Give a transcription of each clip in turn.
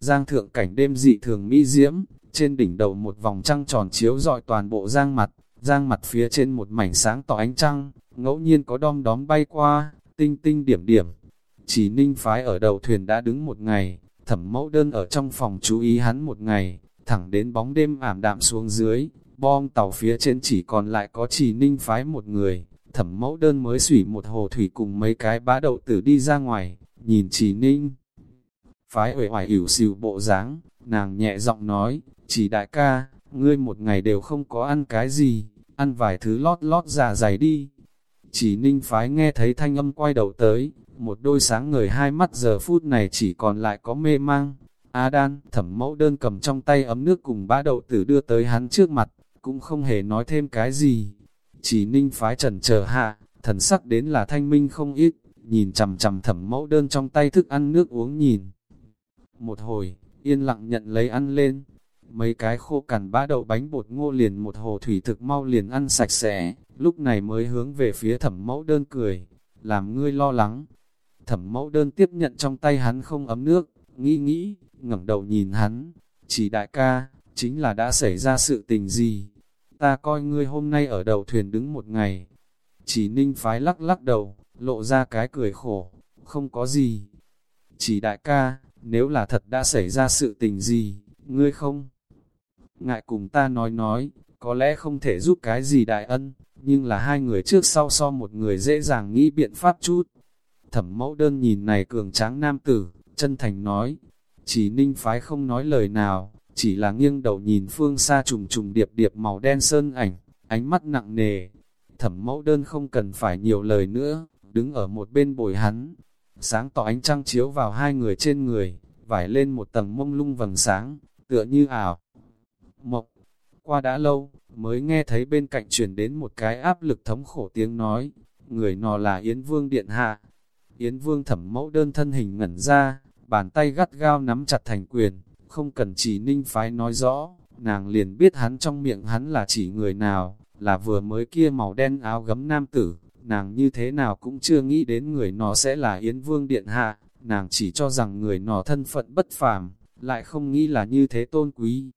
Giang thượng cảnh đêm dị thường mỹ diễm, trên đỉnh đầu một vòng trăng tròn chiếu rọi toàn bộ giang mặt, giang mặt phía trên một mảnh sáng tỏ ánh trăng, ngẫu nhiên có đom đóm bay qua, tinh tinh điểm điểm. Chỉ ninh phái ở đầu thuyền đã đứng một ngày, thẩm mẫu đơn ở trong phòng chú ý hắn một ngày, thẳng đến bóng đêm ảm đạm xuống dưới, bom tàu phía trên chỉ còn lại có chỉ ninh phái một người, thẩm mẫu đơn mới xủy một hồ thủy cùng mấy cái bá đậu tử đi ra ngoài, nhìn chỉ ninh. Phái uể oải ỉu xìu bộ dáng nàng nhẹ giọng nói, chỉ đại ca, ngươi một ngày đều không có ăn cái gì, ăn vài thứ lót lót dạ dày đi. Chỉ ninh phái nghe thấy thanh âm quay đầu tới, một đôi sáng người hai mắt giờ phút này chỉ còn lại có mê mang. A đan, thẩm mẫu đơn cầm trong tay ấm nước cùng bã đậu tử đưa tới hắn trước mặt, cũng không hề nói thêm cái gì. Chỉ ninh phái trần chờ hạ, thần sắc đến là thanh minh không ít, nhìn chầm chầm thẩm mẫu đơn trong tay thức ăn nước uống nhìn. Một hồi, yên lặng nhận lấy ăn lên, mấy cái khô cằn bã đậu bánh bột ngô liền một hồ thủy thực mau liền ăn sạch sẽ, lúc này mới hướng về phía thẩm mẫu đơn cười, làm ngươi lo lắng. Thẩm mẫu đơn tiếp nhận trong tay hắn không ấm nước, nghĩ nghĩ, ngẩng đầu nhìn hắn, chỉ đại ca, chính là đã xảy ra sự tình gì. Ta coi ngươi hôm nay ở đầu thuyền đứng một ngày. Chỉ ninh phái lắc lắc đầu, lộ ra cái cười khổ, không có gì. Chỉ đại ca, nếu là thật đã xảy ra sự tình gì, ngươi không? Ngại cùng ta nói nói, có lẽ không thể giúp cái gì đại ân, nhưng là hai người trước sau so một người dễ dàng nghĩ biện pháp chút. Thẩm mẫu đơn nhìn này cường tráng nam tử, chân thành nói, chỉ ninh phái không nói lời nào, chỉ là nghiêng đầu nhìn phương xa trùng trùng điệp điệp màu đen sơn ảnh, ánh mắt nặng nề. Thẩm mẫu đơn không cần phải nhiều lời nữa, đứng ở một bên bồi hắn. Sáng tỏ ánh trăng chiếu vào hai người trên người, vải lên một tầng mông lung vầng sáng, tựa như ảo. Mộc, qua đã lâu, mới nghe thấy bên cạnh truyền đến một cái áp lực thống khổ tiếng nói, người nọ là Yến Vương Điện Hạ. Yến Vương thẩm mẫu đơn thân hình ngẩn ra, bàn tay gắt gao nắm chặt thành quyền, không cần chỉ ninh phái nói rõ, nàng liền biết hắn trong miệng hắn là chỉ người nào, là vừa mới kia màu đen áo gấm nam tử, nàng như thế nào cũng chưa nghĩ đến người nó sẽ là Yến Vương Điện Hạ, nàng chỉ cho rằng người nó thân phận bất phàm, lại không nghĩ là như thế tôn quý.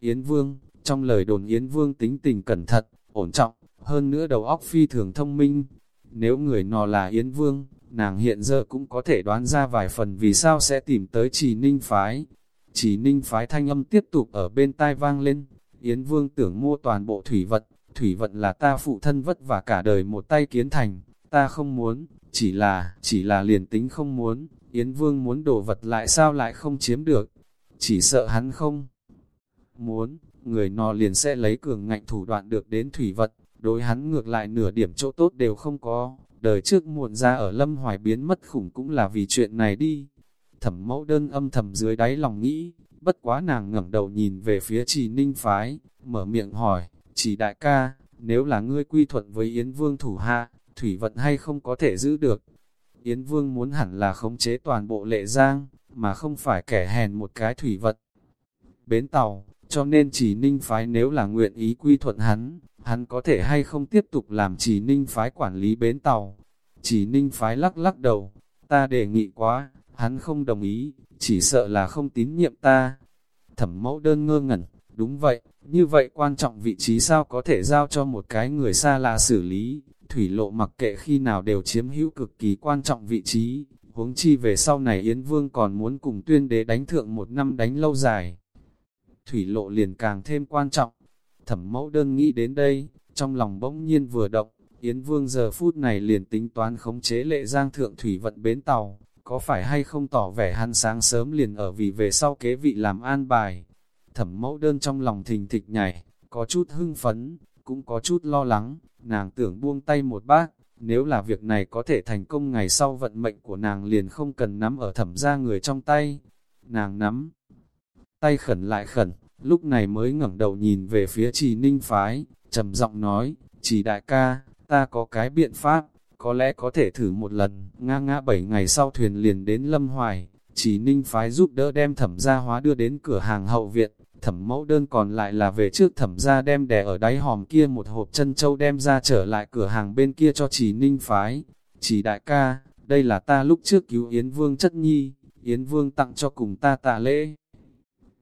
Yến Vương, trong lời đồn Yến Vương tính tình cẩn thận, ổn trọng, hơn nữa đầu óc phi thường thông minh. Nếu người nọ là Yến Vương, nàng hiện giờ cũng có thể đoán ra vài phần vì sao sẽ tìm tới trì ninh phái. trì ninh phái thanh âm tiếp tục ở bên tai vang lên, Yến Vương tưởng mua toàn bộ thủy vật, thủy vận là ta phụ thân vất và cả đời một tay kiến thành, ta không muốn, chỉ là, chỉ là liền tính không muốn, Yến Vương muốn đồ vật lại sao lại không chiếm được, chỉ sợ hắn không muốn, người nọ liền sẽ lấy cường ngạnh thủ đoạn được đến thủy vật, đối hắn ngược lại nửa điểm chỗ tốt đều không có, đời trước muộn ra ở lâm hoài biến mất khủng cũng là vì chuyện này đi. Thẩm mẫu đơn âm thầm dưới đáy lòng nghĩ, bất quá nàng ngẩng đầu nhìn về phía trì ninh phái, mở miệng hỏi, chỉ đại ca, nếu là ngươi quy thuận với Yến Vương thủ hạ, thủy vận hay không có thể giữ được. Yến Vương muốn hẳn là khống chế toàn bộ lệ giang, mà không phải kẻ hèn một cái thủy vật. Bến tàu, cho nên chỉ ninh phái nếu là nguyện ý quy thuận hắn, hắn có thể hay không tiếp tục làm chỉ ninh phái quản lý bến tàu. Chỉ ninh phái lắc lắc đầu, ta đề nghị quá, hắn không đồng ý, chỉ sợ là không tín nhiệm ta. Thẩm mẫu đơn ngơ ngẩn, đúng vậy, như vậy quan trọng vị trí sao có thể giao cho một cái người xa lạ xử lý, thủy lộ mặc kệ khi nào đều chiếm hữu cực kỳ quan trọng vị trí, huống chi về sau này Yến Vương còn muốn cùng tuyên đế đánh thượng một năm đánh lâu dài. Thủy lộ liền càng thêm quan trọng. Thẩm mẫu đơn nghĩ đến đây, trong lòng bỗng nhiên vừa động, Yến Vương giờ phút này liền tính toán khống chế lệ giang thượng thủy vận bến tàu, có phải hay không tỏ vẻ hắn sáng sớm liền ở vì về sau kế vị làm an bài. Thẩm mẫu đơn trong lòng thình thịch nhảy, có chút hưng phấn, cũng có chút lo lắng, nàng tưởng buông tay một bác, nếu là việc này có thể thành công ngày sau vận mệnh của nàng liền không cần nắm ở thẩm ra người trong tay. Nàng nắm tay khẩn lại khẩn, lúc này mới ngẩng đầu nhìn về phía trì ninh phái, trầm giọng nói, trì đại ca, ta có cái biện pháp, có lẽ có thể thử một lần, nga ngã bảy ngày sau thuyền liền đến Lâm Hoài, chỉ ninh phái giúp đỡ đem thẩm gia hóa đưa đến cửa hàng hậu viện, thẩm mẫu đơn còn lại là về trước thẩm ra đem đè ở đáy hòm kia một hộp chân châu đem ra trở lại cửa hàng bên kia cho chỉ ninh phái. Chỉ đại ca, đây là ta lúc trước cứu Yến Vương chất nhi, Yến Vương tặng cho cùng ta tạ lễ.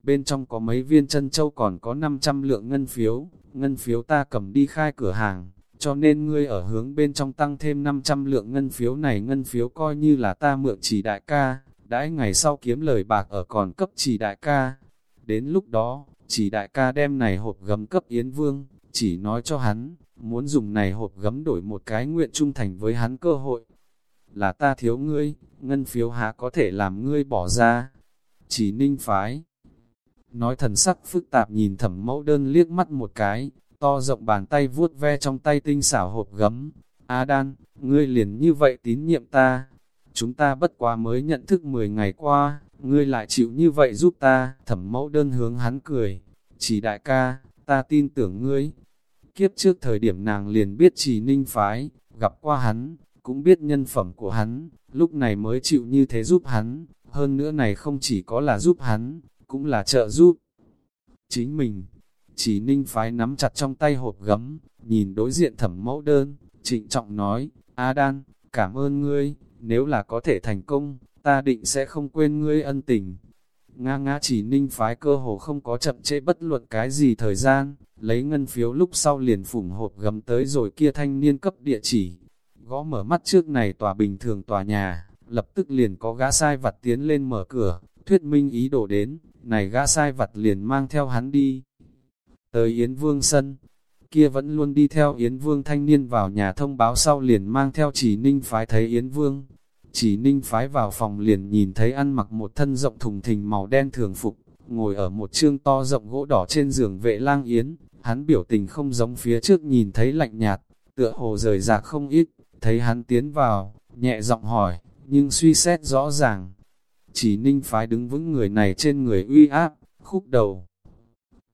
Bên trong có mấy viên chân châu còn có 500 lượng ngân phiếu, ngân phiếu ta cầm đi khai cửa hàng, cho nên ngươi ở hướng bên trong tăng thêm 500 lượng ngân phiếu này ngân phiếu coi như là ta mượn chỉ đại ca, đãi ngày sau kiếm lời bạc ở còn cấp chỉ đại ca. Đến lúc đó, chỉ đại ca đem này hộp gấm cấp Yến Vương, chỉ nói cho hắn, muốn dùng này hộp gấm đổi một cái nguyện trung thành với hắn cơ hội. Là ta thiếu ngươi, ngân phiếu há có thể làm ngươi bỏ ra. Chỉ ninh phái. Nói thần sắc phức tạp nhìn thẩm mẫu đơn liếc mắt một cái, to rộng bàn tay vuốt ve trong tay tinh xảo hộp gấm. A đan, ngươi liền như vậy tín nhiệm ta. Chúng ta bất quá mới nhận thức 10 ngày qua, ngươi lại chịu như vậy giúp ta. Thẩm mẫu đơn hướng hắn cười. Chỉ đại ca, ta tin tưởng ngươi. Kiếp trước thời điểm nàng liền biết chỉ ninh phái, gặp qua hắn, cũng biết nhân phẩm của hắn, lúc này mới chịu như thế giúp hắn. Hơn nữa này không chỉ có là giúp hắn, cũng là trợ giúp. Chính mình, chỉ ninh phái nắm chặt trong tay hộp gấm, nhìn đối diện thẩm mẫu đơn, trịnh trọng nói, A Đan, cảm ơn ngươi, nếu là có thể thành công, ta định sẽ không quên ngươi ân tình. Nga ngã chỉ ninh phái cơ hồ không có chậm trễ bất luận cái gì thời gian, lấy ngân phiếu lúc sau liền phủng hộp gấm tới rồi kia thanh niên cấp địa chỉ. Gõ mở mắt trước này tòa bình thường tòa nhà, lập tức liền có gã sai vặt tiến lên mở cửa, thuyết minh ý đồ đến, này gã sai vặt liền mang theo hắn đi. Tới Yến Vương sân, kia vẫn luôn đi theo Yến Vương thanh niên vào nhà thông báo sau liền mang theo chỉ ninh phái thấy Yến Vương. Chỉ ninh phái vào phòng liền nhìn thấy ăn mặc một thân rộng thùng thình màu đen thường phục, ngồi ở một chương to rộng gỗ đỏ trên giường vệ lang Yến, hắn biểu tình không giống phía trước nhìn thấy lạnh nhạt, tựa hồ rời rạc không ít, thấy hắn tiến vào, nhẹ giọng hỏi, nhưng suy xét rõ ràng. Chỉ ninh phái đứng vững người này trên người uy áp, khúc đầu,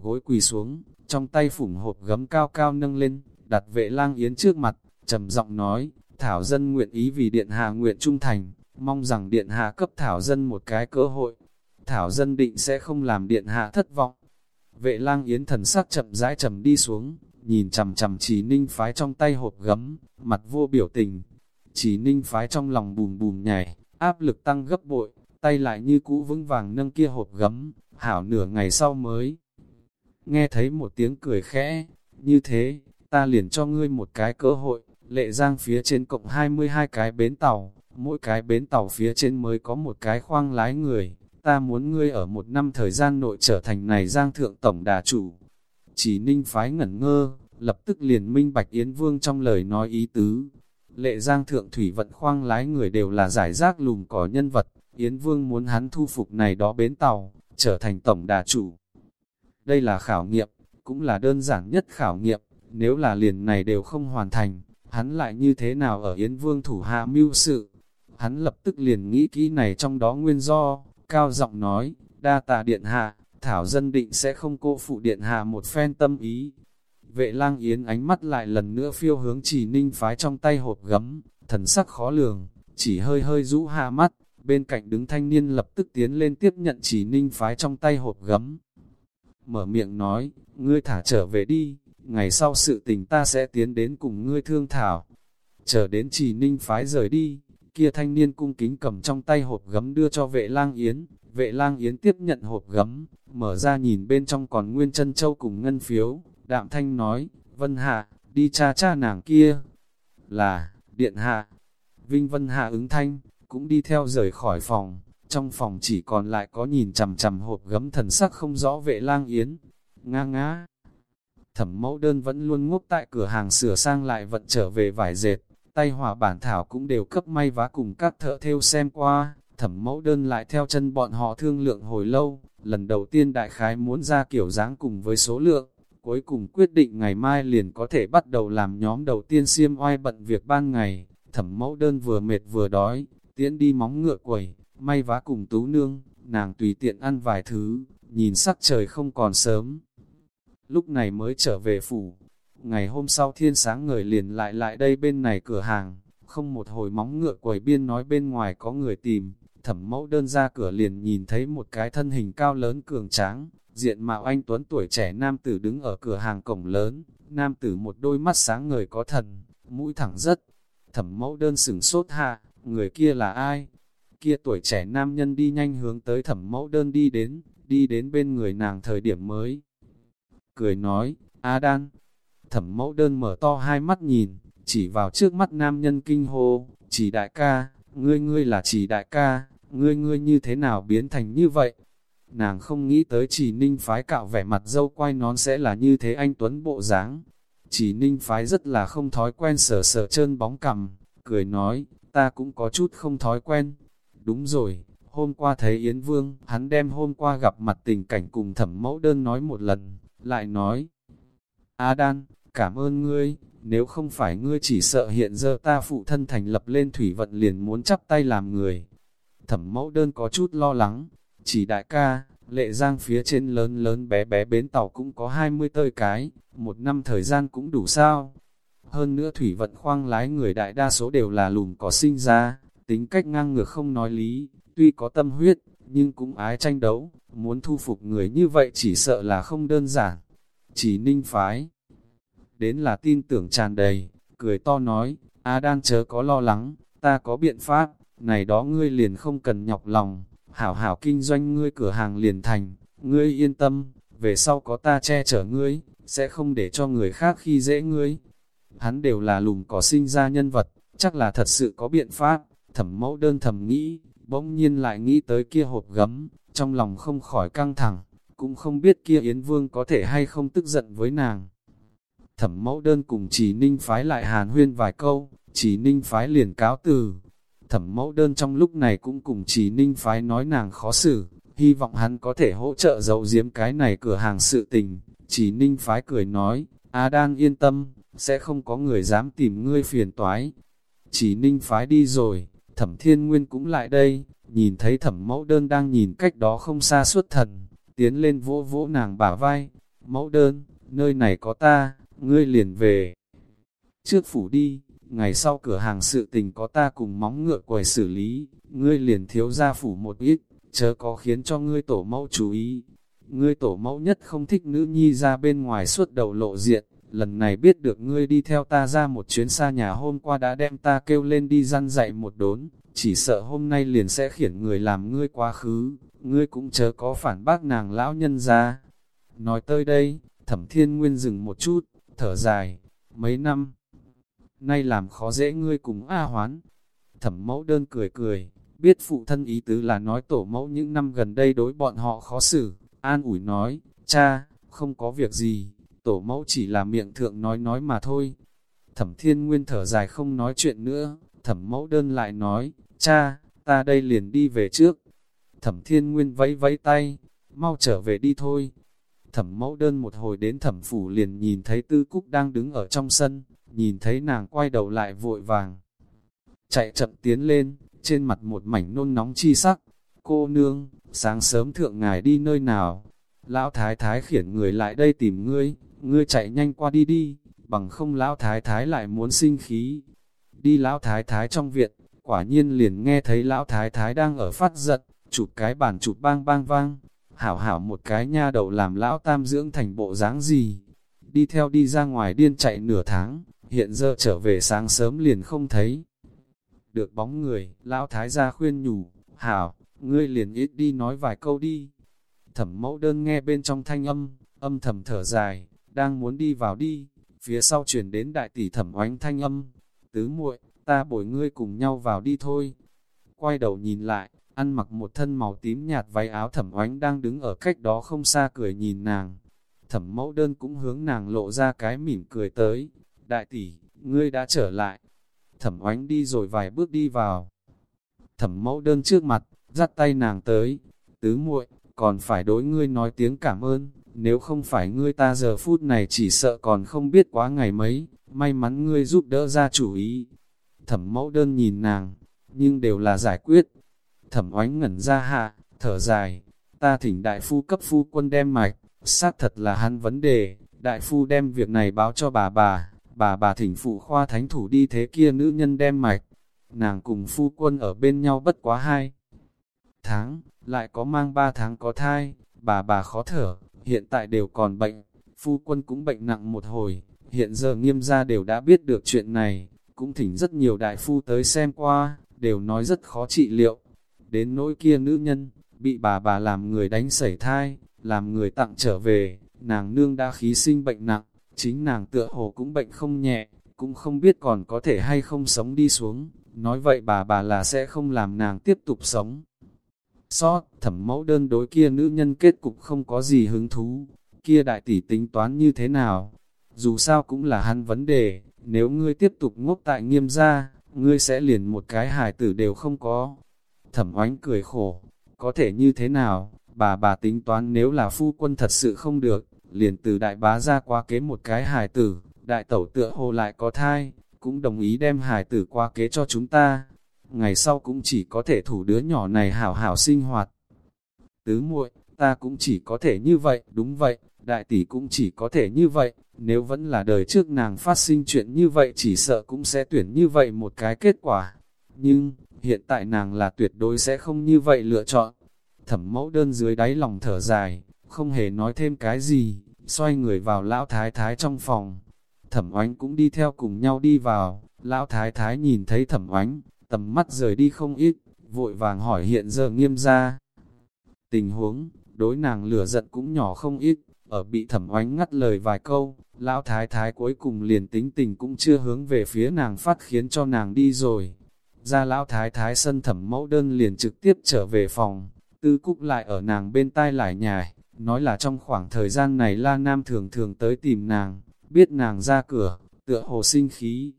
gối quỳ xuống, trong tay phủng hộp gấm cao cao nâng lên, đặt vệ lang yến trước mặt, trầm giọng nói, Thảo dân nguyện ý vì Điện Hạ nguyện trung thành, mong rằng Điện Hạ cấp Thảo dân một cái cơ hội. Thảo dân định sẽ không làm Điện Hạ thất vọng. Vệ lang yến thần sắc chậm rãi trầm đi xuống, nhìn chầm chầm chỉ ninh phái trong tay hộp gấm, mặt vô biểu tình. Chỉ ninh phái trong lòng bùm bùm nhảy, áp lực tăng gấp bội, tay lại như cũ vững vàng nâng kia hộp gấm, hảo nửa ngày sau mới nghe thấy một tiếng cười khẽ, như thế, ta liền cho ngươi một cái cơ hội, lệ giang phía trên cộng 22 cái bến tàu, mỗi cái bến tàu phía trên mới có một cái khoang lái người, ta muốn ngươi ở một năm thời gian nội trở thành này giang thượng tổng đà chủ. Chỉ ninh phái ngẩn ngơ, lập tức liền minh bạch Yến Vương trong lời nói ý tứ. Lệ giang thượng thủy vận khoang lái người đều là giải rác lùm cỏ nhân vật, Yến Vương muốn hắn thu phục này đó bến tàu, trở thành tổng đà chủ. Đây là khảo nghiệm, cũng là đơn giản nhất khảo nghiệm, nếu là liền này đều không hoàn thành, hắn lại như thế nào ở Yến Vương thủ hạ mưu sự. Hắn lập tức liền nghĩ kỹ này trong đó nguyên do, cao giọng nói, đa tạ điện hạ, thảo dân định sẽ không cô phụ điện hạ một phen tâm ý. Vệ lang yến ánh mắt lại lần nữa phiêu hướng chỉ ninh phái trong tay hộp gấm, thần sắc khó lường, chỉ hơi hơi rũ hạ mắt, bên cạnh đứng thanh niên lập tức tiến lên tiếp nhận chỉ ninh phái trong tay hộp gấm, mở miệng nói, ngươi thả trở về đi, ngày sau sự tình ta sẽ tiến đến cùng ngươi thương thảo. Chờ đến chỉ ninh phái rời đi, kia thanh niên cung kính cầm trong tay hộp gấm đưa cho vệ lang yến, vệ lang yến tiếp nhận hộp gấm, mở ra nhìn bên trong còn nguyên chân châu cùng ngân phiếu, đạm thanh nói, vân hạ, đi cha cha nàng kia, là, điện hạ, vinh vân hạ ứng thanh, cũng đi theo rời khỏi phòng. Trong phòng chỉ còn lại có nhìn chằm chằm hộp gấm thần sắc không rõ vệ lang yến. Nga ngá. Thẩm mẫu đơn vẫn luôn ngốc tại cửa hàng sửa sang lại vận trở về vải dệt. Tay hòa bản thảo cũng đều cấp may vá cùng các thợ theo xem qua. Thẩm mẫu đơn lại theo chân bọn họ thương lượng hồi lâu. Lần đầu tiên đại khái muốn ra kiểu dáng cùng với số lượng. Cuối cùng quyết định ngày mai liền có thể bắt đầu làm nhóm đầu tiên xiêm oai bận việc ban ngày. Thẩm mẫu đơn vừa mệt vừa đói, tiễn đi móng ngựa quẩy, may vá cùng tú nương, nàng tùy tiện ăn vài thứ, nhìn sắc trời không còn sớm. Lúc này mới trở về phủ, ngày hôm sau thiên sáng người liền lại lại đây bên này cửa hàng, không một hồi móng ngựa quầy biên nói bên ngoài có người tìm, thẩm mẫu đơn ra cửa liền nhìn thấy một cái thân hình cao lớn cường tráng, diện mạo anh Tuấn tuổi trẻ nam tử đứng ở cửa hàng cổng lớn, nam tử một đôi mắt sáng người có thần, mũi thẳng rất, thẩm mẫu đơn sửng sốt hạ, người kia là ai? kia tuổi trẻ nam nhân đi nhanh hướng tới thẩm mẫu đơn đi đến, đi đến bên người nàng thời điểm mới. Cười nói, A Đan, thẩm mẫu đơn mở to hai mắt nhìn, chỉ vào trước mắt nam nhân kinh hô, chỉ đại ca, ngươi ngươi là chỉ đại ca, ngươi ngươi như thế nào biến thành như vậy? Nàng không nghĩ tới chỉ ninh phái cạo vẻ mặt dâu quay nón sẽ là như thế anh Tuấn bộ dáng. Chỉ ninh phái rất là không thói quen sờ sờ trơn bóng cằm, cười nói, ta cũng có chút không thói quen. Đúng rồi, hôm qua thấy Yến Vương, hắn đem hôm qua gặp mặt tình cảnh cùng thẩm mẫu đơn nói một lần, lại nói, A Đan, cảm ơn ngươi, nếu không phải ngươi chỉ sợ hiện giờ ta phụ thân thành lập lên thủy vận liền muốn chắp tay làm người. Thẩm mẫu đơn có chút lo lắng, chỉ đại ca, lệ giang phía trên lớn lớn bé bé bến tàu cũng có 20 tơi cái, một năm thời gian cũng đủ sao. Hơn nữa thủy vận khoang lái người đại đa số đều là lùm có sinh ra, tính cách ngang ngược không nói lý, tuy có tâm huyết, nhưng cũng ái tranh đấu, muốn thu phục người như vậy chỉ sợ là không đơn giản. Chỉ ninh phái, đến là tin tưởng tràn đầy, cười to nói, A Đan chớ có lo lắng, ta có biện pháp, này đó ngươi liền không cần nhọc lòng, hảo hảo kinh doanh ngươi cửa hàng liền thành, ngươi yên tâm, về sau có ta che chở ngươi, sẽ không để cho người khác khi dễ ngươi. Hắn đều là lùm cỏ sinh ra nhân vật, chắc là thật sự có biện pháp, thẩm mẫu đơn thầm nghĩ, bỗng nhiên lại nghĩ tới kia hộp gấm, trong lòng không khỏi căng thẳng, cũng không biết kia Yến Vương có thể hay không tức giận với nàng. Thẩm mẫu đơn cùng chỉ ninh phái lại hàn huyên vài câu, chỉ ninh phái liền cáo từ. Thẩm mẫu đơn trong lúc này cũng cùng chỉ ninh phái nói nàng khó xử, hy vọng hắn có thể hỗ trợ dậu diếm cái này cửa hàng sự tình. Chỉ ninh phái cười nói, A đang yên tâm, sẽ không có người dám tìm ngươi phiền toái. Chỉ ninh phái đi rồi, thẩm thiên nguyên cũng lại đây, nhìn thấy thẩm mẫu đơn đang nhìn cách đó không xa suốt thần, tiến lên vỗ vỗ nàng bả vai. Mẫu đơn, nơi này có ta, ngươi liền về. Trước phủ đi, ngày sau cửa hàng sự tình có ta cùng móng ngựa quầy xử lý, ngươi liền thiếu ra phủ một ít, chớ có khiến cho ngươi tổ mẫu chú ý. Ngươi tổ mẫu nhất không thích nữ nhi ra bên ngoài suốt đầu lộ diện, lần này biết được ngươi đi theo ta ra một chuyến xa nhà hôm qua đã đem ta kêu lên đi răn dạy một đốn, chỉ sợ hôm nay liền sẽ khiển người làm ngươi quá khứ, ngươi cũng chớ có phản bác nàng lão nhân ra. Nói tới đây, thẩm thiên nguyên dừng một chút, thở dài, mấy năm, nay làm khó dễ ngươi cùng A hoán. Thẩm mẫu đơn cười cười, biết phụ thân ý tứ là nói tổ mẫu những năm gần đây đối bọn họ khó xử, an ủi nói, cha, không có việc gì, tổ mẫu chỉ là miệng thượng nói nói mà thôi. Thẩm thiên nguyên thở dài không nói chuyện nữa, thẩm mẫu đơn lại nói, cha, ta đây liền đi về trước. Thẩm thiên nguyên vẫy vẫy tay, mau trở về đi thôi, Thẩm mẫu đơn một hồi đến thẩm phủ liền nhìn thấy tư cúc đang đứng ở trong sân, nhìn thấy nàng quay đầu lại vội vàng. Chạy chậm tiến lên, trên mặt một mảnh nôn nóng chi sắc. Cô nương, sáng sớm thượng ngài đi nơi nào? Lão thái thái khiển người lại đây tìm ngươi, ngươi chạy nhanh qua đi đi, bằng không lão thái thái lại muốn sinh khí. Đi lão thái thái trong viện, quả nhiên liền nghe thấy lão thái thái đang ở phát giận, chụp cái bàn chụp bang bang vang, hảo hảo một cái nha đầu làm lão tam dưỡng thành bộ dáng gì. Đi theo đi ra ngoài điên chạy nửa tháng, hiện giờ trở về sáng sớm liền không thấy. Được bóng người, lão thái gia khuyên nhủ, hảo, ngươi liền ít đi nói vài câu đi. Thẩm mẫu đơn nghe bên trong thanh âm, âm thầm thở dài, đang muốn đi vào đi, phía sau chuyển đến đại tỷ thẩm oánh thanh âm, tứ muội, ta bồi ngươi cùng nhau vào đi thôi. Quay đầu nhìn lại, ăn mặc một thân màu tím nhạt váy áo thẩm oánh đang đứng ở cách đó không xa cười nhìn nàng. Thẩm mẫu đơn cũng hướng nàng lộ ra cái mỉm cười tới. Đại tỷ, ngươi đã trở lại. Thẩm oánh đi rồi vài bước đi vào. Thẩm mẫu đơn trước mặt, dắt tay nàng tới. Tứ muội, còn phải đối ngươi nói tiếng cảm ơn. Nếu không phải ngươi ta giờ phút này chỉ sợ còn không biết quá ngày mấy. May mắn ngươi giúp đỡ ra chủ ý. Thẩm mẫu đơn nhìn nàng, nhưng đều là giải quyết Thẩm oánh ngẩn ra hạ, thở dài, ta thỉnh đại phu cấp phu quân đem mạch, xác thật là hắn vấn đề, đại phu đem việc này báo cho bà bà, bà bà thỉnh phụ khoa thánh thủ đi thế kia nữ nhân đem mạch, nàng cùng phu quân ở bên nhau bất quá hai tháng, lại có mang ba tháng có thai, bà bà khó thở, hiện tại đều còn bệnh, phu quân cũng bệnh nặng một hồi, hiện giờ nghiêm gia đều đã biết được chuyện này, cũng thỉnh rất nhiều đại phu tới xem qua, đều nói rất khó trị liệu, đến nỗi kia nữ nhân, bị bà bà làm người đánh sẩy thai, làm người tặng trở về, nàng nương đã khí sinh bệnh nặng, chính nàng tựa hồ cũng bệnh không nhẹ, cũng không biết còn có thể hay không sống đi xuống, nói vậy bà bà là sẽ không làm nàng tiếp tục sống. Sót, thẩm mẫu đơn đối kia nữ nhân kết cục không có gì hứng thú, kia đại tỷ tính toán như thế nào, dù sao cũng là hắn vấn đề, nếu ngươi tiếp tục ngốc tại nghiêm gia, ngươi sẽ liền một cái hài tử đều không có. Thẩm oánh cười khổ, có thể như thế nào, bà bà tính toán nếu là phu quân thật sự không được, liền từ đại bá ra qua kế một cái hài tử, đại tẩu tựa hồ lại có thai, cũng đồng ý đem hài tử qua kế cho chúng ta. Ngày sau cũng chỉ có thể thủ đứa nhỏ này hảo hảo sinh hoạt. Tứ muội, ta cũng chỉ có thể như vậy, đúng vậy, đại tỷ cũng chỉ có thể như vậy, nếu vẫn là đời trước nàng phát sinh chuyện như vậy chỉ sợ cũng sẽ tuyển như vậy một cái kết quả. Nhưng, hiện tại nàng là tuyệt đối sẽ không như vậy lựa chọn. Thẩm mẫu đơn dưới đáy lòng thở dài, không hề nói thêm cái gì, xoay người vào lão thái thái trong phòng. Thẩm oánh cũng đi theo cùng nhau đi vào, lão thái thái nhìn thấy thẩm oánh, tầm mắt rời đi không ít, vội vàng hỏi hiện giờ nghiêm ra. Tình huống, đối nàng lửa giận cũng nhỏ không ít, ở bị thẩm oánh ngắt lời vài câu, lão thái thái cuối cùng liền tính tình cũng chưa hướng về phía nàng phát khiến cho nàng đi rồi. Ra lão thái thái sân thẩm mẫu đơn liền trực tiếp trở về phòng, tư cúc lại ở nàng bên tai lại nhài, nói là trong khoảng thời gian này la nam thường thường tới tìm nàng, biết nàng ra cửa, tựa hồ sinh khí.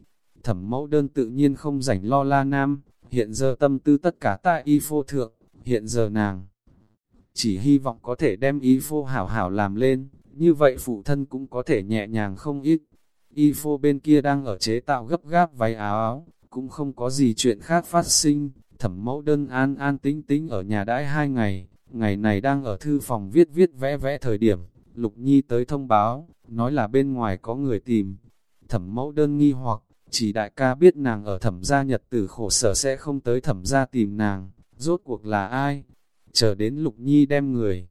Thẩm mẫu đơn tự nhiên không rảnh lo la nam, hiện giờ tâm tư tất cả tại y phô thượng, hiện giờ nàng chỉ hy vọng có thể đem y phô hảo hảo làm lên, như vậy phụ thân cũng có thể nhẹ nhàng không ít. Y phô bên kia đang ở chế tạo gấp gáp váy áo áo, cũng không có gì chuyện khác phát sinh, thẩm mẫu đơn an an tính tính ở nhà đãi hai ngày, ngày này đang ở thư phòng viết viết vẽ vẽ thời điểm, Lục Nhi tới thông báo, nói là bên ngoài có người tìm. Thẩm mẫu đơn nghi hoặc, chỉ đại ca biết nàng ở thẩm gia nhật tử khổ sở sẽ không tới thẩm gia tìm nàng, rốt cuộc là ai? Chờ đến Lục Nhi đem người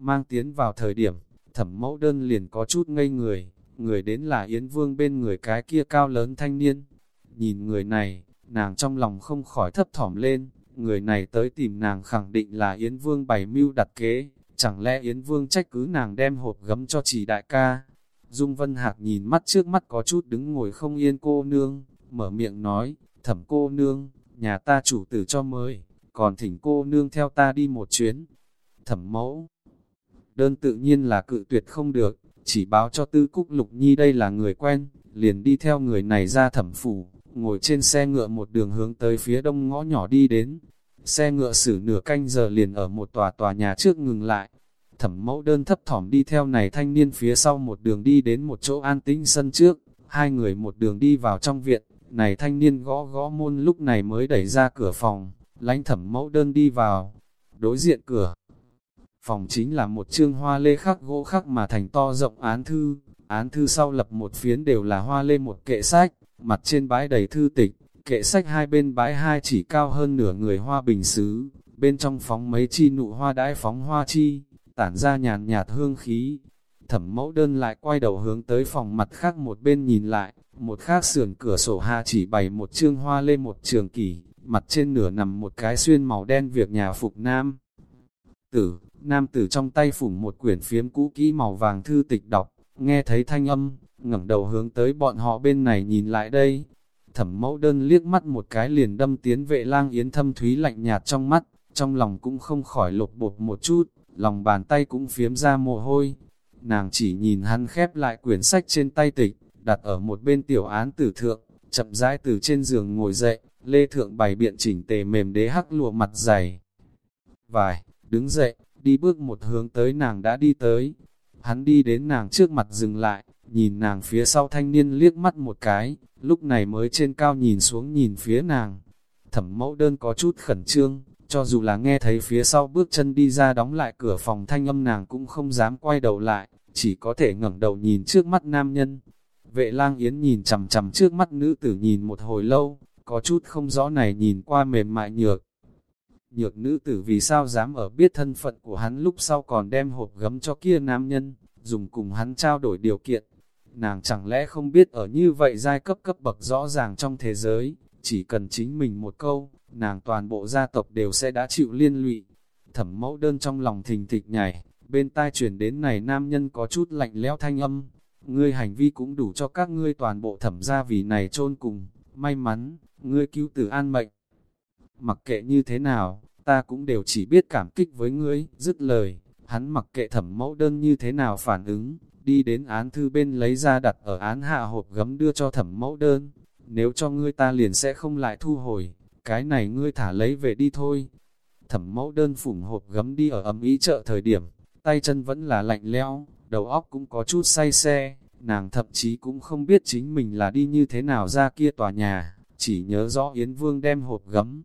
mang tiến vào thời điểm, thẩm mẫu đơn liền có chút ngây người, người đến là Yến Vương bên người cái kia cao lớn thanh niên. Nhìn người này, nàng trong lòng không khỏi thấp thỏm lên, người này tới tìm nàng khẳng định là Yến Vương bày mưu đặt kế, chẳng lẽ Yến Vương trách cứ nàng đem hộp gấm cho chỉ đại ca. Dung Vân Hạc nhìn mắt trước mắt có chút đứng ngồi không yên cô nương, mở miệng nói, thẩm cô nương, nhà ta chủ tử cho mới, còn thỉnh cô nương theo ta đi một chuyến. Thẩm mẫu, đơn tự nhiên là cự tuyệt không được, chỉ báo cho Tư Cúc Lục Nhi đây là người quen, liền đi theo người này ra thẩm phủ, ngồi trên xe ngựa một đường hướng tới phía đông ngõ nhỏ đi đến. Xe ngựa xử nửa canh giờ liền ở một tòa tòa nhà trước ngừng lại. Thẩm mẫu đơn thấp thỏm đi theo này thanh niên phía sau một đường đi đến một chỗ an tĩnh sân trước, hai người một đường đi vào trong viện, này thanh niên gõ gõ môn lúc này mới đẩy ra cửa phòng, lánh thẩm mẫu đơn đi vào, đối diện cửa. Phòng chính là một chương hoa lê khắc gỗ khắc mà thành to rộng án thư, án thư sau lập một phiến đều là hoa lê một kệ sách, mặt trên bãi đầy thư tịch, kệ sách hai bên bãi hai chỉ cao hơn nửa người hoa bình xứ, bên trong phóng mấy chi nụ hoa đãi phóng hoa chi, tản ra nhàn nhạt hương khí. Thẩm mẫu đơn lại quay đầu hướng tới phòng mặt khác một bên nhìn lại, một khác sườn cửa sổ hạ chỉ bày một chương hoa lê một trường kỷ, mặt trên nửa nằm một cái xuyên màu đen việc nhà phục nam. Tử, nam tử trong tay phủng một quyển phiếm cũ kỹ màu vàng thư tịch đọc, nghe thấy thanh âm, ngẩng đầu hướng tới bọn họ bên này nhìn lại đây. Thẩm mẫu đơn liếc mắt một cái liền đâm tiến vệ lang yến thâm thúy lạnh nhạt trong mắt, trong lòng cũng không khỏi lột bột một chút, lòng bàn tay cũng phiếm ra mồ hôi. Nàng chỉ nhìn hắn khép lại quyển sách trên tay tịch, đặt ở một bên tiểu án tử thượng, chậm rãi từ trên giường ngồi dậy, lê thượng bày biện chỉnh tề mềm đế hắc lụa mặt dày. Vài, đứng dậy, đi bước một hướng tới nàng đã đi tới. Hắn đi đến nàng trước mặt dừng lại, nhìn nàng phía sau thanh niên liếc mắt một cái, lúc này mới trên cao nhìn xuống nhìn phía nàng. Thẩm mẫu đơn có chút khẩn trương, cho dù là nghe thấy phía sau bước chân đi ra đóng lại cửa phòng thanh âm nàng cũng không dám quay đầu lại, chỉ có thể ngẩng đầu nhìn trước mắt nam nhân. Vệ lang yến nhìn chầm chầm trước mắt nữ tử nhìn một hồi lâu, có chút không rõ này nhìn qua mềm mại nhược. Nhược nữ tử vì sao dám ở biết thân phận của hắn lúc sau còn đem hộp gấm cho kia nam nhân, dùng cùng hắn trao đổi điều kiện. Nàng chẳng lẽ không biết ở như vậy giai cấp cấp bậc rõ ràng trong thế giới, chỉ cần chính mình một câu, nàng toàn bộ gia tộc đều sẽ đã chịu liên lụy. Thẩm mẫu đơn trong lòng thình thịch nhảy, bên tai truyền đến này nam nhân có chút lạnh lẽo thanh âm. Ngươi hành vi cũng đủ cho các ngươi toàn bộ thẩm gia vì này chôn cùng, may mắn, ngươi cứu tử an mệnh. Mặc kệ như thế nào, ta cũng đều chỉ biết cảm kích với ngươi, dứt lời, hắn mặc kệ thẩm mẫu đơn như thế nào phản ứng, đi đến án thư bên lấy ra đặt ở án hạ hộp gấm đưa cho thẩm mẫu đơn. Nếu cho ngươi ta liền sẽ không lại thu hồi, cái này ngươi thả lấy về đi thôi. Thẩm mẫu đơn phủng hộp gấm đi ở ấm ý chợ thời điểm, tay chân vẫn là lạnh lẽo, đầu óc cũng có chút say xe, nàng thậm chí cũng không biết chính mình là đi như thế nào ra kia tòa nhà, chỉ nhớ rõ Yến Vương đem hộp gấm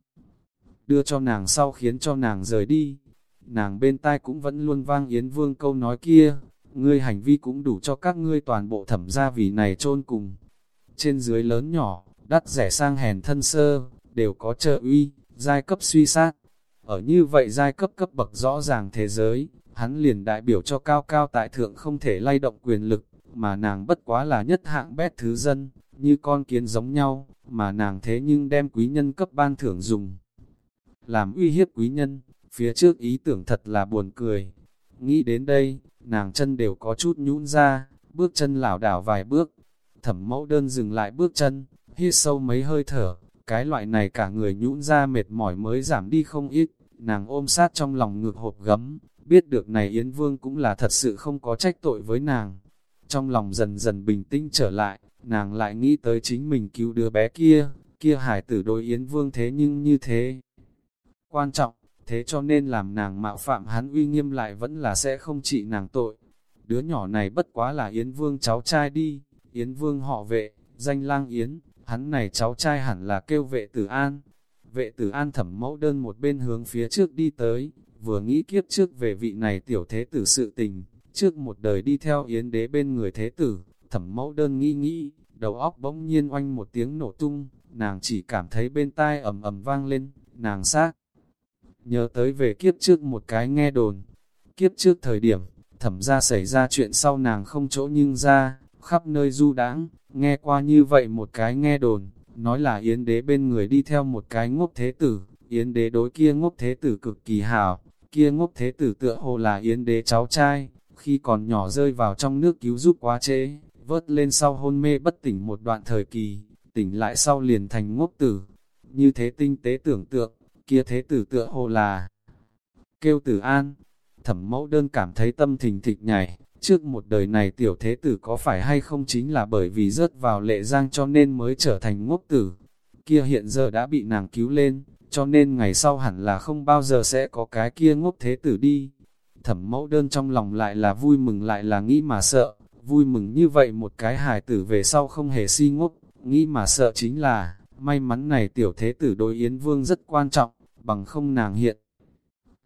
đưa cho nàng sau khiến cho nàng rời đi. Nàng bên tai cũng vẫn luôn vang Yến Vương câu nói kia, ngươi hành vi cũng đủ cho các ngươi toàn bộ thẩm gia vì này chôn cùng. Trên dưới lớn nhỏ, đắt rẻ sang hèn thân sơ, đều có trợ uy, giai cấp suy sát. Ở như vậy giai cấp cấp bậc rõ ràng thế giới, hắn liền đại biểu cho cao cao tại thượng không thể lay động quyền lực, mà nàng bất quá là nhất hạng bét thứ dân, như con kiến giống nhau, mà nàng thế nhưng đem quý nhân cấp ban thưởng dùng. Làm uy hiếp quý nhân, phía trước ý tưởng thật là buồn cười. Nghĩ đến đây, nàng chân đều có chút nhũn ra, bước chân lảo đảo vài bước. Thẩm mẫu đơn dừng lại bước chân, hít sâu mấy hơi thở, cái loại này cả người nhũn ra mệt mỏi mới giảm đi không ít. Nàng ôm sát trong lòng ngược hộp gấm, biết được này Yến Vương cũng là thật sự không có trách tội với nàng. Trong lòng dần dần bình tĩnh trở lại, nàng lại nghĩ tới chính mình cứu đứa bé kia, kia hải tử đối Yến Vương thế nhưng như thế. Quan trọng, thế cho nên làm nàng mạo phạm hắn uy nghiêm lại vẫn là sẽ không trị nàng tội. Đứa nhỏ này bất quá là Yến Vương cháu trai đi, Yến Vương họ vệ, danh lang Yến, hắn này cháu trai hẳn là kêu vệ tử an. Vệ tử an thẩm mẫu đơn một bên hướng phía trước đi tới, vừa nghĩ kiếp trước về vị này tiểu thế tử sự tình, trước một đời đi theo Yến đế bên người thế tử, thẩm mẫu đơn nghĩ nghĩ, đầu óc bỗng nhiên oanh một tiếng nổ tung, nàng chỉ cảm thấy bên tai ầm ầm vang lên, nàng xác nhớ tới về kiếp trước một cái nghe đồn. Kiếp trước thời điểm, thẩm ra xảy ra chuyện sau nàng không chỗ nhưng ra, khắp nơi du đãng nghe qua như vậy một cái nghe đồn, nói là Yến đế bên người đi theo một cái ngốc thế tử, Yến đế đối kia ngốc thế tử cực kỳ hào, kia ngốc thế tử tựa hồ là Yến đế cháu trai, khi còn nhỏ rơi vào trong nước cứu giúp quá chế, vớt lên sau hôn mê bất tỉnh một đoạn thời kỳ, tỉnh lại sau liền thành ngốc tử. Như thế tinh tế tưởng tượng, kia thế tử tựa hồ là kêu tử an. Thẩm mẫu đơn cảm thấy tâm thình thịch nhảy, trước một đời này tiểu thế tử có phải hay không chính là bởi vì rớt vào lệ giang cho nên mới trở thành ngốc tử. Kia hiện giờ đã bị nàng cứu lên, cho nên ngày sau hẳn là không bao giờ sẽ có cái kia ngốc thế tử đi. Thẩm mẫu đơn trong lòng lại là vui mừng lại là nghĩ mà sợ, vui mừng như vậy một cái hài tử về sau không hề si ngốc, nghĩ mà sợ chính là, may mắn này tiểu thế tử đối Yến Vương rất quan trọng, bằng không nàng hiện.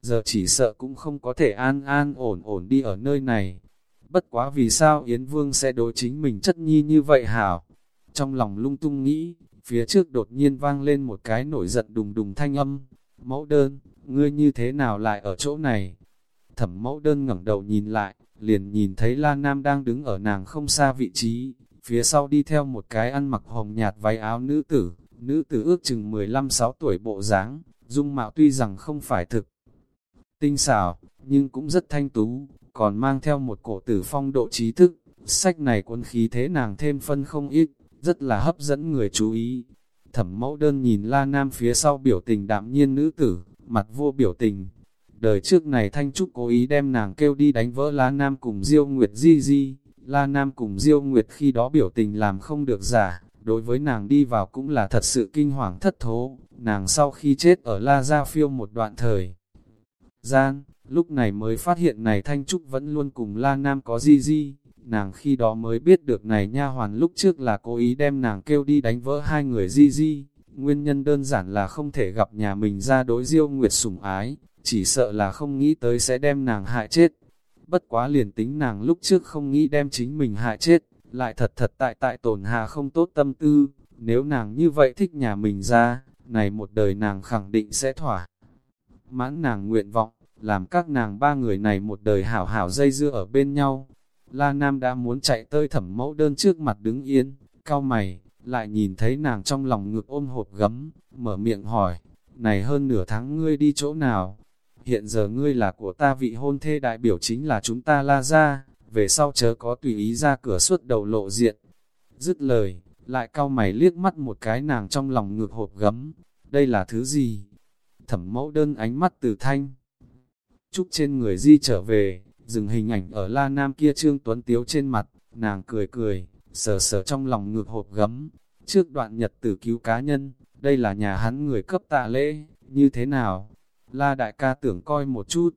Giờ chỉ sợ cũng không có thể an an ổn ổn đi ở nơi này. Bất quá vì sao Yến Vương sẽ đối chính mình chất nhi như vậy hảo? Trong lòng lung tung nghĩ, phía trước đột nhiên vang lên một cái nổi giận đùng đùng thanh âm. Mẫu đơn, ngươi như thế nào lại ở chỗ này? Thẩm mẫu đơn ngẩng đầu nhìn lại, liền nhìn thấy La Nam đang đứng ở nàng không xa vị trí, phía sau đi theo một cái ăn mặc hồng nhạt váy áo nữ tử, nữ tử ước chừng 15-6 tuổi bộ dáng, dung mạo tuy rằng không phải thực tinh xảo, nhưng cũng rất thanh tú, còn mang theo một cổ tử phong độ trí thức, sách này quân khí thế nàng thêm phân không ít, rất là hấp dẫn người chú ý. Thẩm mẫu đơn nhìn La Nam phía sau biểu tình đạm nhiên nữ tử, mặt vô biểu tình. Đời trước này Thanh Trúc cố ý đem nàng kêu đi đánh vỡ La Nam cùng Diêu Nguyệt Di Di, La Nam cùng Diêu Nguyệt khi đó biểu tình làm không được giả, đối với nàng đi vào cũng là thật sự kinh hoàng thất thố, nàng sau khi chết ở La Gia Phiêu một đoạn thời gian, lúc này mới phát hiện này Thanh Trúc vẫn luôn cùng La Nam có di di, nàng khi đó mới biết được này nha hoàn lúc trước là cố ý đem nàng kêu đi đánh vỡ hai người di di, nguyên nhân đơn giản là không thể gặp nhà mình ra đối diêu nguyệt sủng ái, chỉ sợ là không nghĩ tới sẽ đem nàng hại chết. Bất quá liền tính nàng lúc trước không nghĩ đem chính mình hại chết, lại thật thật tại tại tổn hà không tốt tâm tư, nếu nàng như vậy thích nhà mình ra, này một đời nàng khẳng định sẽ thỏa. Mãn nàng nguyện vọng, làm các nàng ba người này một đời hảo hảo dây dưa ở bên nhau. La Nam đã muốn chạy tới thẩm mẫu đơn trước mặt đứng yên, cao mày, lại nhìn thấy nàng trong lòng ngực ôm hộp gấm, mở miệng hỏi, này hơn nửa tháng ngươi đi chỗ nào? Hiện giờ ngươi là của ta vị hôn thê đại biểu chính là chúng ta la ra, về sau chớ có tùy ý ra cửa suốt đầu lộ diện. Dứt lời, lại cao mày liếc mắt một cái nàng trong lòng ngược hộp gấm, đây là thứ gì? Thẩm mẫu đơn ánh mắt từ thanh. Trúc trên người di trở về, dừng hình ảnh ở la nam kia trương tuấn tiếu trên mặt, nàng cười cười, sờ sờ trong lòng ngược hộp gấm. Trước đoạn nhật tử cứu cá nhân, đây là nhà hắn người cấp tạ lễ, như thế nào? La đại ca tưởng coi một chút.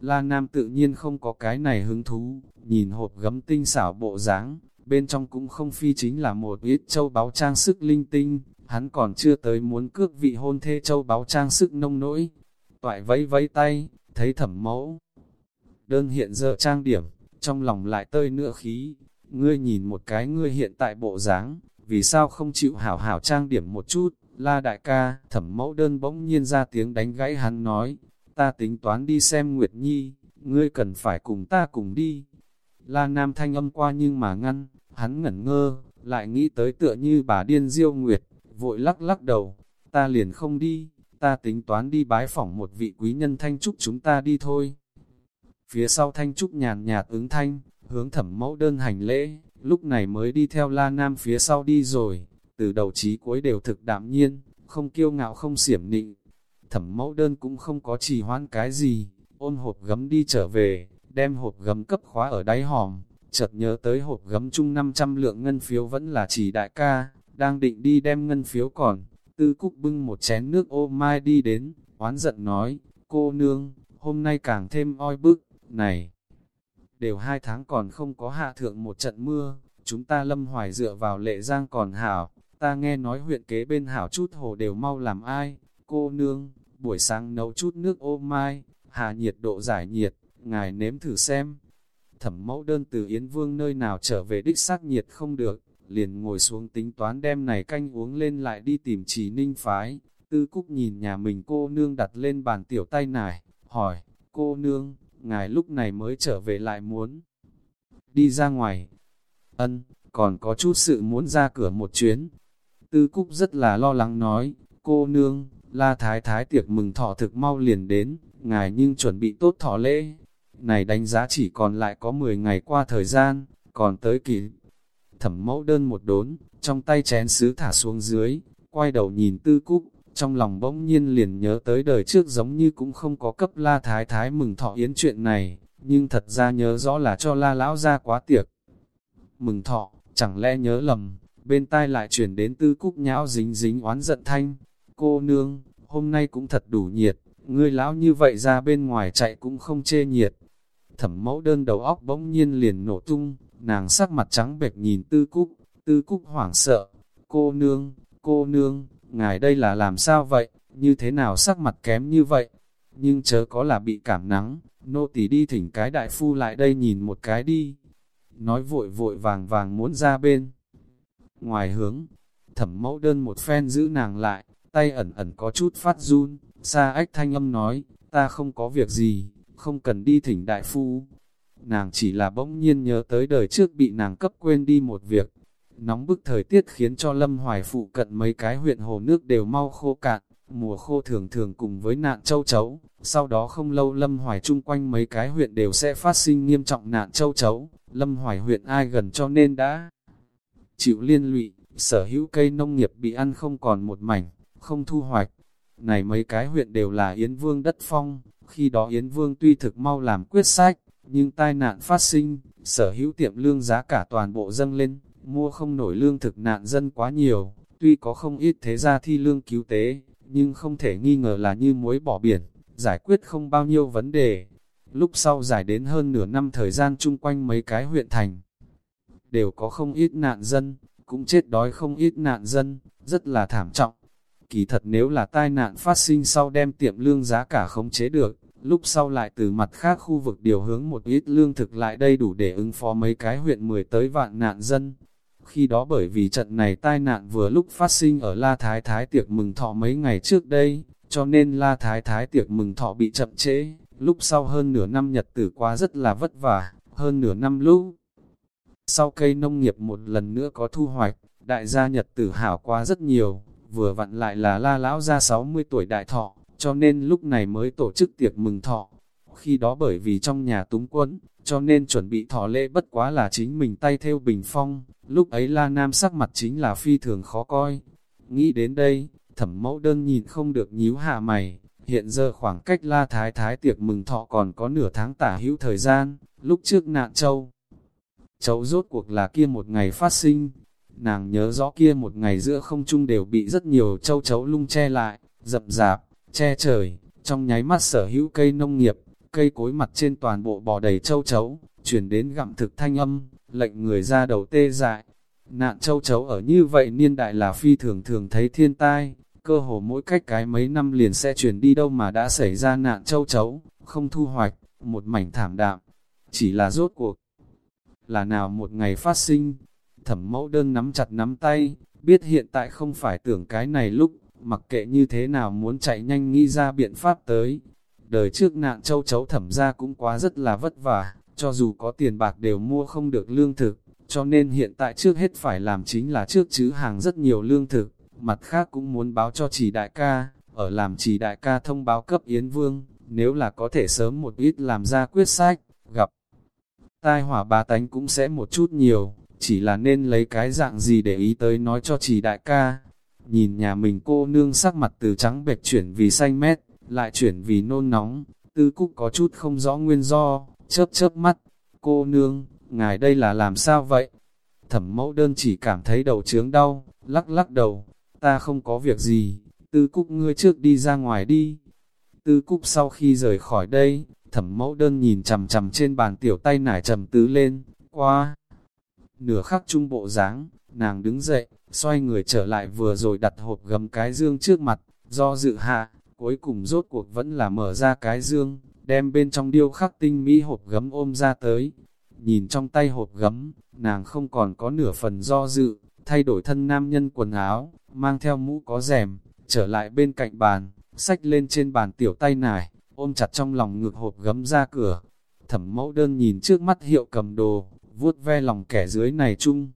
La Nam tự nhiên không có cái này hứng thú, nhìn hộp gấm tinh xảo bộ dáng, bên trong cũng không phi chính là một ít châu báu trang sức linh tinh, hắn còn chưa tới muốn cước vị hôn thê châu báu trang sức nông nỗi. Toại vẫy vẫy tay, thấy thẩm mẫu. Đơn hiện giờ trang điểm, trong lòng lại tơi nữa khí, ngươi nhìn một cái ngươi hiện tại bộ dáng, vì sao không chịu hảo hảo trang điểm một chút, la đại ca, thẩm mẫu đơn bỗng nhiên ra tiếng đánh gãy hắn nói, ta tính toán đi xem Nguyệt Nhi, ngươi cần phải cùng ta cùng đi. La Nam thanh âm qua nhưng mà ngăn, hắn ngẩn ngơ, lại nghĩ tới tựa như bà điên diêu Nguyệt, vội lắc lắc đầu, ta liền không đi, ta tính toán đi bái phỏng một vị quý nhân thanh trúc chúng ta đi thôi. Phía sau thanh trúc nhàn nhạt ứng thanh, hướng thẩm mẫu đơn hành lễ, lúc này mới đi theo la nam phía sau đi rồi, từ đầu chí cuối đều thực đạm nhiên, không kiêu ngạo không xiểm nịnh. Thẩm mẫu đơn cũng không có trì hoãn cái gì, ôn hộp gấm đi trở về, đem hộp gấm cấp khóa ở đáy hòm, chợt nhớ tới hộp gấm chung 500 lượng ngân phiếu vẫn là chỉ đại ca, đang định đi đem ngân phiếu còn, tư cúc bưng một chén nước ô mai đi đến, oán giận nói, cô nương, hôm nay càng thêm oi bức, này, đều hai tháng còn không có hạ thượng một trận mưa, chúng ta lâm hoài dựa vào lệ giang còn hảo, ta nghe nói huyện kế bên hảo chút hồ đều mau làm ai, cô nương, buổi sáng nấu chút nước ô mai, hạ nhiệt độ giải nhiệt, ngài nếm thử xem. Thẩm mẫu đơn từ Yến Vương nơi nào trở về đích xác nhiệt không được, liền ngồi xuống tính toán đem này canh uống lên lại đi tìm trì ninh phái. Tư Cúc nhìn nhà mình cô nương đặt lên bàn tiểu tay nải, hỏi, cô nương, ngài lúc này mới trở về lại muốn đi ra ngoài. Ân, còn có chút sự muốn ra cửa một chuyến. Tư Cúc rất là lo lắng nói, cô nương, la thái thái tiệc mừng thọ thực mau liền đến, ngài nhưng chuẩn bị tốt thọ lễ. Này đánh giá chỉ còn lại có 10 ngày qua thời gian, còn tới kỳ. Thẩm mẫu đơn một đốn, trong tay chén sứ thả xuống dưới, quay đầu nhìn tư cúc, trong lòng bỗng nhiên liền nhớ tới đời trước giống như cũng không có cấp la thái thái mừng thọ yến chuyện này, nhưng thật ra nhớ rõ là cho la lão ra quá tiệc. Mừng thọ, chẳng lẽ nhớ lầm, bên tai lại chuyển đến tư cúc nhão dính dính oán giận thanh. Cô nương, hôm nay cũng thật đủ nhiệt, ngươi lão như vậy ra bên ngoài chạy cũng không chê nhiệt. Thẩm mẫu đơn đầu óc bỗng nhiên liền nổ tung, nàng sắc mặt trắng bệch nhìn tư cúc, tư cúc hoảng sợ. Cô nương, cô nương, ngài đây là làm sao vậy, như thế nào sắc mặt kém như vậy? Nhưng chớ có là bị cảm nắng, nô tỳ đi thỉnh cái đại phu lại đây nhìn một cái đi. Nói vội vội vàng vàng muốn ra bên. Ngoài hướng, thẩm mẫu đơn một phen giữ nàng lại, tay ẩn ẩn có chút phát run, xa ách thanh âm nói, ta không có việc gì, không cần đi thỉnh đại phu. Nàng chỉ là bỗng nhiên nhớ tới đời trước bị nàng cấp quên đi một việc. Nóng bức thời tiết khiến cho lâm hoài phụ cận mấy cái huyện hồ nước đều mau khô cạn, mùa khô thường thường cùng với nạn châu chấu. Sau đó không lâu lâm hoài chung quanh mấy cái huyện đều sẽ phát sinh nghiêm trọng nạn châu chấu. Lâm hoài huyện ai gần cho nên đã chịu liên lụy, sở hữu cây nông nghiệp bị ăn không còn một mảnh, không thu hoạch. Này mấy cái huyện đều là Yến Vương đất phong, khi đó Yến Vương tuy thực mau làm quyết sách, nhưng tai nạn phát sinh, sở hữu tiệm lương giá cả toàn bộ dâng lên, mua không nổi lương thực nạn dân quá nhiều, tuy có không ít thế gia thi lương cứu tế, nhưng không thể nghi ngờ là như muối bỏ biển, giải quyết không bao nhiêu vấn đề. Lúc sau giải đến hơn nửa năm thời gian chung quanh mấy cái huyện thành, đều có không ít nạn dân, cũng chết đói không ít nạn dân, rất là thảm trọng. Kỳ thật nếu là tai nạn phát sinh sau đem tiệm lương giá cả khống chế được, lúc sau lại từ mặt khác khu vực điều hướng một ít lương thực lại đây đủ để ứng phó mấy cái huyện 10 tới vạn nạn dân. Khi đó bởi vì trận này tai nạn vừa lúc phát sinh ở La Thái Thái tiệc mừng thọ mấy ngày trước đây, cho nên La Thái Thái tiệc mừng thọ bị chậm trễ. Lúc sau hơn nửa năm nhật tử qua rất là vất vả, hơn nửa năm lũ. Sau cây nông nghiệp một lần nữa có thu hoạch, đại gia nhật tử hảo quá rất nhiều, vừa vặn lại là la lão ra 60 tuổi đại thọ, cho nên lúc này mới tổ chức tiệc mừng thọ. Khi đó bởi vì trong nhà túng quẫn, cho nên chuẩn bị thọ lễ bất quá là chính mình tay theo bình phong, lúc ấy la nam sắc mặt chính là phi thường khó coi. Nghĩ đến đây, thẩm mẫu đơn nhìn không được nhíu hạ mày, hiện giờ khoảng cách la thái thái tiệc mừng thọ còn có nửa tháng tả hữu thời gian, lúc trước nạn châu. châu rốt cuộc là kia một ngày phát sinh, nàng nhớ rõ kia một ngày giữa không trung đều bị rất nhiều châu chấu lung che lại, dập dạp, che trời, trong nháy mắt sở hữu cây nông nghiệp, cây cối mặt trên toàn bộ bò đầy châu chấu, chuyển đến gặm thực thanh âm, lệnh người ra đầu tê dại. Nạn châu chấu ở như vậy niên đại là phi thường thường thấy thiên tai, cơ hồ mỗi cách cái mấy năm liền sẽ chuyển đi đâu mà đã xảy ra nạn châu chấu, không thu hoạch, một mảnh thảm đạm. Chỉ là rốt cuộc, là nào một ngày phát sinh, thẩm mẫu đơn nắm chặt nắm tay, biết hiện tại không phải tưởng cái này lúc, mặc kệ như thế nào muốn chạy nhanh nghĩ ra biện pháp tới. Đời trước nạn châu chấu thẩm ra cũng quá rất là vất vả, cho dù có tiền bạc đều mua không được lương thực, cho nên hiện tại trước hết phải làm chính là trước chữ hàng rất nhiều lương thực, mặt khác cũng muốn báo cho chỉ đại ca, ở làm chỉ đại ca thông báo cấp Yến Vương, nếu là có thể sớm một ít làm ra quyết sách, gặp tai hỏa ba tánh cũng sẽ một chút nhiều, chỉ là nên lấy cái dạng gì để ý tới nói cho chỉ đại ca. Nhìn nhà mình cô nương sắc mặt từ trắng bệch chuyển vì xanh mét, lại chuyển vì nôn nóng, tư cúc có chút không rõ nguyên do, chớp chớp mắt. Cô nương, ngài đây là làm sao vậy? Thẩm mẫu đơn chỉ cảm thấy đầu trướng đau, lắc lắc đầu, ta không có việc gì, tư cúc ngươi trước đi ra ngoài đi. Tư cúc sau khi rời khỏi đây, thẩm mẫu đơn nhìn chầm chầm trên bàn tiểu tay nải trầm tứ lên, qua. Nửa khắc trung bộ dáng nàng đứng dậy, xoay người trở lại vừa rồi đặt hộp gấm cái dương trước mặt, do dự hạ, cuối cùng rốt cuộc vẫn là mở ra cái dương, đem bên trong điêu khắc tinh mỹ hộp gấm ôm ra tới. Nhìn trong tay hộp gấm, nàng không còn có nửa phần do dự, thay đổi thân nam nhân quần áo, mang theo mũ có rèm, trở lại bên cạnh bàn, sách lên trên bàn tiểu tay nải, ôm chặt trong lòng ngực hộp gấm ra cửa. Thẩm mẫu đơn nhìn trước mắt hiệu cầm đồ, vuốt ve lòng kẻ dưới này chung.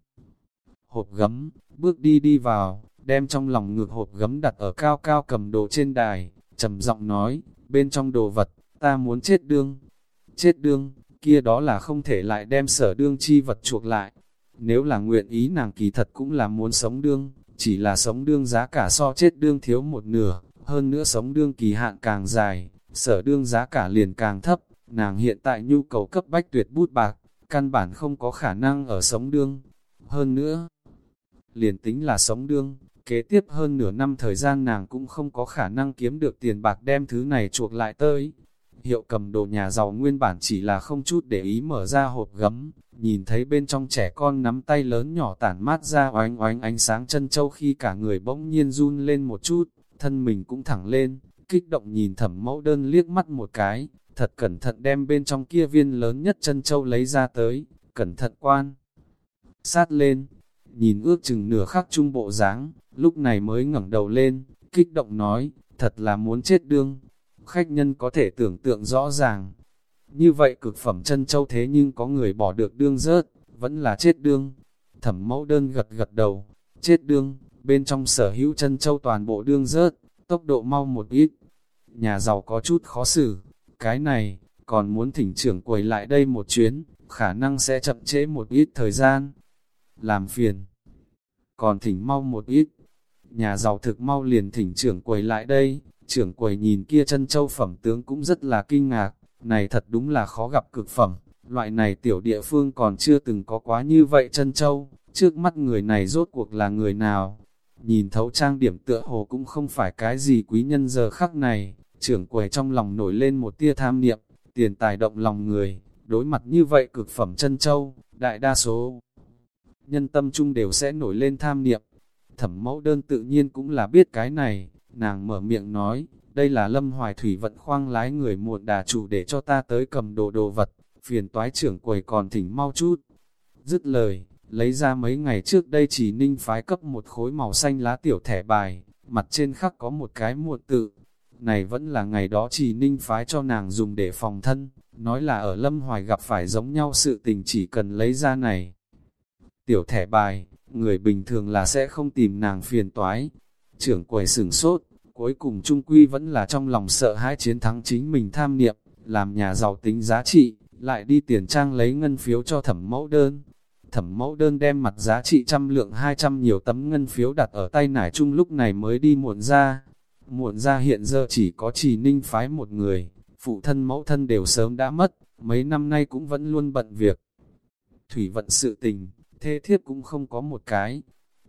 Hộp gấm, bước đi đi vào, đem trong lòng ngược hộp gấm đặt ở cao cao cầm đồ trên đài, trầm giọng nói, bên trong đồ vật, ta muốn chết đương. Chết đương, kia đó là không thể lại đem sở đương chi vật chuộc lại. Nếu là nguyện ý nàng kỳ thật cũng là muốn sống đương, chỉ là sống đương giá cả so chết đương thiếu một nửa, hơn nữa sống đương kỳ hạn càng dài, sở đương giá cả liền càng thấp, nàng hiện tại nhu cầu cấp bách tuyệt bút bạc, căn bản không có khả năng ở sống đương. Hơn nữa, liền tính là sống đương, kế tiếp hơn nửa năm thời gian nàng cũng không có khả năng kiếm được tiền bạc đem thứ này chuộc lại tới. Hiệu cầm đồ nhà giàu nguyên bản chỉ là không chút để ý mở ra hộp gấm, nhìn thấy bên trong trẻ con nắm tay lớn nhỏ tản mát ra oánh oánh ánh sáng chân châu khi cả người bỗng nhiên run lên một chút, thân mình cũng thẳng lên, kích động nhìn thẩm mẫu đơn liếc mắt một cái, thật cẩn thận đem bên trong kia viên lớn nhất chân châu lấy ra tới, cẩn thận quan. Sát lên, nhìn ước chừng nửa khắc trung bộ dáng lúc này mới ngẩng đầu lên, kích động nói, thật là muốn chết đương. Khách nhân có thể tưởng tượng rõ ràng. Như vậy cực phẩm chân châu thế nhưng có người bỏ được đương rớt, vẫn là chết đương. Thẩm mẫu đơn gật gật đầu, chết đương, bên trong sở hữu chân châu toàn bộ đương rớt, tốc độ mau một ít. Nhà giàu có chút khó xử, cái này, còn muốn thỉnh trưởng quầy lại đây một chuyến, khả năng sẽ chậm trễ một ít thời gian. Làm phiền. Còn thỉnh mau một ít. Nhà giàu thực mau liền thỉnh trưởng quầy lại đây, trưởng quầy nhìn kia chân châu phẩm tướng cũng rất là kinh ngạc, này thật đúng là khó gặp cực phẩm, loại này tiểu địa phương còn chưa từng có quá như vậy chân châu, trước mắt người này rốt cuộc là người nào. Nhìn thấu trang điểm tựa hồ cũng không phải cái gì quý nhân giờ khắc này, trưởng quầy trong lòng nổi lên một tia tham niệm, tiền tài động lòng người, đối mặt như vậy cực phẩm chân châu, đại đa số nhân tâm chung đều sẽ nổi lên tham niệm. Thẩm mẫu đơn tự nhiên cũng là biết cái này, nàng mở miệng nói, đây là lâm hoài thủy vận khoang lái người muộn đà chủ để cho ta tới cầm đồ đồ vật, phiền toái trưởng quầy còn thỉnh mau chút. Dứt lời, lấy ra mấy ngày trước đây chỉ ninh phái cấp một khối màu xanh lá tiểu thẻ bài, mặt trên khắc có một cái muộn tự, này vẫn là ngày đó chỉ ninh phái cho nàng dùng để phòng thân, nói là ở Lâm Hoài gặp phải giống nhau sự tình chỉ cần lấy ra này. Tiểu thẻ bài, người bình thường là sẽ không tìm nàng phiền toái. Trưởng quầy sửng sốt, cuối cùng trung quy vẫn là trong lòng sợ hãi chiến thắng chính mình tham niệm, làm nhà giàu tính giá trị, lại đi tiền trang lấy ngân phiếu cho thẩm mẫu đơn. Thẩm mẫu đơn đem mặt giá trị trăm lượng hai trăm nhiều tấm ngân phiếu đặt ở tay nải chung lúc này mới đi muộn ra. Muộn ra hiện giờ chỉ có chỉ ninh phái một người, phụ thân mẫu thân đều sớm đã mất, mấy năm nay cũng vẫn luôn bận việc. Thủy vận sự tình, thê thiếp cũng không có một cái.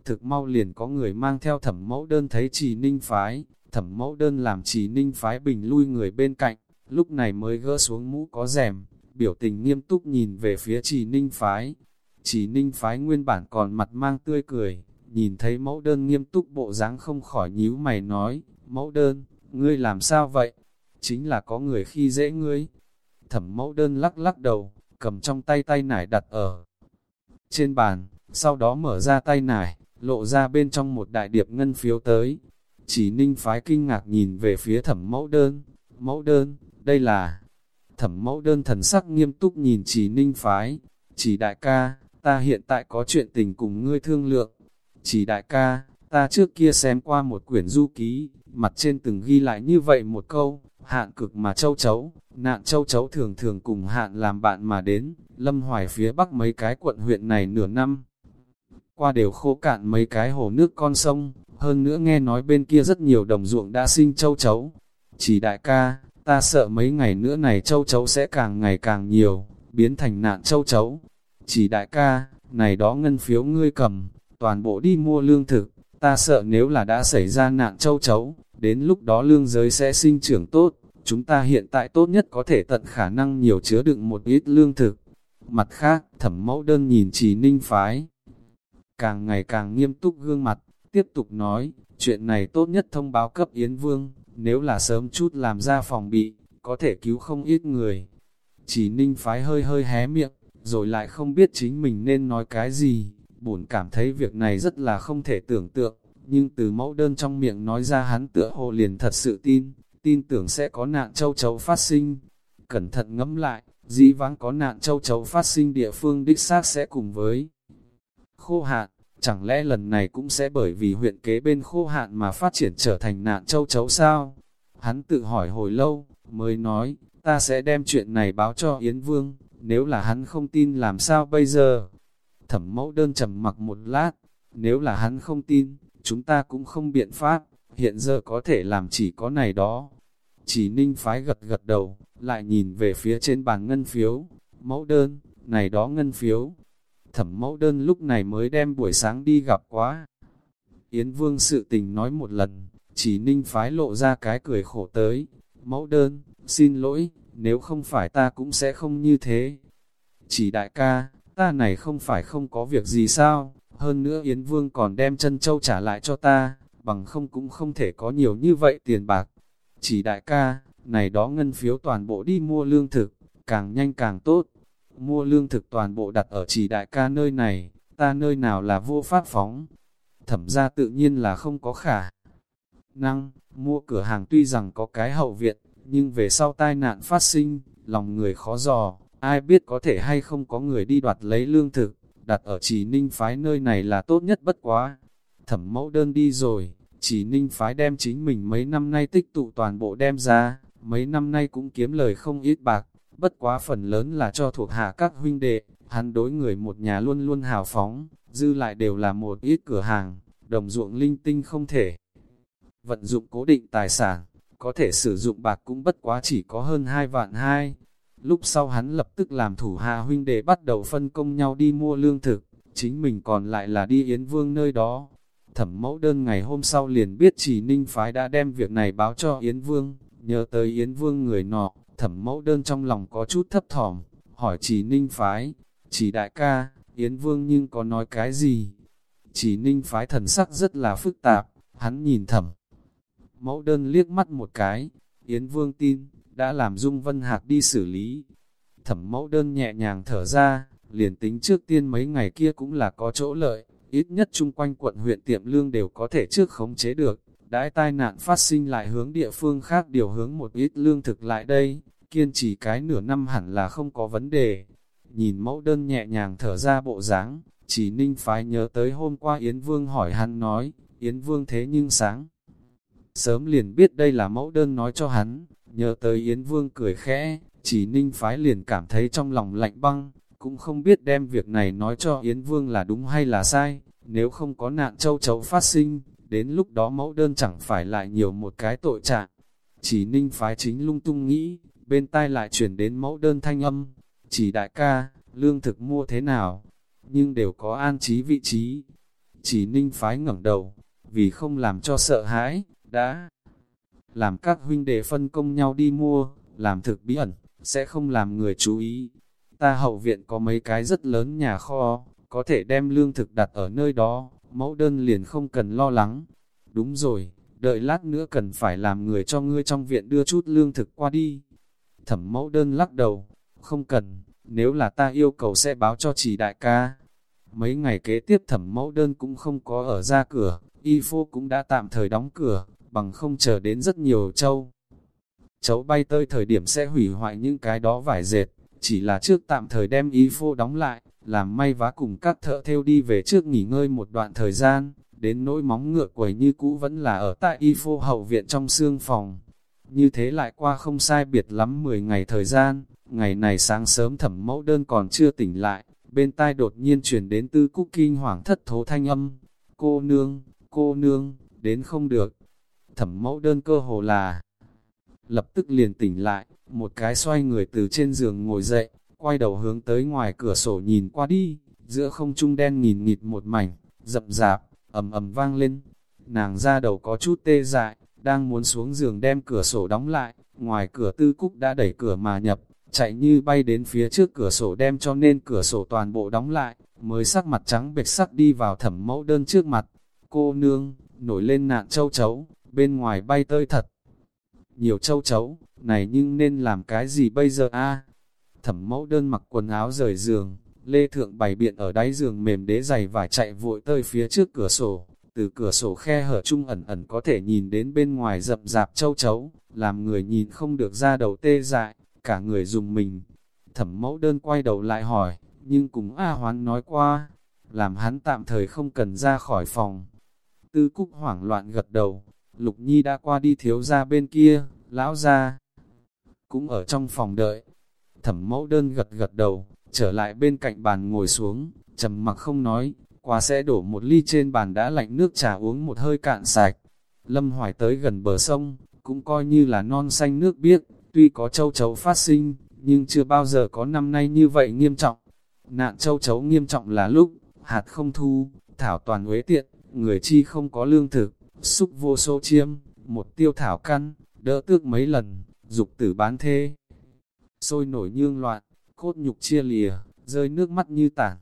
Thực mau liền có người mang theo thẩm mẫu đơn thấy trì ninh phái, thẩm mẫu đơn làm trì ninh phái bình lui người bên cạnh, lúc này mới gỡ xuống mũ có rèm, biểu tình nghiêm túc nhìn về phía trì ninh phái. trì ninh phái nguyên bản còn mặt mang tươi cười, nhìn thấy mẫu đơn nghiêm túc bộ dáng không khỏi nhíu mày nói, mẫu đơn, ngươi làm sao vậy? Chính là có người khi dễ ngươi. Thẩm mẫu đơn lắc lắc đầu, cầm trong tay tay nải đặt ở trên bàn, sau đó mở ra tay nải, lộ ra bên trong một đại điệp ngân phiếu tới. Chỉ ninh phái kinh ngạc nhìn về phía thẩm mẫu đơn, mẫu đơn, đây là... Thẩm mẫu đơn thần sắc nghiêm túc nhìn chỉ ninh phái, chỉ đại ca, ta hiện tại có chuyện tình cùng ngươi thương lượng. Chỉ đại ca, ta trước kia xem qua một quyển du ký, mặt trên từng ghi lại như vậy một câu, hạn cực mà châu chấu, nạn châu chấu thường thường cùng hạn làm bạn mà đến, lâm hoài phía bắc mấy cái quận huyện này nửa năm. Qua đều khô cạn mấy cái hồ nước con sông, hơn nữa nghe nói bên kia rất nhiều đồng ruộng đã sinh châu chấu. Chỉ đại ca, ta sợ mấy ngày nữa này châu chấu sẽ càng ngày càng nhiều, biến thành nạn châu chấu. Chỉ đại ca, này đó ngân phiếu ngươi cầm, toàn bộ đi mua lương thực, ta sợ nếu là đã xảy ra nạn châu chấu, đến lúc đó lương giới sẽ sinh trưởng tốt, chúng ta hiện tại tốt nhất có thể tận khả năng nhiều chứa đựng một ít lương thực. Mặt khác, thẩm mẫu đơn nhìn chỉ ninh phái, càng ngày càng nghiêm túc gương mặt, tiếp tục nói, chuyện này tốt nhất thông báo cấp Yến Vương, nếu là sớm chút làm ra phòng bị, có thể cứu không ít người. Chỉ ninh phái hơi hơi hé miệng, rồi lại không biết chính mình nên nói cái gì, bổn cảm thấy việc này rất là không thể tưởng tượng, nhưng từ mẫu đơn trong miệng nói ra hắn tựa hồ liền thật sự tin, tin tưởng sẽ có nạn châu chấu phát sinh. Cẩn thận ngẫm lại, dĩ vãng có nạn châu chấu phát sinh địa phương đích xác sẽ cùng với khô hạn, chẳng lẽ lần này cũng sẽ bởi vì huyện kế bên khô hạn mà phát triển trở thành nạn châu chấu sao? Hắn tự hỏi hồi lâu, mới nói, ta sẽ đem chuyện này báo cho Yến Vương, nếu là hắn không tin làm sao bây giờ? Thẩm mẫu đơn trầm mặc một lát, nếu là hắn không tin, chúng ta cũng không biện pháp, hiện giờ có thể làm chỉ có này đó. Chỉ ninh phái gật gật đầu, lại nhìn về phía trên bàn ngân phiếu, mẫu đơn, này đó ngân phiếu. Thẩm mẫu đơn lúc này mới đem buổi sáng đi gặp quá. Yến Vương sự tình nói một lần, chỉ ninh phái lộ ra cái cười khổ tới. Mẫu đơn, xin lỗi, nếu không phải ta cũng sẽ không như thế. Chỉ đại ca, ta này không phải không có việc gì sao, hơn nữa Yến Vương còn đem chân châu trả lại cho ta, bằng không cũng không thể có nhiều như vậy tiền bạc. Chỉ đại ca, này đó ngân phiếu toàn bộ đi mua lương thực, càng nhanh càng tốt. Mua lương thực toàn bộ đặt ở chỉ đại ca nơi này, ta nơi nào là vô pháp phóng. Thẩm ra tự nhiên là không có khả. Năng, mua cửa hàng tuy rằng có cái hậu viện, nhưng về sau tai nạn phát sinh, lòng người khó dò, ai biết có thể hay không có người đi đoạt lấy lương thực, đặt ở chỉ ninh phái nơi này là tốt nhất bất quá. Thẩm mẫu đơn đi rồi, chỉ ninh phái đem chính mình mấy năm nay tích tụ toàn bộ đem ra, mấy năm nay cũng kiếm lời không ít bạc, bất quá phần lớn là cho thuộc hạ các huynh đệ, hắn đối người một nhà luôn luôn hào phóng, dư lại đều là một ít cửa hàng, đồng ruộng linh tinh không thể. Vận dụng cố định tài sản, có thể sử dụng bạc cũng bất quá chỉ có hơn 2 vạn 2. Lúc sau hắn lập tức làm thủ hạ huynh đệ bắt đầu phân công nhau đi mua lương thực, chính mình còn lại là đi Yến Vương nơi đó. Thẩm mẫu đơn ngày hôm sau liền biết chỉ ninh phái đã đem việc này báo cho Yến Vương, nhớ tới Yến Vương người nọ, thẩm mẫu đơn trong lòng có chút thấp thỏm, hỏi chỉ ninh phái, chỉ đại ca, Yến Vương nhưng có nói cái gì? Chỉ ninh phái thần sắc rất là phức tạp, hắn nhìn thẩm. Mẫu đơn liếc mắt một cái, Yến Vương tin, đã làm Dung Vân Hạc đi xử lý. Thẩm mẫu đơn nhẹ nhàng thở ra, liền tính trước tiên mấy ngày kia cũng là có chỗ lợi, ít nhất chung quanh quận huyện tiệm lương đều có thể trước khống chế được. Đãi tai nạn phát sinh lại hướng địa phương khác điều hướng một ít lương thực lại đây, kiên trì cái nửa năm hẳn là không có vấn đề. Nhìn mẫu đơn nhẹ nhàng thở ra bộ dáng, Chỉ ninh phái nhớ tới hôm qua Yến Vương hỏi hắn nói, Yến Vương thế nhưng sáng. Sớm liền biết đây là mẫu đơn nói cho hắn, nhớ tới Yến Vương cười khẽ, chỉ ninh phái liền cảm thấy trong lòng lạnh băng, cũng không biết đem việc này nói cho Yến Vương là đúng hay là sai, nếu không có nạn châu chấu phát sinh, đến lúc đó mẫu đơn chẳng phải lại nhiều một cái tội trạng. Chỉ ninh phái chính lung tung nghĩ, bên tai lại chuyển đến mẫu đơn thanh âm, chỉ đại ca, lương thực mua thế nào, nhưng đều có an trí vị trí. Chỉ ninh phái ngẩng đầu, vì không làm cho sợ hãi, đã làm các huynh đệ phân công nhau đi mua, làm thực bí ẩn, sẽ không làm người chú ý. Ta hậu viện có mấy cái rất lớn nhà kho, có thể đem lương thực đặt ở nơi đó, mẫu đơn liền không cần lo lắng. Đúng rồi, đợi lát nữa cần phải làm người cho ngươi trong viện đưa chút lương thực qua đi. Thẩm mẫu đơn lắc đầu, không cần, nếu là ta yêu cầu sẽ báo cho chỉ đại ca. Mấy ngày kế tiếp thẩm mẫu đơn cũng không có ở ra cửa, y phô cũng đã tạm thời đóng cửa, bằng không chờ đến rất nhiều châu. Chấu bay tơi thời điểm sẽ hủy hoại những cái đó vải dệt, chỉ là trước tạm thời đem y phô đóng lại, làm may vá cùng các thợ theo đi về trước nghỉ ngơi một đoạn thời gian, đến nỗi móng ngựa quẩy như cũ vẫn là ở tại y phô hậu viện trong xương phòng. Như thế lại qua không sai biệt lắm 10 ngày thời gian, ngày này sáng sớm thẩm mẫu đơn còn chưa tỉnh lại, bên tai đột nhiên truyền đến tư cúc kinh hoàng thất thố thanh âm. Cô nương, cô nương, đến không được. Thẩm mẫu đơn cơ hồ là lập tức liền tỉnh lại, một cái xoay người từ trên giường ngồi dậy, quay đầu hướng tới ngoài cửa sổ nhìn qua đi, giữa không trung đen nghìn nghịt một mảnh, rậm rạp, ầm ầm vang lên. Nàng ra đầu có chút tê dại, đang muốn xuống giường đem cửa sổ đóng lại, ngoài cửa tư cúc đã đẩy cửa mà nhập, chạy như bay đến phía trước cửa sổ đem cho nên cửa sổ toàn bộ đóng lại, mới sắc mặt trắng bệch sắc đi vào thẩm mẫu đơn trước mặt. Cô nương, nổi lên nạn châu chấu, bên ngoài bay tơi thật. Nhiều châu chấu, này nhưng nên làm cái gì bây giờ a Thẩm mẫu đơn mặc quần áo rời giường, lê thượng bày biện ở đáy giường mềm đế giày vải chạy vội tơi phía trước cửa sổ. Từ cửa sổ khe hở trung ẩn ẩn có thể nhìn đến bên ngoài rậm rạp châu chấu, làm người nhìn không được ra đầu tê dại, cả người dùng mình. Thẩm mẫu đơn quay đầu lại hỏi, nhưng cùng A Hoán nói qua, làm hắn tạm thời không cần ra khỏi phòng. Tư Cúc hoảng loạn gật đầu, Lục Nhi đã qua đi thiếu ra bên kia, lão ra, cũng ở trong phòng đợi. Thẩm mẫu đơn gật gật đầu, trở lại bên cạnh bàn ngồi xuống, trầm mặc không nói, qua sẽ đổ một ly trên bàn đã lạnh nước trà uống một hơi cạn sạch. Lâm Hoài tới gần bờ sông, cũng coi như là non xanh nước biếc, tuy có châu chấu phát sinh, nhưng chưa bao giờ có năm nay như vậy nghiêm trọng. Nạn châu chấu nghiêm trọng là lúc, hạt không thu, thảo toàn huế tiện, người chi không có lương thực, xúc vô số chiêm, một tiêu thảo căn, đỡ tước mấy lần, dục tử bán thê. Sôi nổi nhương loạn, cốt nhục chia lìa, rơi nước mắt như tản.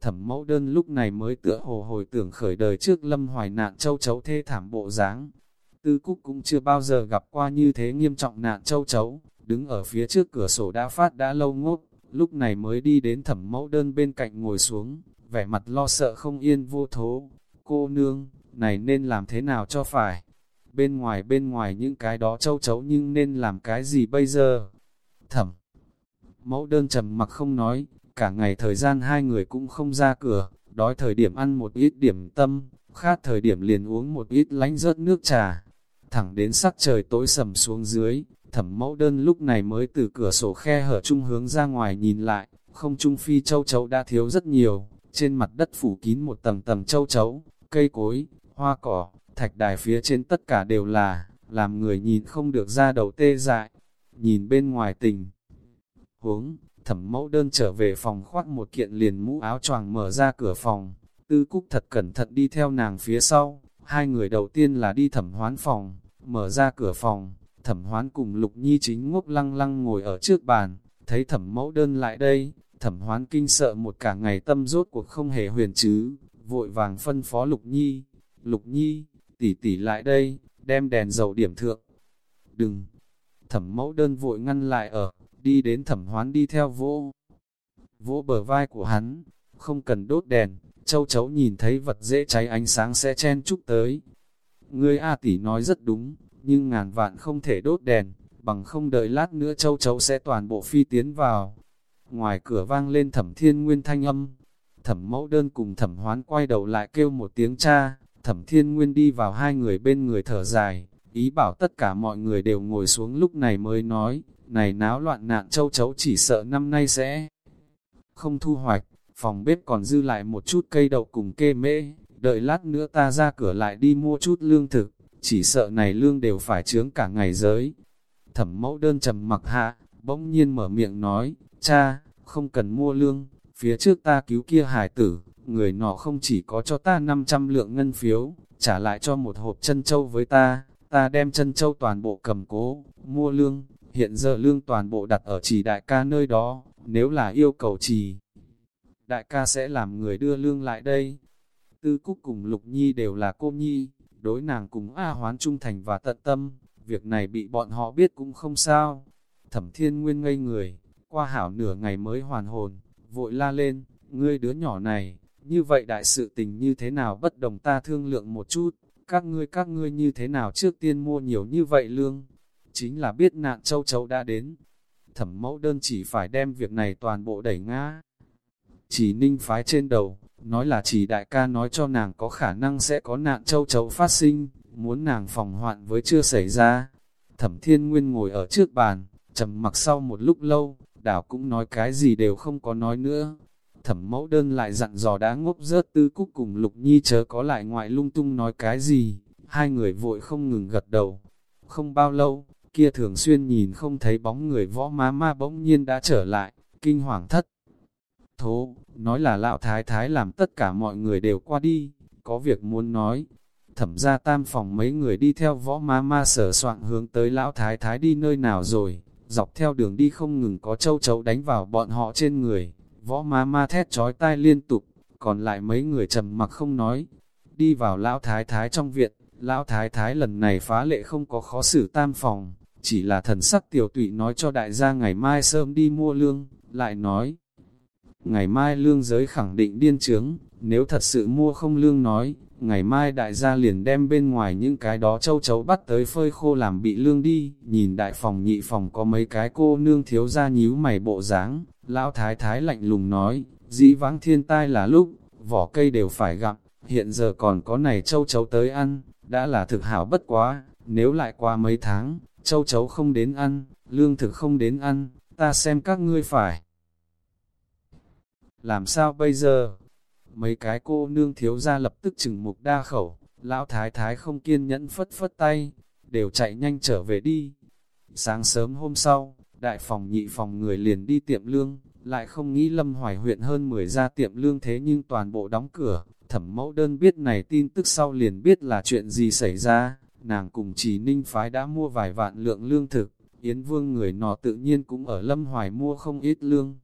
Thẩm mẫu đơn lúc này mới tựa hồ hồi tưởng khởi đời trước lâm hoài nạn châu chấu thê thảm bộ dáng Tư Cúc cũng chưa bao giờ gặp qua như thế nghiêm trọng nạn châu chấu, đứng ở phía trước cửa sổ đã phát đã lâu ngốt, lúc này mới đi đến thẩm mẫu đơn bên cạnh ngồi xuống, vẻ mặt lo sợ không yên vô thố. Cô nương, này nên làm thế nào cho phải? Bên ngoài bên ngoài những cái đó châu chấu nhưng nên làm cái gì bây giờ? Thẩm mẫu đơn trầm mặc không nói, cả ngày thời gian hai người cũng không ra cửa, đói thời điểm ăn một ít điểm tâm, khát thời điểm liền uống một ít lánh rớt nước trà. Thẳng đến sắc trời tối sầm xuống dưới, thẩm mẫu đơn lúc này mới từ cửa sổ khe hở trung hướng ra ngoài nhìn lại, không trung phi châu chấu đã thiếu rất nhiều, trên mặt đất phủ kín một tầng tầng châu chấu, cây cối, hoa cỏ, thạch đài phía trên tất cả đều là, làm người nhìn không được ra đầu tê dại, nhìn bên ngoài tình. Huống, thẩm mẫu đơn trở về phòng khoác một kiện liền mũ áo choàng mở ra cửa phòng, tư cúc thật cẩn thận đi theo nàng phía sau, hai người đầu tiên là đi thẩm hoán phòng, mở ra cửa phòng, thẩm hoán cùng lục nhi chính ngốc lăng lăng ngồi ở trước bàn, thấy thẩm mẫu đơn lại đây, thẩm hoán kinh sợ một cả ngày tâm rốt cuộc không hề huyền chứ, vội vàng phân phó lục nhi, lục nhi, tỷ tỷ lại đây, đem đèn dầu điểm thượng, đừng, thẩm mẫu đơn vội ngăn lại ở, đi đến thẩm hoán đi theo vỗ, vỗ bờ vai của hắn, không cần đốt đèn, châu chấu nhìn thấy vật dễ cháy ánh sáng sẽ chen chúc tới. Ngươi A tỷ nói rất đúng, nhưng ngàn vạn không thể đốt đèn, bằng không đợi lát nữa châu chấu sẽ toàn bộ phi tiến vào. Ngoài cửa vang lên thẩm thiên nguyên thanh âm, Thẩm mẫu đơn cùng thẩm hoán quay đầu lại kêu một tiếng cha, thẩm thiên nguyên đi vào hai người bên người thở dài, ý bảo tất cả mọi người đều ngồi xuống lúc này mới nói, này náo loạn nạn châu chấu chỉ sợ năm nay sẽ không thu hoạch, phòng bếp còn dư lại một chút cây đậu cùng kê mễ, đợi lát nữa ta ra cửa lại đi mua chút lương thực, chỉ sợ này lương đều phải chướng cả ngày giới. Thẩm mẫu đơn trầm mặc hạ, bỗng nhiên mở miệng nói, cha, không cần mua lương, phía trước ta cứu kia hải tử, người nọ không chỉ có cho ta 500 lượng ngân phiếu, trả lại cho một hộp chân châu với ta, ta đem chân châu toàn bộ cầm cố, mua lương, hiện giờ lương toàn bộ đặt ở chỉ đại ca nơi đó, nếu là yêu cầu chỉ Đại ca sẽ làm người đưa lương lại đây. Tư Cúc cùng Lục Nhi đều là cô Nhi, đối nàng cùng A hoán trung thành và tận tâm, việc này bị bọn họ biết cũng không sao. Thẩm Thiên Nguyên ngây người, qua hảo nửa ngày mới hoàn hồn, vội la lên, ngươi đứa nhỏ này, như vậy đại sự tình như thế nào bất đồng ta thương lượng một chút, các ngươi các ngươi như thế nào trước tiên mua nhiều như vậy lương, chính là biết nạn châu chấu đã đến. Thẩm mẫu đơn chỉ phải đem việc này toàn bộ đẩy ngã. Chỉ ninh phái trên đầu, nói là chỉ đại ca nói cho nàng có khả năng sẽ có nạn châu chấu phát sinh, muốn nàng phòng hoạn với chưa xảy ra. Thẩm thiên nguyên ngồi ở trước bàn, trầm mặc sau một lúc lâu, đảo cũng nói cái gì đều không có nói nữa. Thẩm mẫu đơn lại dặn dò đã ngốc rớt tư cúc cùng lục nhi chớ có lại ngoại lung tung nói cái gì, hai người vội không ngừng gật đầu. Không bao lâu, kia thường xuyên nhìn không thấy bóng người võ má ma bỗng nhiên đã trở lại, kinh hoàng thất. Thố, nói là lão thái thái làm tất cả mọi người đều qua đi, có việc muốn nói. Thẩm ra tam phòng mấy người đi theo võ má ma sở soạn hướng tới lão thái thái đi nơi nào rồi, dọc theo đường đi không ngừng có châu chấu đánh vào bọn họ trên người, võ má ma thét trói tai liên tục, còn lại mấy người trầm mặc không nói. Đi vào lão thái thái trong viện, lão thái thái lần này phá lệ không có khó xử tam phòng, chỉ là thần sắc tiểu tụy nói cho đại gia ngày mai sớm đi mua lương, lại nói. Ngày mai lương giới khẳng định điên trướng, nếu thật sự mua không lương nói, ngày mai đại gia liền đem bên ngoài những cái đó châu chấu bắt tới phơi khô làm bị lương đi, nhìn đại phòng nhị phòng có mấy cái cô nương thiếu ra nhíu mày bộ dáng lão thái thái lạnh lùng nói, dĩ vãng thiên tai là lúc, vỏ cây đều phải gặp hiện giờ còn có này châu chấu tới ăn, đã là thực hảo bất quá, nếu lại qua mấy tháng, châu chấu không đến ăn, lương thực không đến ăn, ta xem các ngươi phải. Làm sao bây giờ? Mấy cái cô nương thiếu ra lập tức chừng mục đa khẩu, lão thái thái không kiên nhẫn phất phất tay, đều chạy nhanh trở về đi. Sáng sớm hôm sau, đại phòng nhị phòng người liền đi tiệm lương, lại không nghĩ lâm hoài huyện hơn 10 ra tiệm lương thế nhưng toàn bộ đóng cửa, thẩm mẫu đơn biết này tin tức sau liền biết là chuyện gì xảy ra, nàng cùng chỉ ninh phái đã mua vài vạn lượng lương thực, Yến Vương người nọ tự nhiên cũng ở Lâm Hoài mua không ít lương.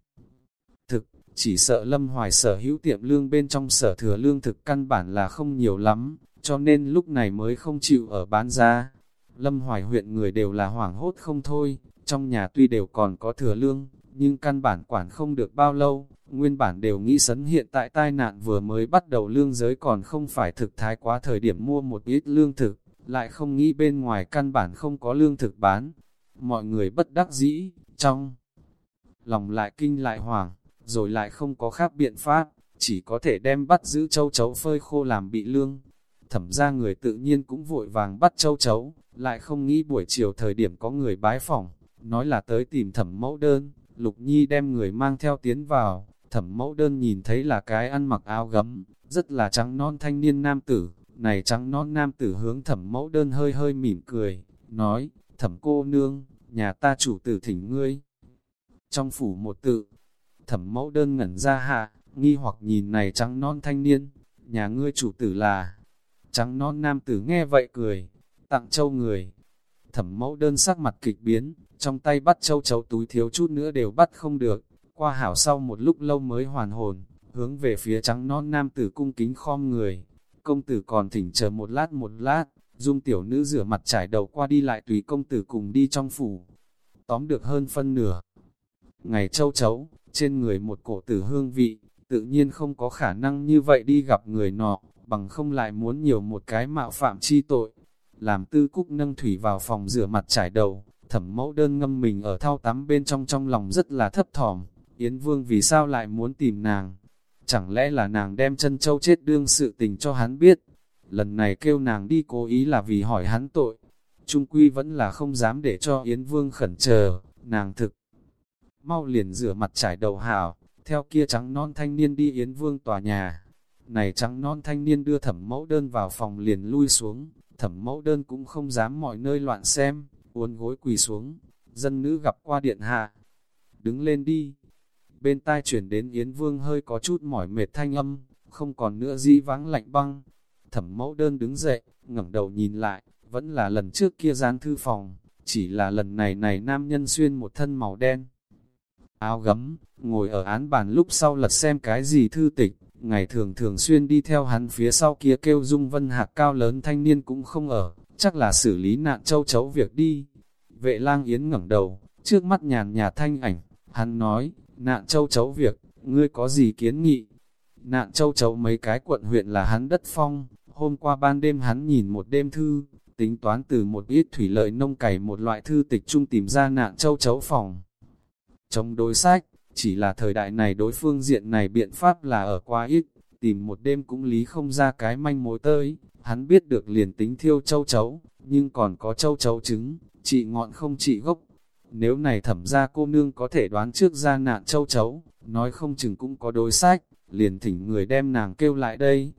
Thực, chỉ sợ Lâm Hoài sở hữu tiệm lương bên trong sở thừa lương thực căn bản là không nhiều lắm, cho nên lúc này mới không chịu ở bán ra. Lâm Hoài huyện người đều là hoảng hốt không thôi, trong nhà tuy đều còn có thừa lương, nhưng căn bản quản không được bao lâu, nguyên bản đều nghĩ sấn hiện tại tai nạn vừa mới bắt đầu lương giới còn không phải thực thái quá thời điểm mua một ít lương thực, lại không nghĩ bên ngoài căn bản không có lương thực bán. Mọi người bất đắc dĩ, trong lòng lại kinh lại hoảng, rồi lại không có khác biện pháp, chỉ có thể đem bắt giữ châu chấu phơi khô làm bị lương. Thẩm ra người tự nhiên cũng vội vàng bắt châu chấu, lại không nghĩ buổi chiều thời điểm có người bái phỏng, nói là tới tìm thẩm mẫu đơn, Lục Nhi đem người mang theo tiến vào, thẩm mẫu đơn nhìn thấy là cái ăn mặc áo gấm, rất là trắng non thanh niên nam tử, này trắng non nam tử hướng thẩm mẫu đơn hơi hơi mỉm cười, nói, thẩm cô nương, nhà ta chủ tử thỉnh ngươi. Trong phủ một tự, thẩm mẫu đơn ngẩn ra hạ, nghi hoặc nhìn này trắng non thanh niên, nhà ngươi chủ tử là, trắng non nam tử nghe vậy cười, tặng châu người. Thẩm mẫu đơn sắc mặt kịch biến, trong tay bắt châu chấu túi thiếu chút nữa đều bắt không được, qua hảo sau một lúc lâu mới hoàn hồn, hướng về phía trắng non nam tử cung kính khom người. Công tử còn thỉnh chờ một lát một lát, dung tiểu nữ rửa mặt trải đầu qua đi lại tùy công tử cùng đi trong phủ. Tóm được hơn phân nửa. Ngày châu chấu, trên người một cổ tử hương vị, tự nhiên không có khả năng như vậy đi gặp người nọ, bằng không lại muốn nhiều một cái mạo phạm chi tội. Làm tư cúc nâng thủy vào phòng rửa mặt trải đầu, thẩm mẫu đơn ngâm mình ở thao tắm bên trong trong lòng rất là thấp thỏm, Yến Vương vì sao lại muốn tìm nàng? chẳng lẽ là nàng đem chân châu chết đương sự tình cho hắn biết. Lần này kêu nàng đi cố ý là vì hỏi hắn tội. Trung quy vẫn là không dám để cho Yến Vương khẩn chờ, nàng thực. Mau liền rửa mặt trải đầu hảo, theo kia trắng non thanh niên đi Yến Vương tòa nhà. Này trắng non thanh niên đưa thẩm mẫu đơn vào phòng liền lui xuống, thẩm mẫu đơn cũng không dám mọi nơi loạn xem, uốn gối quỳ xuống, dân nữ gặp qua điện hạ. Đứng lên đi. Bên tai chuyển đến Yến Vương hơi có chút mỏi mệt thanh âm, không còn nữa dĩ vắng lạnh băng. Thẩm mẫu đơn đứng dậy, ngẩng đầu nhìn lại, vẫn là lần trước kia gian thư phòng, chỉ là lần này này nam nhân xuyên một thân màu đen. Áo gấm, ngồi ở án bàn lúc sau lật xem cái gì thư tịch, ngày thường thường xuyên đi theo hắn phía sau kia kêu dung vân hạc cao lớn thanh niên cũng không ở, chắc là xử lý nạn châu chấu việc đi. Vệ lang yến ngẩng đầu, trước mắt nhàn nhà thanh ảnh, hắn nói, nạn châu chấu việc, ngươi có gì kiến nghị? Nạn châu chấu mấy cái quận huyện là hắn đất phong, hôm qua ban đêm hắn nhìn một đêm thư, tính toán từ một ít thủy lợi nông cày một loại thư tịch chung tìm ra nạn châu chấu phòng. Trong đối sách, chỉ là thời đại này đối phương diện này biện pháp là ở quá ít, tìm một đêm cũng lý không ra cái manh mối tới, hắn biết được liền tính thiêu châu chấu, nhưng còn có châu chấu trứng, trị ngọn không trị gốc. Nếu này thẩm ra cô nương có thể đoán trước ra nạn châu chấu, nói không chừng cũng có đối sách, liền thỉnh người đem nàng kêu lại đây.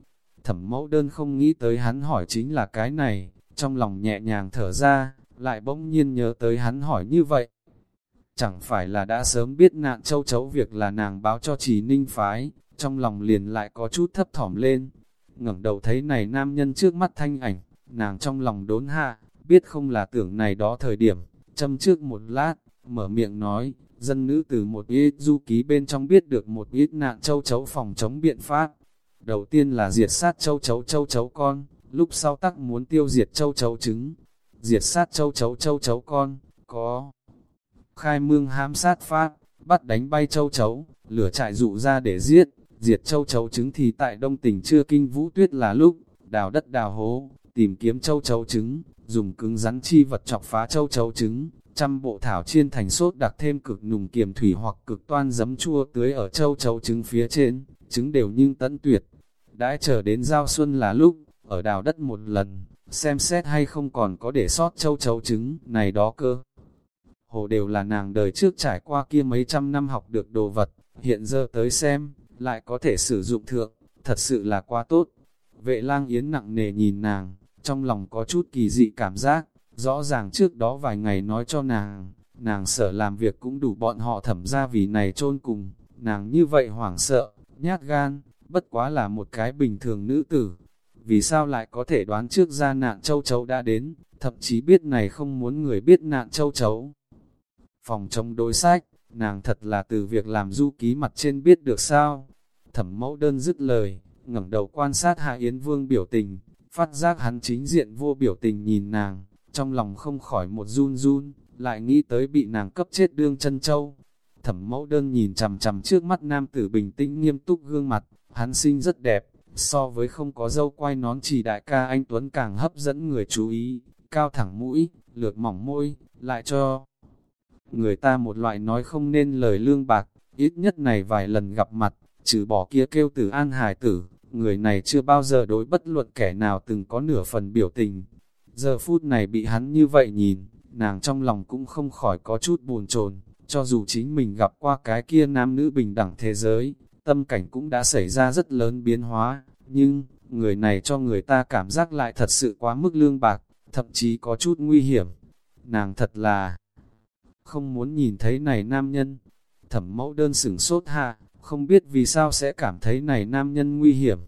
Thẩm mẫu đơn không nghĩ tới hắn hỏi chính là cái này, trong lòng nhẹ nhàng thở ra, lại bỗng nhiên nhớ tới hắn hỏi như vậy. Chẳng phải là đã sớm biết nạn châu chấu việc là nàng báo cho trì ninh phái, trong lòng liền lại có chút thấp thỏm lên. ngẩng đầu thấy này nam nhân trước mắt thanh ảnh, nàng trong lòng đốn hạ, biết không là tưởng này đó thời điểm, châm trước một lát, mở miệng nói, dân nữ từ một ít du ký bên trong biết được một ít nạn châu chấu phòng chống biện pháp. Đầu tiên là diệt sát châu chấu châu chấu con, lúc sau tắc muốn tiêu diệt châu chấu trứng, diệt sát châu chấu châu chấu con, có khai mương hám sát phát, bắt đánh bay châu chấu, lửa trại dụ ra để giết, diệt châu chấu trứng thì tại đông tỉnh chưa kinh vũ tuyết là lúc, đào đất đào hố, tìm kiếm châu chấu trứng, dùng cứng rắn chi vật chọc phá châu chấu trứng, trăm bộ thảo chiên thành sốt đặc thêm cực nùng kiềm thủy hoặc cực toan giấm chua tưới ở châu chấu trứng phía trên, trứng đều nhưng tận tuyệt. Đãi chờ đến giao xuân là lúc, ở đào đất một lần, xem xét hay không còn có để sót châu chấu trứng này đó cơ. Hồ đều là nàng đời trước trải qua kia mấy trăm năm học được đồ vật, hiện giờ tới xem, lại có thể sử dụng thượng, thật sự là quá tốt. Vệ lang yến nặng nề nhìn nàng, trong lòng có chút kỳ dị cảm giác, rõ ràng trước đó vài ngày nói cho nàng, nàng sợ làm việc cũng đủ bọn họ thẩm ra vì này chôn cùng, nàng như vậy hoảng sợ, nhát gan, bất quá là một cái bình thường nữ tử, vì sao lại có thể đoán trước ra nạn châu chấu đã đến, thậm chí biết này không muốn người biết nạn châu chấu. Phòng trong đối sách, nàng thật là từ việc làm du ký mặt trên biết được sao. Thẩm mẫu đơn dứt lời, ngẩng đầu quan sát Hạ Yến Vương biểu tình, phát giác hắn chính diện vô biểu tình nhìn nàng, trong lòng không khỏi một run run, lại nghĩ tới bị nàng cấp chết đương chân châu. Thẩm mẫu đơn nhìn chằm chằm trước mắt nam tử bình tĩnh nghiêm túc gương mặt, hắn sinh rất đẹp, so với không có dâu quay nón chỉ đại ca anh Tuấn càng hấp dẫn người chú ý, cao thẳng mũi, lược mỏng môi, lại cho người ta một loại nói không nên lời lương bạc, ít nhất này vài lần gặp mặt, trừ bỏ kia kêu từ an hải tử, người này chưa bao giờ đối bất luận kẻ nào từng có nửa phần biểu tình. Giờ phút này bị hắn như vậy nhìn, nàng trong lòng cũng không khỏi có chút buồn chồn cho dù chính mình gặp qua cái kia nam nữ bình đẳng thế giới, tâm cảnh cũng đã xảy ra rất lớn biến hóa, nhưng, người này cho người ta cảm giác lại thật sự quá mức lương bạc, thậm chí có chút nguy hiểm. Nàng thật là không muốn nhìn thấy này nam nhân. Thẩm mẫu đơn sửng sốt hạ, không biết vì sao sẽ cảm thấy này nam nhân nguy hiểm.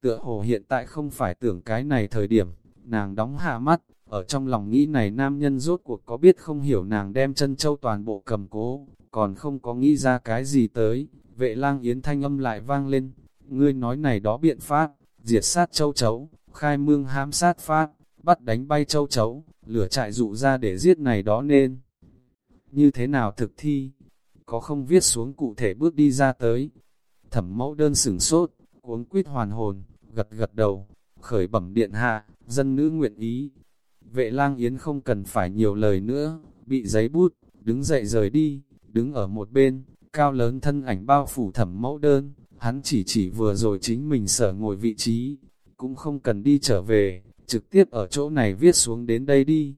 Tựa hồ hiện tại không phải tưởng cái này thời điểm, nàng đóng hạ mắt, ở trong lòng nghĩ này nam nhân rốt cuộc có biết không hiểu nàng đem chân châu toàn bộ cầm cố, còn không có nghĩ ra cái gì tới, vệ lang yến thanh âm lại vang lên, ngươi nói này đó biện pháp, diệt sát châu chấu, khai mương hám sát phát bắt đánh bay châu chấu, lửa trại dụ ra để giết này đó nên như thế nào thực thi, có không viết xuống cụ thể bước đi ra tới. Thẩm mẫu đơn sửng sốt, cuống quýt hoàn hồn, gật gật đầu, khởi bẩm điện hạ, dân nữ nguyện ý. Vệ lang yến không cần phải nhiều lời nữa, bị giấy bút, đứng dậy rời đi, đứng ở một bên, cao lớn thân ảnh bao phủ thẩm mẫu đơn, hắn chỉ chỉ vừa rồi chính mình sở ngồi vị trí, cũng không cần đi trở về, trực tiếp ở chỗ này viết xuống đến đây đi.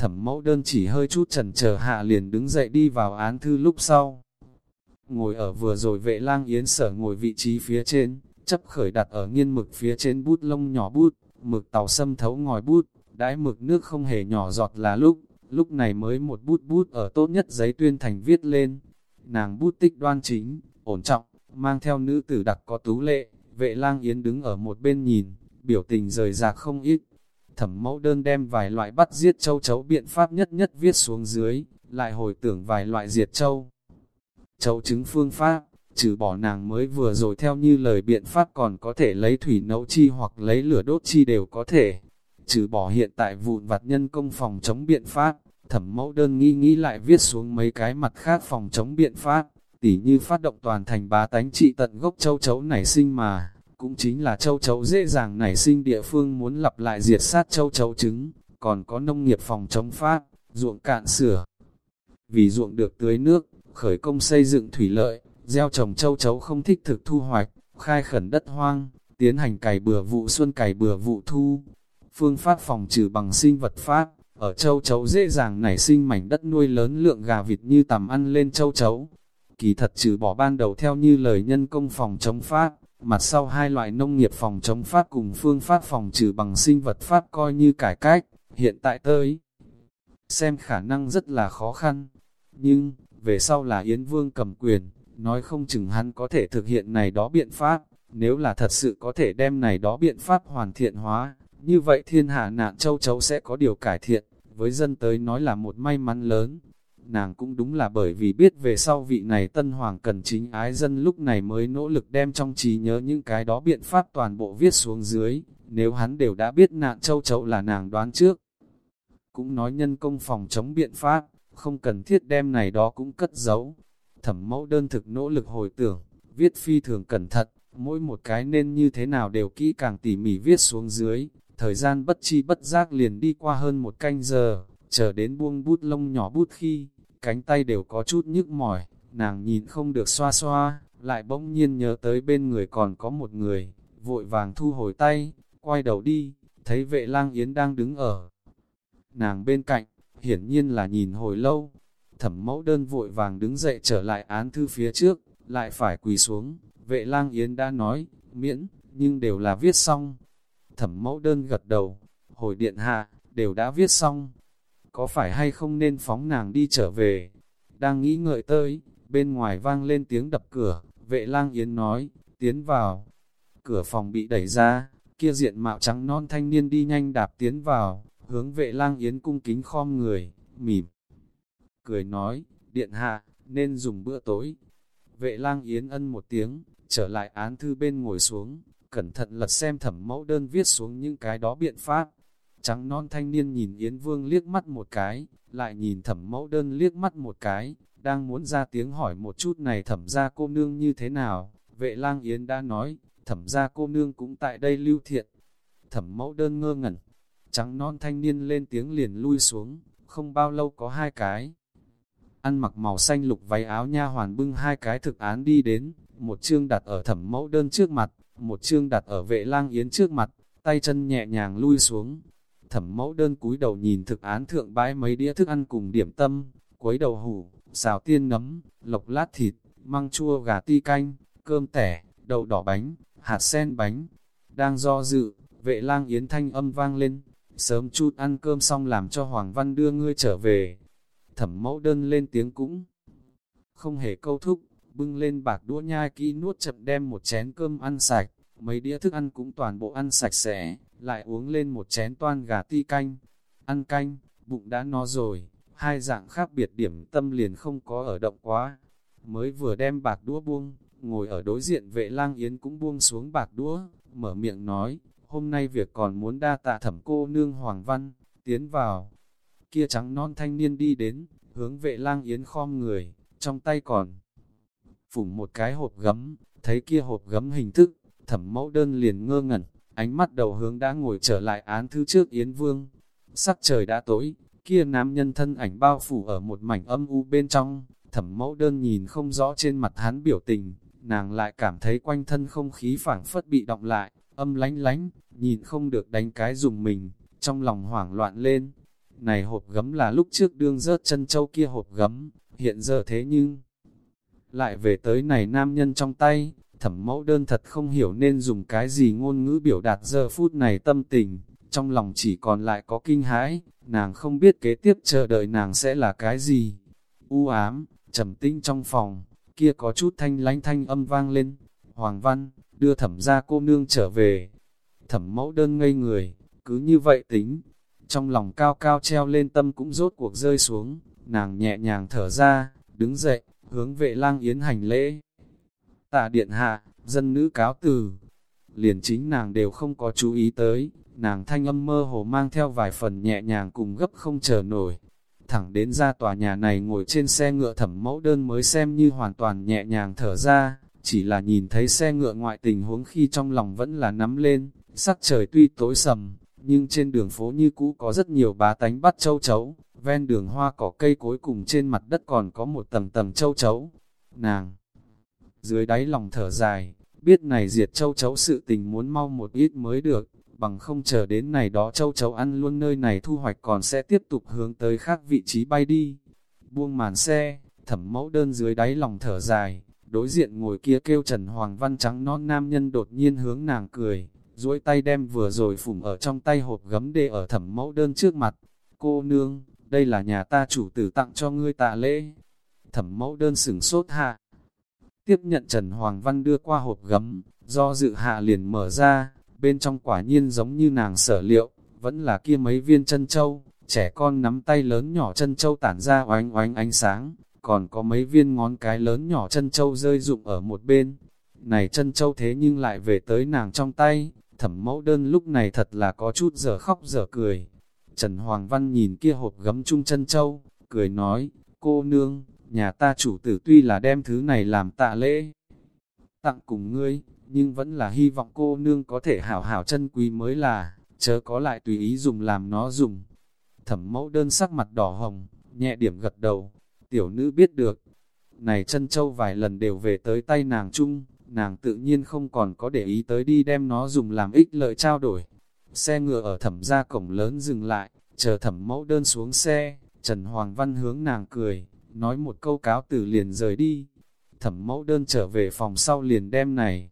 Thẩm mẫu đơn chỉ hơi chút trần chờ hạ liền đứng dậy đi vào án thư lúc sau. Ngồi ở vừa rồi vệ lang yến sở ngồi vị trí phía trên, chấp khởi đặt ở nghiên mực phía trên bút lông nhỏ bút, mực tàu xâm thấu ngòi bút, đãi mực nước không hề nhỏ giọt là lúc, lúc này mới một bút bút ở tốt nhất giấy tuyên thành viết lên. Nàng bút tích đoan chính, ổn trọng, mang theo nữ tử đặc có tú lệ, vệ lang yến đứng ở một bên nhìn, biểu tình rời rạc không ít. Thẩm mẫu đơn đem vài loại bắt giết châu chấu biện pháp nhất nhất viết xuống dưới, lại hồi tưởng vài loại diệt châu. châu chứng phương pháp, trừ bỏ nàng mới vừa rồi theo như lời biện pháp còn có thể lấy thủy nấu chi hoặc lấy lửa đốt chi đều có thể. Trừ bỏ hiện tại vụn vặt nhân công phòng chống biện pháp, thẩm mẫu đơn nghi nghĩ lại viết xuống mấy cái mặt khác phòng chống biện pháp, tỉ như phát động toàn thành bá tánh trị tận gốc châu chấu nảy sinh mà, cũng chính là châu chấu dễ dàng nảy sinh địa phương muốn lặp lại diệt sát châu chấu trứng, còn có nông nghiệp phòng chống pháp, ruộng cạn sửa. Vì ruộng được tưới nước, khởi công xây dựng thủy lợi, gieo trồng châu chấu không thích thực thu hoạch, khai khẩn đất hoang, tiến hành cày bừa vụ xuân cày bừa vụ thu. Phương pháp phòng trừ bằng sinh vật pháp, ở châu chấu dễ dàng nảy sinh mảnh đất nuôi lớn lượng gà vịt như tầm ăn lên châu chấu. Kỳ thật trừ bỏ ban đầu theo như lời nhân công phòng chống pháp, mặt sau hai loại nông nghiệp phòng chống phát cùng phương pháp phòng trừ bằng sinh vật phát coi như cải cách, hiện tại tới. Xem khả năng rất là khó khăn, nhưng, về sau là Yến Vương cầm quyền, nói không chừng hắn có thể thực hiện này đó biện pháp, nếu là thật sự có thể đem này đó biện pháp hoàn thiện hóa, như vậy thiên hạ nạn châu chấu sẽ có điều cải thiện, với dân tới nói là một may mắn lớn. Nàng cũng đúng là bởi vì biết về sau vị này tân hoàng cần chính ái dân lúc này mới nỗ lực đem trong trí nhớ những cái đó biện pháp toàn bộ viết xuống dưới, nếu hắn đều đã biết nạn châu chậu là nàng đoán trước. Cũng nói nhân công phòng chống biện pháp, không cần thiết đem này đó cũng cất giấu. Thẩm mẫu đơn thực nỗ lực hồi tưởng, viết phi thường cẩn thận, mỗi một cái nên như thế nào đều kỹ càng tỉ mỉ viết xuống dưới, thời gian bất chi bất giác liền đi qua hơn một canh giờ, chờ đến buông bút lông nhỏ bút khi, cánh tay đều có chút nhức mỏi, nàng nhìn không được xoa xoa, lại bỗng nhiên nhớ tới bên người còn có một người, vội vàng thu hồi tay, quay đầu đi, thấy vệ lang yến đang đứng ở nàng bên cạnh, hiển nhiên là nhìn hồi lâu. Thẩm mẫu đơn vội vàng đứng dậy trở lại án thư phía trước, lại phải quỳ xuống. Vệ lang yến đã nói, miễn, nhưng đều là viết xong. Thẩm mẫu đơn gật đầu, hồi điện hạ, đều đã viết xong. Có phải hay không nên phóng nàng đi trở về? Đang nghĩ ngợi tới, bên ngoài vang lên tiếng đập cửa, vệ lang yến nói, tiến vào. Cửa phòng bị đẩy ra, kia diện mạo trắng non thanh niên đi nhanh đạp tiến vào, hướng vệ lang yến cung kính khom người, mỉm. Cười nói, điện hạ, nên dùng bữa tối. Vệ lang yến ân một tiếng, trở lại án thư bên ngồi xuống, cẩn thận lật xem thẩm mẫu đơn viết xuống những cái đó biện pháp. Trắng non thanh niên nhìn Yến Vương liếc mắt một cái, lại nhìn thẩm mẫu đơn liếc mắt một cái, đang muốn ra tiếng hỏi một chút này thẩm ra cô nương như thế nào. Vệ lang Yến đã nói, thẩm ra cô nương cũng tại đây lưu thiện. Thẩm mẫu đơn ngơ ngẩn, Trắng non thanh niên lên tiếng liền lui xuống, không bao lâu có hai cái. Ăn mặc màu xanh lục váy áo nha hoàn bưng hai cái thực án đi đến, một chương đặt ở thẩm mẫu đơn trước mặt, một chương đặt ở vệ lang yến trước mặt, tay chân nhẹ nhàng lui xuống. Thẩm mẫu đơn cúi đầu nhìn thực án thượng bãi mấy đĩa thức ăn cùng điểm tâm, quấy đầu hủ, xào tiên nấm, lộc lát thịt, măng chua gà ti canh, cơm tẻ, đậu đỏ bánh, hạt sen bánh. Đang do dự, vệ lang yến thanh âm vang lên, sớm chút ăn cơm xong làm cho Hoàng Văn đưa ngươi trở về. Thẩm mẫu đơn lên tiếng cũng không hề câu thúc, bưng lên bạc đũa nhai kỹ nuốt chậm đem một chén cơm ăn sạch, mấy đĩa thức ăn cũng toàn bộ ăn sạch sẽ, lại uống lên một chén toan gà ti canh. Ăn canh, bụng đã no rồi, hai dạng khác biệt điểm tâm liền không có ở động quá. Mới vừa đem bạc đũa buông, ngồi ở đối diện vệ lang yến cũng buông xuống bạc đũa, mở miệng nói, hôm nay việc còn muốn đa tạ thẩm cô nương Hoàng Văn, tiến vào. Kia trắng non thanh niên đi đến, hướng vệ lang yến khom người, trong tay còn phủng một cái hộp gấm, thấy kia hộp gấm hình thức, thẩm mẫu đơn liền ngơ ngẩn, ánh mắt đầu hướng đã ngồi trở lại án thư trước Yến Vương. Sắc trời đã tối, kia nam nhân thân ảnh bao phủ ở một mảnh âm u bên trong, thẩm mẫu đơn nhìn không rõ trên mặt hắn biểu tình, nàng lại cảm thấy quanh thân không khí phảng phất bị động lại, âm lánh lánh, nhìn không được đánh cái dùng mình, trong lòng hoảng loạn lên. Này hộp gấm là lúc trước đương rớt chân châu kia hộp gấm, hiện giờ thế nhưng lại về tới này nam nhân trong tay, thẩm mẫu đơn thật không hiểu nên dùng cái gì ngôn ngữ biểu đạt giờ phút này tâm tình, trong lòng chỉ còn lại có kinh hãi, nàng không biết kế tiếp chờ đợi nàng sẽ là cái gì. U ám, trầm tinh trong phòng, kia có chút thanh lánh thanh âm vang lên, Hoàng Văn, đưa thẩm ra cô nương trở về. Thẩm mẫu đơn ngây người, cứ như vậy tính, trong lòng cao cao treo lên tâm cũng rốt cuộc rơi xuống, nàng nhẹ nhàng thở ra, đứng dậy, hướng vệ lang yến hành lễ. Tạ điện hạ, dân nữ cáo từ, liền chính nàng đều không có chú ý tới, nàng thanh âm mơ hồ mang theo vài phần nhẹ nhàng cùng gấp không chờ nổi. Thẳng đến ra tòa nhà này ngồi trên xe ngựa thẩm mẫu đơn mới xem như hoàn toàn nhẹ nhàng thở ra, chỉ là nhìn thấy xe ngựa ngoại tình huống khi trong lòng vẫn là nắm lên, sắc trời tuy tối sầm, nhưng trên đường phố như cũ có rất nhiều bá tánh bắt châu chấu, ven đường hoa cỏ cây cối cùng trên mặt đất còn có một tầng tầng châu chấu. Nàng, dưới đáy lòng thở dài, biết này diệt châu chấu sự tình muốn mau một ít mới được, bằng không chờ đến này đó châu chấu ăn luôn nơi này thu hoạch còn sẽ tiếp tục hướng tới khác vị trí bay đi. Buông màn xe, thẩm mẫu đơn dưới đáy lòng thở dài, đối diện ngồi kia kêu Trần Hoàng Văn trắng non nam nhân đột nhiên hướng nàng cười, duỗi tay đem vừa rồi phủng ở trong tay hộp gấm đê ở thẩm mẫu đơn trước mặt. Cô nương, đây là nhà ta chủ tử tặng cho ngươi tạ lễ. Thẩm mẫu đơn sửng sốt hạ. Tiếp nhận Trần Hoàng Văn đưa qua hộp gấm, do dự hạ liền mở ra, bên trong quả nhiên giống như nàng sở liệu, vẫn là kia mấy viên chân châu, trẻ con nắm tay lớn nhỏ chân châu tản ra oánh oánh ánh sáng, còn có mấy viên ngón cái lớn nhỏ chân châu rơi rụng ở một bên. Này chân châu thế nhưng lại về tới nàng trong tay, thẩm mẫu đơn lúc này thật là có chút giờ khóc giờ cười. Trần Hoàng Văn nhìn kia hộp gấm chung chân châu, cười nói, cô nương, nhà ta chủ tử tuy là đem thứ này làm tạ lễ, tặng cùng ngươi, nhưng vẫn là hy vọng cô nương có thể hảo hảo chân quý mới là, chớ có lại tùy ý dùng làm nó dùng. Thẩm mẫu đơn sắc mặt đỏ hồng, nhẹ điểm gật đầu, tiểu nữ biết được. Này chân châu vài lần đều về tới tay nàng chung, nàng tự nhiên không còn có để ý tới đi đem nó dùng làm ích lợi trao đổi. Xe ngựa ở thẩm gia cổng lớn dừng lại, chờ thẩm mẫu đơn xuống xe, Trần Hoàng Văn hướng nàng cười, nói một câu cáo từ liền rời đi. Thẩm mẫu đơn trở về phòng sau liền đem này.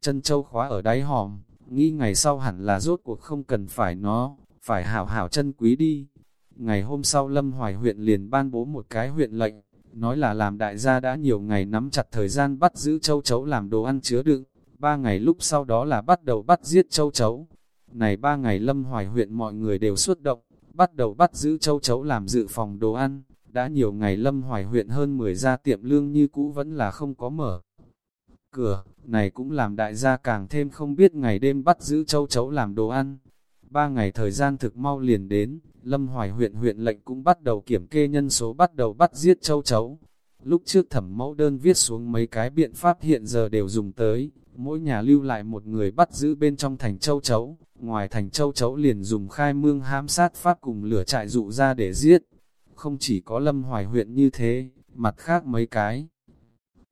Chân châu khóa ở đáy hòm, nghĩ ngày sau hẳn là rốt cuộc không cần phải nó, phải hảo hảo chân quý đi. Ngày hôm sau Lâm Hoài huyện liền ban bố một cái huyện lệnh, nói là làm đại gia đã nhiều ngày nắm chặt thời gian bắt giữ châu chấu làm đồ ăn chứa đựng, ba ngày lúc sau đó là bắt đầu bắt giết châu chấu. Này ba ngày Lâm Hoài huyện mọi người đều xuất động, bắt đầu bắt giữ châu chấu làm dự phòng đồ ăn, đã nhiều ngày Lâm Hoài huyện hơn 10 gia tiệm lương như cũ vẫn là không có mở. Cửa, này cũng làm đại gia càng thêm không biết ngày đêm bắt giữ châu chấu làm đồ ăn. Ba ngày thời gian thực mau liền đến, Lâm Hoài huyện huyện lệnh cũng bắt đầu kiểm kê nhân số bắt đầu bắt giết châu chấu. Lúc trước thẩm mẫu đơn viết xuống mấy cái biện pháp hiện giờ đều dùng tới, mỗi nhà lưu lại một người bắt giữ bên trong thành châu chấu, ngoài thành châu chấu liền dùng khai mương hãm sát pháp cùng lửa trại dụ ra để giết. Không chỉ có lâm hoài huyện như thế, mặt khác mấy cái.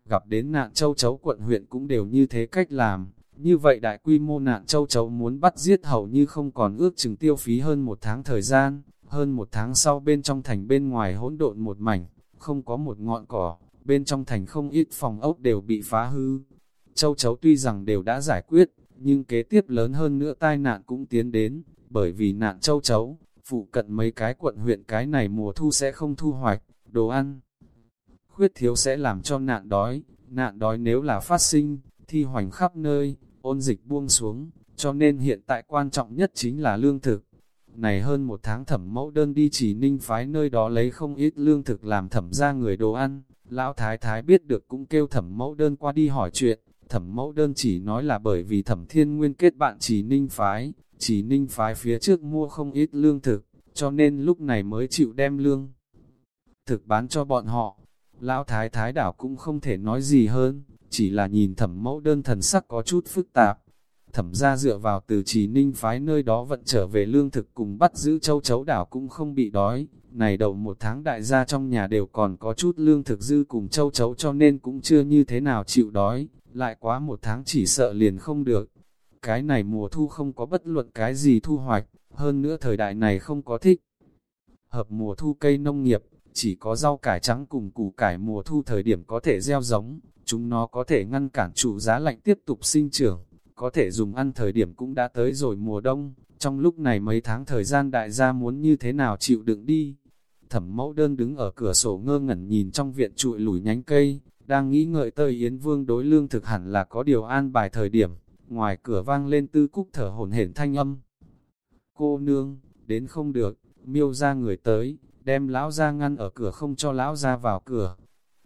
Gặp đến nạn châu chấu quận huyện cũng đều như thế cách làm, như vậy đại quy mô nạn châu chấu muốn bắt giết hầu như không còn ước chừng tiêu phí hơn một tháng thời gian, hơn một tháng sau bên trong thành bên ngoài hỗn độn một mảnh, không có một ngọn cỏ, bên trong thành không ít phòng ốc đều bị phá hư. Châu chấu tuy rằng đều đã giải quyết, nhưng kế tiếp lớn hơn nữa tai nạn cũng tiến đến, bởi vì nạn châu chấu, phụ cận mấy cái quận huyện cái này mùa thu sẽ không thu hoạch, đồ ăn. Khuyết thiếu sẽ làm cho nạn đói, nạn đói nếu là phát sinh, thi hoành khắp nơi, ôn dịch buông xuống, cho nên hiện tại quan trọng nhất chính là lương thực. Này hơn một tháng thẩm mẫu đơn đi chỉ ninh phái nơi đó lấy không ít lương thực làm thẩm ra người đồ ăn, lão thái thái biết được cũng kêu thẩm mẫu đơn qua đi hỏi chuyện, thẩm mẫu đơn chỉ nói là bởi vì thẩm thiên nguyên kết bạn chỉ ninh phái, chỉ ninh phái phía trước mua không ít lương thực, cho nên lúc này mới chịu đem lương thực bán cho bọn họ. Lão thái thái đảo cũng không thể nói gì hơn, chỉ là nhìn thẩm mẫu đơn thần sắc có chút phức tạp. Thẩm ra dựa vào từ chỉ ninh phái nơi đó vận trở về lương thực cùng bắt giữ châu chấu đảo cũng không bị đói, này đầu một tháng đại gia trong nhà đều còn có chút lương thực dư cùng châu chấu cho nên cũng chưa như thế nào chịu đói, lại quá một tháng chỉ sợ liền không được. Cái này mùa thu không có bất luận cái gì thu hoạch, hơn nữa thời đại này không có thích. Hợp mùa thu cây nông nghiệp, chỉ có rau cải trắng cùng củ cải mùa thu thời điểm có thể gieo giống, chúng nó có thể ngăn cản trụ giá lạnh tiếp tục sinh trưởng, có thể dùng ăn thời điểm cũng đã tới rồi mùa đông, trong lúc này mấy tháng thời gian đại gia muốn như thế nào chịu đựng đi. Thẩm mẫu đơn đứng ở cửa sổ ngơ ngẩn nhìn trong viện trụi lủi nhánh cây, đang nghĩ ngợi tơi Yến Vương đối lương thực hẳn là có điều an bài thời điểm, ngoài cửa vang lên tư cúc thở hồn hển thanh âm. Cô nương, đến không được, miêu ra người tới, đem lão ra ngăn ở cửa không cho lão ra vào cửa.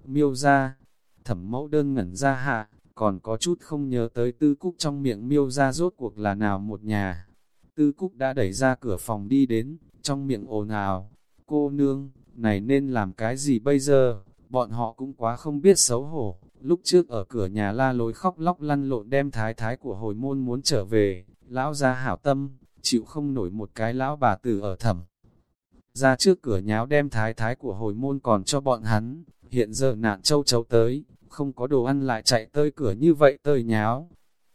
Miêu ra, thẩm mẫu đơn ngẩn ra hạ, còn có chút không nhớ tới tư cúc trong miệng miêu ra rốt cuộc là nào một nhà. Tư cúc đã đẩy ra cửa phòng đi đến, trong miệng ồn ào, cô nương, này nên làm cái gì bây giờ, bọn họ cũng quá không biết xấu hổ. Lúc trước ở cửa nhà la lối khóc lóc lăn lộn đem thái thái của hồi môn muốn trở về, lão ra hảo tâm, chịu không nổi một cái lão bà tử ở thẩm. Ra trước cửa nháo đem thái thái của hồi môn còn cho bọn hắn, hiện giờ nạn châu chấu tới, không có đồ ăn lại chạy tới cửa như vậy tơi nháo.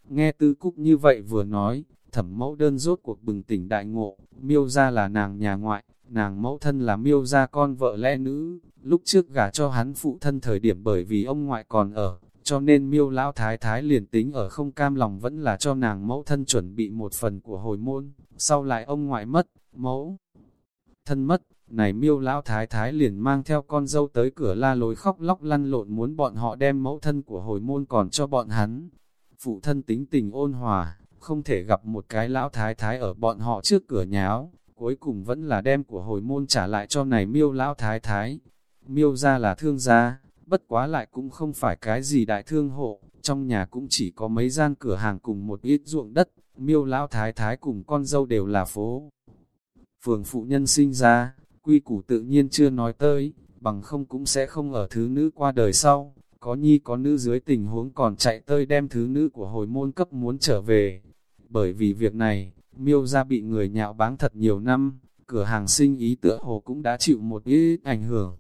Nghe tư cúc như vậy vừa nói, thẩm mẫu đơn rốt cuộc bừng tỉnh đại ngộ, miêu ra là nàng nhà ngoại, nàng mẫu thân là miêu ra con vợ lẽ nữ, lúc trước gả cho hắn phụ thân thời điểm bởi vì ông ngoại còn ở, cho nên miêu lão thái thái liền tính ở không cam lòng vẫn là cho nàng mẫu thân chuẩn bị một phần của hồi môn, sau lại ông ngoại mất, mẫu thân mất, này miêu lão thái thái liền mang theo con dâu tới cửa la lối khóc lóc lăn lộn muốn bọn họ đem mẫu thân của hồi môn còn cho bọn hắn. Phụ thân tính tình ôn hòa, không thể gặp một cái lão thái thái ở bọn họ trước cửa nháo, cuối cùng vẫn là đem của hồi môn trả lại cho này miêu lão thái thái. Miêu ra là thương gia, bất quá lại cũng không phải cái gì đại thương hộ, trong nhà cũng chỉ có mấy gian cửa hàng cùng một ít ruộng đất, miêu lão thái thái cùng con dâu đều là phố. Phường phụ nhân sinh ra, quy củ tự nhiên chưa nói tới, bằng không cũng sẽ không ở thứ nữ qua đời sau, có nhi có nữ dưới tình huống còn chạy tơi đem thứ nữ của hồi môn cấp muốn trở về. Bởi vì việc này, miêu ra bị người nhạo báng thật nhiều năm, cửa hàng sinh ý tựa hồ cũng đã chịu một ít ảnh hưởng.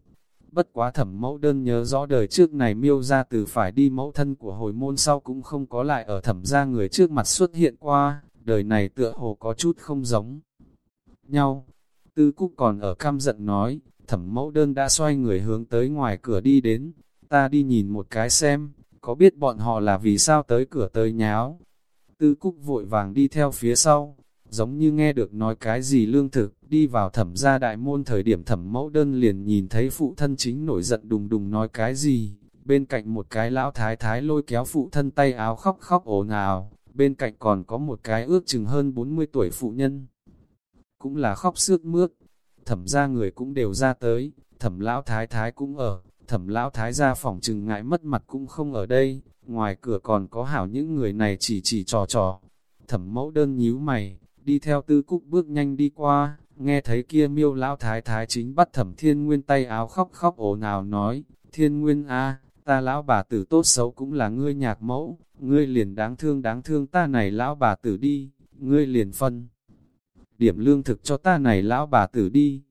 Bất quá thẩm mẫu đơn nhớ rõ đời trước này miêu ra từ phải đi mẫu thân của hồi môn sau cũng không có lại ở thẩm ra người trước mặt xuất hiện qua, đời này tựa hồ có chút không giống nhau. Tư Cúc còn ở cam giận nói, thẩm mẫu đơn đã xoay người hướng tới ngoài cửa đi đến, ta đi nhìn một cái xem, có biết bọn họ là vì sao tới cửa tới nháo. Tư Cúc vội vàng đi theo phía sau, giống như nghe được nói cái gì lương thực, đi vào thẩm gia đại môn thời điểm thẩm mẫu đơn liền nhìn thấy phụ thân chính nổi giận đùng đùng nói cái gì, bên cạnh một cái lão thái thái lôi kéo phụ thân tay áo khóc khóc ồn ào, bên cạnh còn có một cái ước chừng hơn 40 tuổi phụ nhân, cũng là khóc sướt mướt. Thẩm gia người cũng đều ra tới, thẩm lão thái thái cũng ở, thẩm lão thái ra phòng chừng ngại mất mặt cũng không ở đây, ngoài cửa còn có hảo những người này chỉ chỉ trò trò. Thẩm mẫu đơn nhíu mày, đi theo tư cúc bước nhanh đi qua, nghe thấy kia miêu lão thái thái chính bắt thẩm thiên nguyên tay áo khóc khóc ồ nào nói, thiên nguyên a ta lão bà tử tốt xấu cũng là ngươi nhạc mẫu, ngươi liền đáng thương đáng thương ta này lão bà tử đi, ngươi liền phân điểm lương thực cho ta này lão bà tử đi.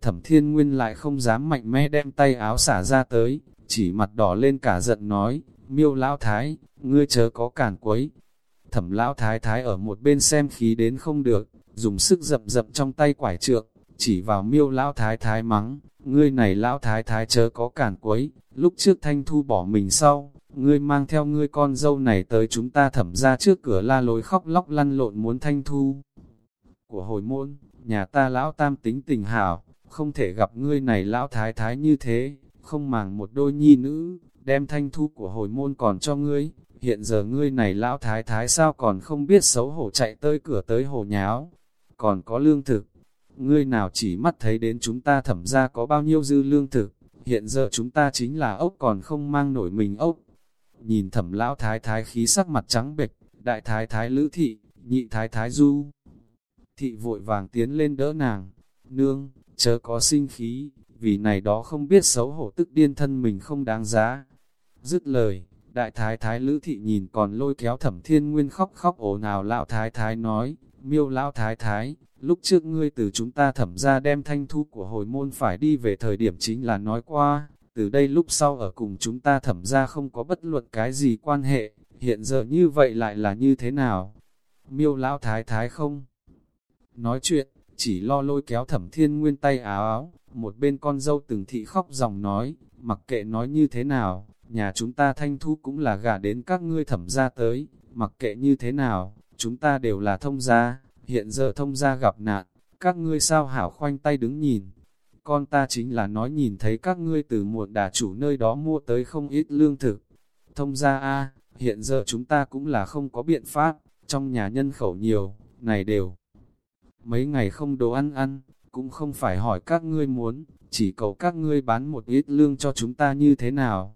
Thẩm thiên nguyên lại không dám mạnh mẽ đem tay áo xả ra tới, chỉ mặt đỏ lên cả giận nói, miêu lão thái, ngươi chớ có cản quấy. Thẩm lão thái thái ở một bên xem khí đến không được, dùng sức dập dập trong tay quải trượng, chỉ vào miêu lão thái thái mắng, ngươi này lão thái thái chớ có cản quấy, lúc trước thanh thu bỏ mình sau, ngươi mang theo ngươi con dâu này tới chúng ta thẩm ra trước cửa la lối khóc lóc lăn lộn muốn thanh thu của hồi môn, nhà ta lão tam tính tình hảo, không thể gặp ngươi này lão thái thái như thế, không màng một đôi nhi nữ, đem thanh thu của hồi môn còn cho ngươi, hiện giờ ngươi này lão thái thái sao còn không biết xấu hổ chạy tới cửa tới hồ nháo, còn có lương thực, ngươi nào chỉ mắt thấy đến chúng ta thẩm ra có bao nhiêu dư lương thực, hiện giờ chúng ta chính là ốc còn không mang nổi mình ốc. Nhìn thẩm lão thái thái khí sắc mặt trắng bệch, đại thái thái lữ thị, nhị thái thái du, thị vội vàng tiến lên đỡ nàng, nương, chớ có sinh khí, vì này đó không biết xấu hổ tức điên thân mình không đáng giá. Dứt lời, đại thái thái lữ thị nhìn còn lôi kéo thẩm thiên nguyên khóc khóc ồn nào lão thái thái nói, miêu lão thái thái, lúc trước ngươi từ chúng ta thẩm ra đem thanh thu của hồi môn phải đi về thời điểm chính là nói qua, từ đây lúc sau ở cùng chúng ta thẩm ra không có bất luận cái gì quan hệ, hiện giờ như vậy lại là như thế nào? Miêu lão thái thái không? Nói chuyện, chỉ lo lôi kéo thẩm thiên nguyên tay áo áo, một bên con dâu từng thị khóc dòng nói, mặc kệ nói như thế nào, nhà chúng ta thanh thu cũng là gả đến các ngươi thẩm ra tới, mặc kệ như thế nào, chúng ta đều là thông gia, hiện giờ thông gia gặp nạn, các ngươi sao hảo khoanh tay đứng nhìn. Con ta chính là nói nhìn thấy các ngươi từ muộn đà chủ nơi đó mua tới không ít lương thực. Thông gia A, hiện giờ chúng ta cũng là không có biện pháp, trong nhà nhân khẩu nhiều, này đều. Mấy ngày không đồ ăn ăn, cũng không phải hỏi các ngươi muốn, chỉ cầu các ngươi bán một ít lương cho chúng ta như thế nào.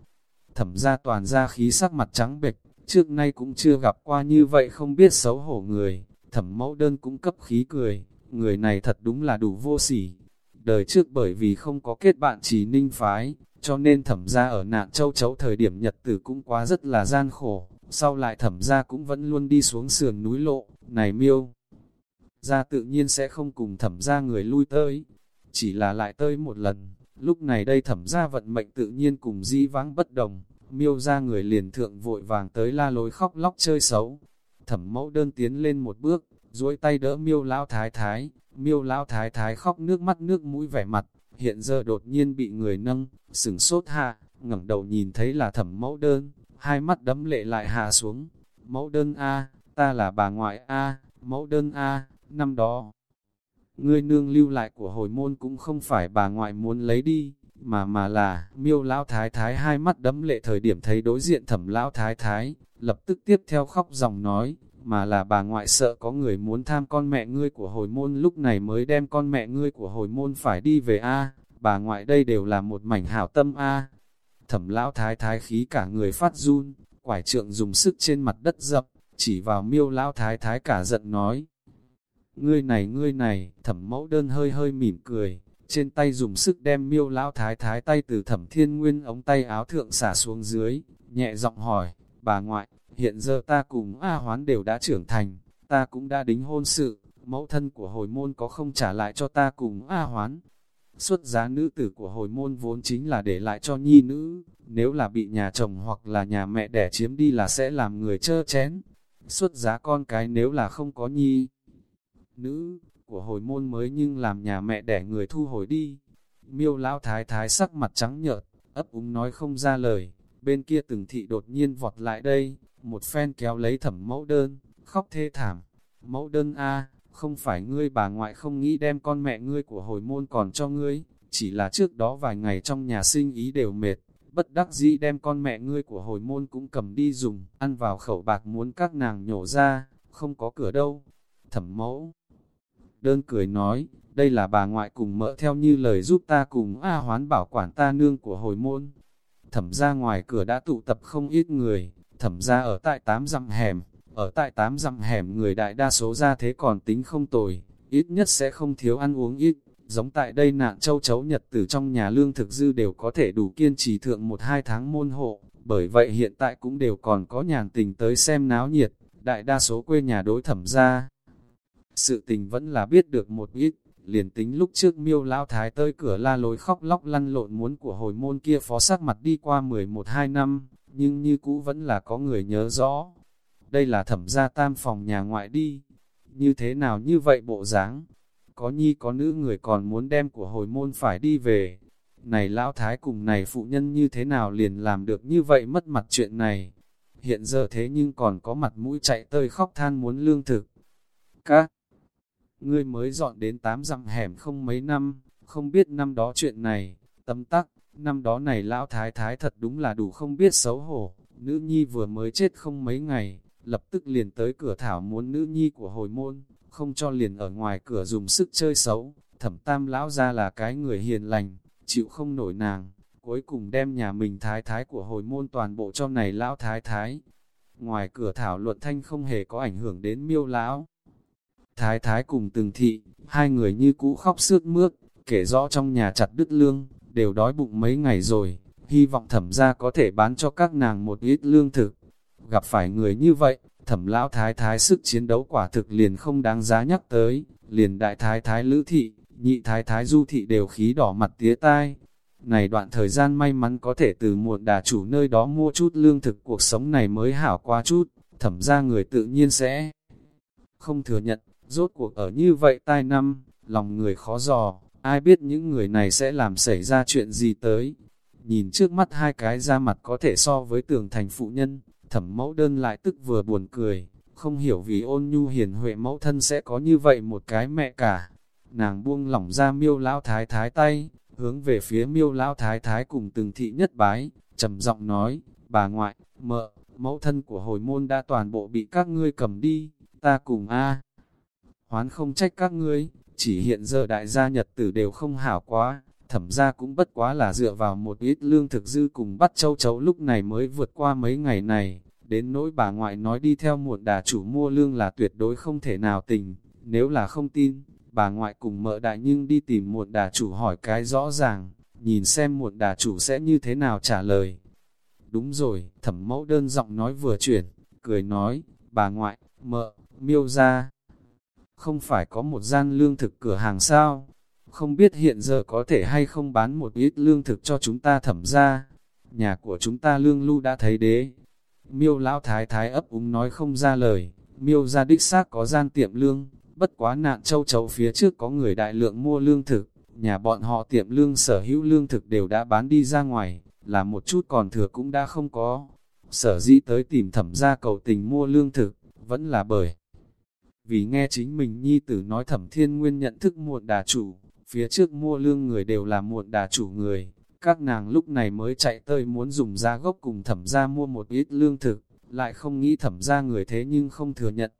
Thẩm ra toàn ra khí sắc mặt trắng bệch, trước nay cũng chưa gặp qua như vậy không biết xấu hổ người, thẩm mẫu đơn cũng cấp khí cười, người này thật đúng là đủ vô sỉ. Đời trước bởi vì không có kết bạn chỉ ninh phái, cho nên thẩm ra ở nạn châu chấu thời điểm nhật tử cũng quá rất là gian khổ, sau lại thẩm ra cũng vẫn luôn đi xuống sườn núi lộ, này miêu. Ra tự nhiên sẽ không cùng thẩm ra người lui tới, chỉ là lại tới một lần, lúc này đây thẩm ra vận mệnh tự nhiên cùng di vãng bất đồng, miêu ra người liền thượng vội vàng tới la lối khóc lóc chơi xấu. Thẩm mẫu đơn tiến lên một bước, duỗi tay đỡ miêu lão thái thái, miêu lão thái thái khóc nước mắt nước mũi vẻ mặt, hiện giờ đột nhiên bị người nâng, sửng sốt hạ, ngẩng đầu nhìn thấy là thẩm mẫu đơn, hai mắt đấm lệ lại hạ xuống. Mẫu đơn A, ta là bà ngoại A, mẫu đơn A, năm đó. Ngươi nương lưu lại của hồi môn cũng không phải bà ngoại muốn lấy đi, mà mà là, miêu lão thái thái hai mắt đấm lệ thời điểm thấy đối diện thẩm lão thái thái, lập tức tiếp theo khóc dòng nói, mà là bà ngoại sợ có người muốn tham con mẹ ngươi của hồi môn lúc này mới đem con mẹ ngươi của hồi môn phải đi về A, bà ngoại đây đều là một mảnh hảo tâm A. Thẩm lão thái thái khí cả người phát run, quải trượng dùng sức trên mặt đất dập, chỉ vào miêu lão thái thái cả giận nói. Ngươi này ngươi này, thẩm mẫu đơn hơi hơi mỉm cười, trên tay dùng sức đem miêu lão thái thái tay từ thẩm thiên nguyên ống tay áo thượng xả xuống dưới, nhẹ giọng hỏi, bà ngoại, hiện giờ ta cùng A hoán đều đã trưởng thành, ta cũng đã đính hôn sự, mẫu thân của hồi môn có không trả lại cho ta cùng A hoán. Xuất giá nữ tử của hồi môn vốn chính là để lại cho nhi nữ, nếu là bị nhà chồng hoặc là nhà mẹ đẻ chiếm đi là sẽ làm người chơ chén. Xuất giá con cái nếu là không có nhi nữ, của hồi môn mới nhưng làm nhà mẹ đẻ người thu hồi đi. Miêu lão thái thái sắc mặt trắng nhợt, ấp úng nói không ra lời, bên kia từng thị đột nhiên vọt lại đây, một phen kéo lấy thẩm mẫu đơn, khóc thê thảm. Mẫu đơn A, không phải ngươi bà ngoại không nghĩ đem con mẹ ngươi của hồi môn còn cho ngươi, chỉ là trước đó vài ngày trong nhà sinh ý đều mệt, bất đắc dĩ đem con mẹ ngươi của hồi môn cũng cầm đi dùng, ăn vào khẩu bạc muốn các nàng nhổ ra, không có cửa đâu. Thẩm mẫu đơn cười nói, đây là bà ngoại cùng mỡ theo như lời giúp ta cùng A hoán bảo quản ta nương của hồi môn. Thẩm ra ngoài cửa đã tụ tập không ít người, thẩm ra ở tại tám dặm hẻm, ở tại tám dặm hẻm người đại đa số ra thế còn tính không tồi, ít nhất sẽ không thiếu ăn uống ít, giống tại đây nạn châu chấu nhật từ trong nhà lương thực dư đều có thể đủ kiên trì thượng một hai tháng môn hộ, bởi vậy hiện tại cũng đều còn có nhàn tình tới xem náo nhiệt, đại đa số quê nhà đối thẩm ra sự tình vẫn là biết được một ít, liền tính lúc trước miêu lão thái tới cửa la lối khóc lóc lăn lộn muốn của hồi môn kia phó sắc mặt đi qua 11-2 năm, nhưng như cũ vẫn là có người nhớ rõ. Đây là thẩm gia tam phòng nhà ngoại đi, như thế nào như vậy bộ dáng Có nhi có nữ người còn muốn đem của hồi môn phải đi về. Này lão thái cùng này phụ nhân như thế nào liền làm được như vậy mất mặt chuyện này. Hiện giờ thế nhưng còn có mặt mũi chạy tơi khóc than muốn lương thực. Các ngươi mới dọn đến tám dặm hẻm không mấy năm, không biết năm đó chuyện này, tấm tắc, năm đó này lão thái thái thật đúng là đủ không biết xấu hổ, nữ nhi vừa mới chết không mấy ngày, lập tức liền tới cửa thảo muốn nữ nhi của hồi môn, không cho liền ở ngoài cửa dùng sức chơi xấu, thẩm tam lão ra là cái người hiền lành, chịu không nổi nàng, cuối cùng đem nhà mình thái thái của hồi môn toàn bộ cho này lão thái thái. Ngoài cửa thảo luận thanh không hề có ảnh hưởng đến miêu lão, Thái thái cùng từng thị, hai người như cũ khóc sướt mướt, kể rõ trong nhà chặt đứt lương, đều đói bụng mấy ngày rồi, hy vọng thẩm ra có thể bán cho các nàng một ít lương thực. Gặp phải người như vậy, thẩm lão thái thái sức chiến đấu quả thực liền không đáng giá nhắc tới, liền đại thái thái lữ thị, nhị thái thái du thị đều khí đỏ mặt tía tai. Này đoạn thời gian may mắn có thể từ muộn đà chủ nơi đó mua chút lương thực cuộc sống này mới hảo qua chút, thẩm ra người tự nhiên sẽ không thừa nhận, rốt cuộc ở như vậy tai năm, lòng người khó dò, ai biết những người này sẽ làm xảy ra chuyện gì tới. Nhìn trước mắt hai cái da mặt có thể so với tường thành phụ nhân, thẩm mẫu đơn lại tức vừa buồn cười, không hiểu vì ôn nhu hiền huệ mẫu thân sẽ có như vậy một cái mẹ cả. Nàng buông lỏng ra miêu lão thái thái tay, hướng về phía miêu lão thái thái cùng từng thị nhất bái, trầm giọng nói, bà ngoại, mợ, mẫu thân của hồi môn đã toàn bộ bị các ngươi cầm đi, ta cùng a Hoán không trách các ngươi, chỉ hiện giờ đại gia nhật tử đều không hảo quá, thẩm ra cũng bất quá là dựa vào một ít lương thực dư cùng bắt châu chấu lúc này mới vượt qua mấy ngày này, đến nỗi bà ngoại nói đi theo một đà chủ mua lương là tuyệt đối không thể nào tình, nếu là không tin, bà ngoại cùng mợ đại nhưng đi tìm một đà chủ hỏi cái rõ ràng, nhìn xem một đà chủ sẽ như thế nào trả lời. Đúng rồi, thẩm mẫu đơn giọng nói vừa chuyển, cười nói, bà ngoại, mợ, miêu ra. Không phải có một gian lương thực cửa hàng sao? Không biết hiện giờ có thể hay không bán một ít lương thực cho chúng ta thẩm ra. Nhà của chúng ta lương lưu đã thấy đế. Miêu lão thái thái ấp úng nói không ra lời. Miêu ra đích xác có gian tiệm lương, bất quá nạn châu chấu phía trước có người đại lượng mua lương thực. Nhà bọn họ tiệm lương sở hữu lương thực đều đã bán đi ra ngoài, là một chút còn thừa cũng đã không có. Sở dĩ tới tìm thẩm ra cầu tình mua lương thực, vẫn là bởi. Vì nghe chính mình nhi tử nói thẩm thiên nguyên nhận thức muộn đà chủ, phía trước mua lương người đều là muộn đà chủ người, các nàng lúc này mới chạy tới muốn dùng ra gốc cùng thẩm ra mua một ít lương thực, lại không nghĩ thẩm ra người thế nhưng không thừa nhận.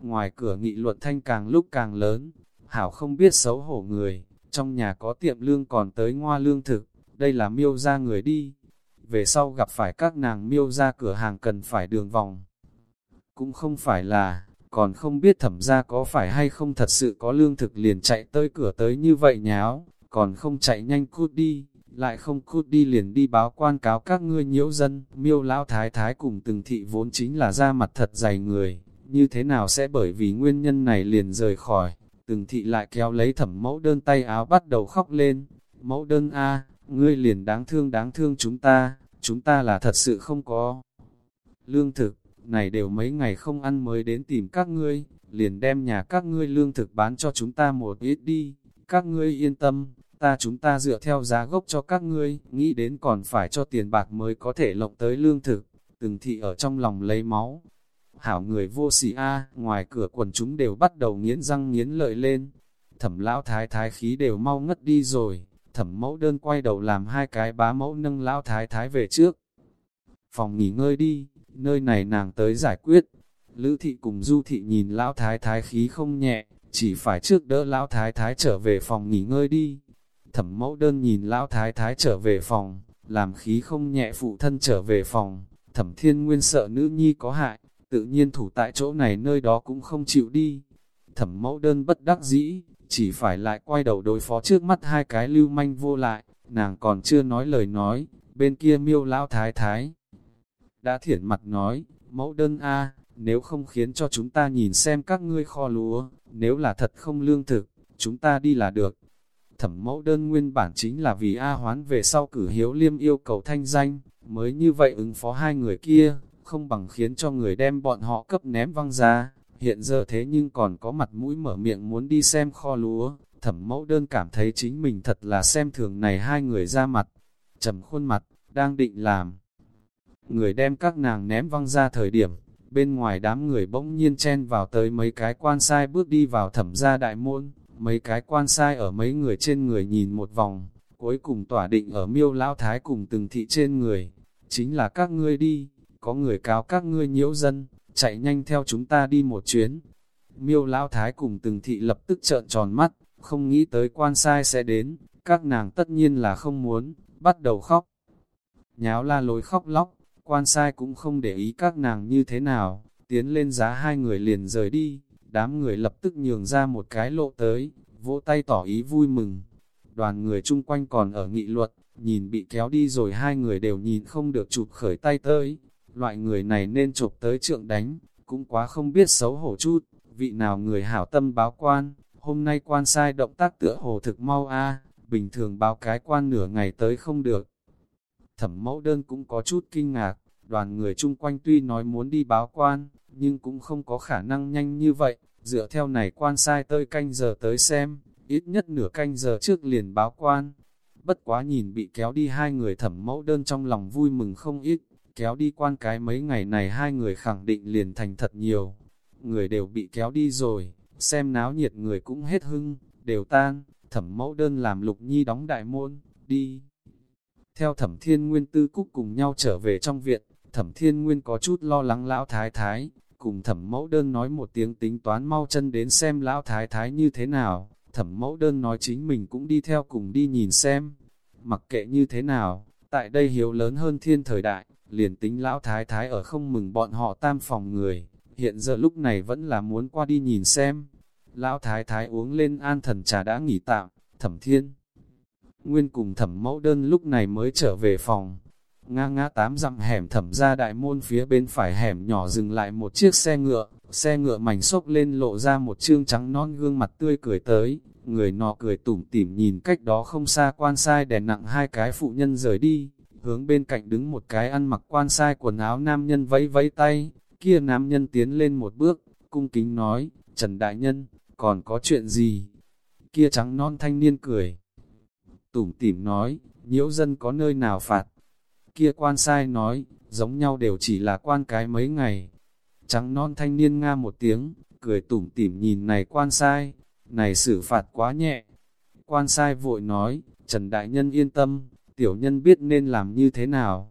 Ngoài cửa nghị luận thanh càng lúc càng lớn, hảo không biết xấu hổ người, trong nhà có tiệm lương còn tới ngoa lương thực, đây là miêu ra người đi. Về sau gặp phải các nàng miêu ra cửa hàng cần phải đường vòng. Cũng không phải là, còn không biết thẩm ra có phải hay không thật sự có lương thực liền chạy tới cửa tới như vậy nháo, còn không chạy nhanh cút đi, lại không cút đi liền đi báo quan cáo các ngươi nhiễu dân, miêu lão thái thái cùng từng thị vốn chính là da mặt thật dày người, như thế nào sẽ bởi vì nguyên nhân này liền rời khỏi, từng thị lại kéo lấy thẩm mẫu đơn tay áo bắt đầu khóc lên, mẫu đơn A, ngươi liền đáng thương đáng thương chúng ta, chúng ta là thật sự không có lương thực, này đều mấy ngày không ăn mới đến tìm các ngươi, liền đem nhà các ngươi lương thực bán cho chúng ta một ít đi, các ngươi yên tâm, ta chúng ta dựa theo giá gốc cho các ngươi, nghĩ đến còn phải cho tiền bạc mới có thể lộng tới lương thực, từng thị ở trong lòng lấy máu. Hảo người vô sỉ a ngoài cửa quần chúng đều bắt đầu nghiến răng nghiến lợi lên, thẩm lão thái thái khí đều mau ngất đi rồi, thẩm mẫu đơn quay đầu làm hai cái bá mẫu nâng lão thái thái về trước. Phòng nghỉ ngơi đi, nơi này nàng tới giải quyết. Lữ thị cùng du thị nhìn lão thái thái khí không nhẹ, chỉ phải trước đỡ lão thái thái trở về phòng nghỉ ngơi đi. Thẩm mẫu đơn nhìn lão thái thái trở về phòng, làm khí không nhẹ phụ thân trở về phòng. Thẩm thiên nguyên sợ nữ nhi có hại, tự nhiên thủ tại chỗ này nơi đó cũng không chịu đi. Thẩm mẫu đơn bất đắc dĩ, chỉ phải lại quay đầu đối phó trước mắt hai cái lưu manh vô lại, nàng còn chưa nói lời nói, bên kia miêu lão thái thái đã thiển mặt nói, mẫu đơn A, nếu không khiến cho chúng ta nhìn xem các ngươi kho lúa, nếu là thật không lương thực, chúng ta đi là được. Thẩm mẫu đơn nguyên bản chính là vì A hoán về sau cử hiếu liêm yêu cầu thanh danh, mới như vậy ứng phó hai người kia, không bằng khiến cho người đem bọn họ cấp ném văng ra. Hiện giờ thế nhưng còn có mặt mũi mở miệng muốn đi xem kho lúa, thẩm mẫu đơn cảm thấy chính mình thật là xem thường này hai người ra mặt, trầm khuôn mặt, đang định làm người đem các nàng ném văng ra thời điểm, bên ngoài đám người bỗng nhiên chen vào tới mấy cái quan sai bước đi vào thẩm gia đại môn, mấy cái quan sai ở mấy người trên người nhìn một vòng, cuối cùng tỏa định ở miêu lão thái cùng từng thị trên người, chính là các ngươi đi, có người cáo các ngươi nhiễu dân, chạy nhanh theo chúng ta đi một chuyến. Miêu lão thái cùng từng thị lập tức trợn tròn mắt, không nghĩ tới quan sai sẽ đến, các nàng tất nhiên là không muốn, bắt đầu khóc. Nháo la lối khóc lóc, Quan sai cũng không để ý các nàng như thế nào, tiến lên giá hai người liền rời đi, đám người lập tức nhường ra một cái lộ tới, vỗ tay tỏ ý vui mừng. Đoàn người chung quanh còn ở nghị luật, nhìn bị kéo đi rồi hai người đều nhìn không được chụp khởi tay tới. Loại người này nên chụp tới trượng đánh, cũng quá không biết xấu hổ chút, vị nào người hảo tâm báo quan, hôm nay quan sai động tác tựa hồ thực mau a bình thường báo cái quan nửa ngày tới không được. Thẩm mẫu đơn cũng có chút kinh ngạc, đoàn người chung quanh tuy nói muốn đi báo quan, nhưng cũng không có khả năng nhanh như vậy, dựa theo này quan sai tới canh giờ tới xem, ít nhất nửa canh giờ trước liền báo quan. Bất quá nhìn bị kéo đi hai người thẩm mẫu đơn trong lòng vui mừng không ít, kéo đi quan cái mấy ngày này hai người khẳng định liền thành thật nhiều. Người đều bị kéo đi rồi, xem náo nhiệt người cũng hết hưng, đều tan, thẩm mẫu đơn làm lục nhi đóng đại môn, đi. Theo thẩm thiên nguyên tư cúc cùng nhau trở về trong viện, thẩm thiên nguyên có chút lo lắng lão thái thái, cùng thẩm mẫu đơn nói một tiếng tính toán mau chân đến xem lão thái thái như thế nào, thẩm mẫu đơn nói chính mình cũng đi theo cùng đi nhìn xem, mặc kệ như thế nào, tại đây hiếu lớn hơn thiên thời đại, liền tính lão thái thái ở không mừng bọn họ tam phòng người, hiện giờ lúc này vẫn là muốn qua đi nhìn xem. Lão thái thái uống lên an thần trà đã nghỉ tạm, thẩm thiên. Nguyên cùng thẩm mẫu đơn lúc này mới trở về phòng ngã ngã tám dặm hẻm thẩm ra đại môn phía bên phải hẻm nhỏ dừng lại một chiếc xe ngựa, xe ngựa mảnh xốc lên lộ ra một trương trắng non gương mặt tươi cười tới, người nọ cười tủm tỉm nhìn cách đó không xa quan sai đèn nặng hai cái phụ nhân rời đi, hướng bên cạnh đứng một cái ăn mặc quan sai quần áo nam nhân vẫy vẫy tay, kia nam nhân tiến lên một bước, cung kính nói, Trần Đại Nhân, còn có chuyện gì? Kia trắng non thanh niên cười. Tủm tỉm nói, nhiễu dân có nơi nào phạt? Kia quan sai nói, giống nhau đều chỉ là quan cái mấy ngày. Trắng non thanh niên nga một tiếng, cười tủm tỉm nhìn này quan sai, này xử phạt quá nhẹ. Quan sai vội nói, Trần Đại Nhân yên tâm, tiểu nhân biết nên làm như thế nào.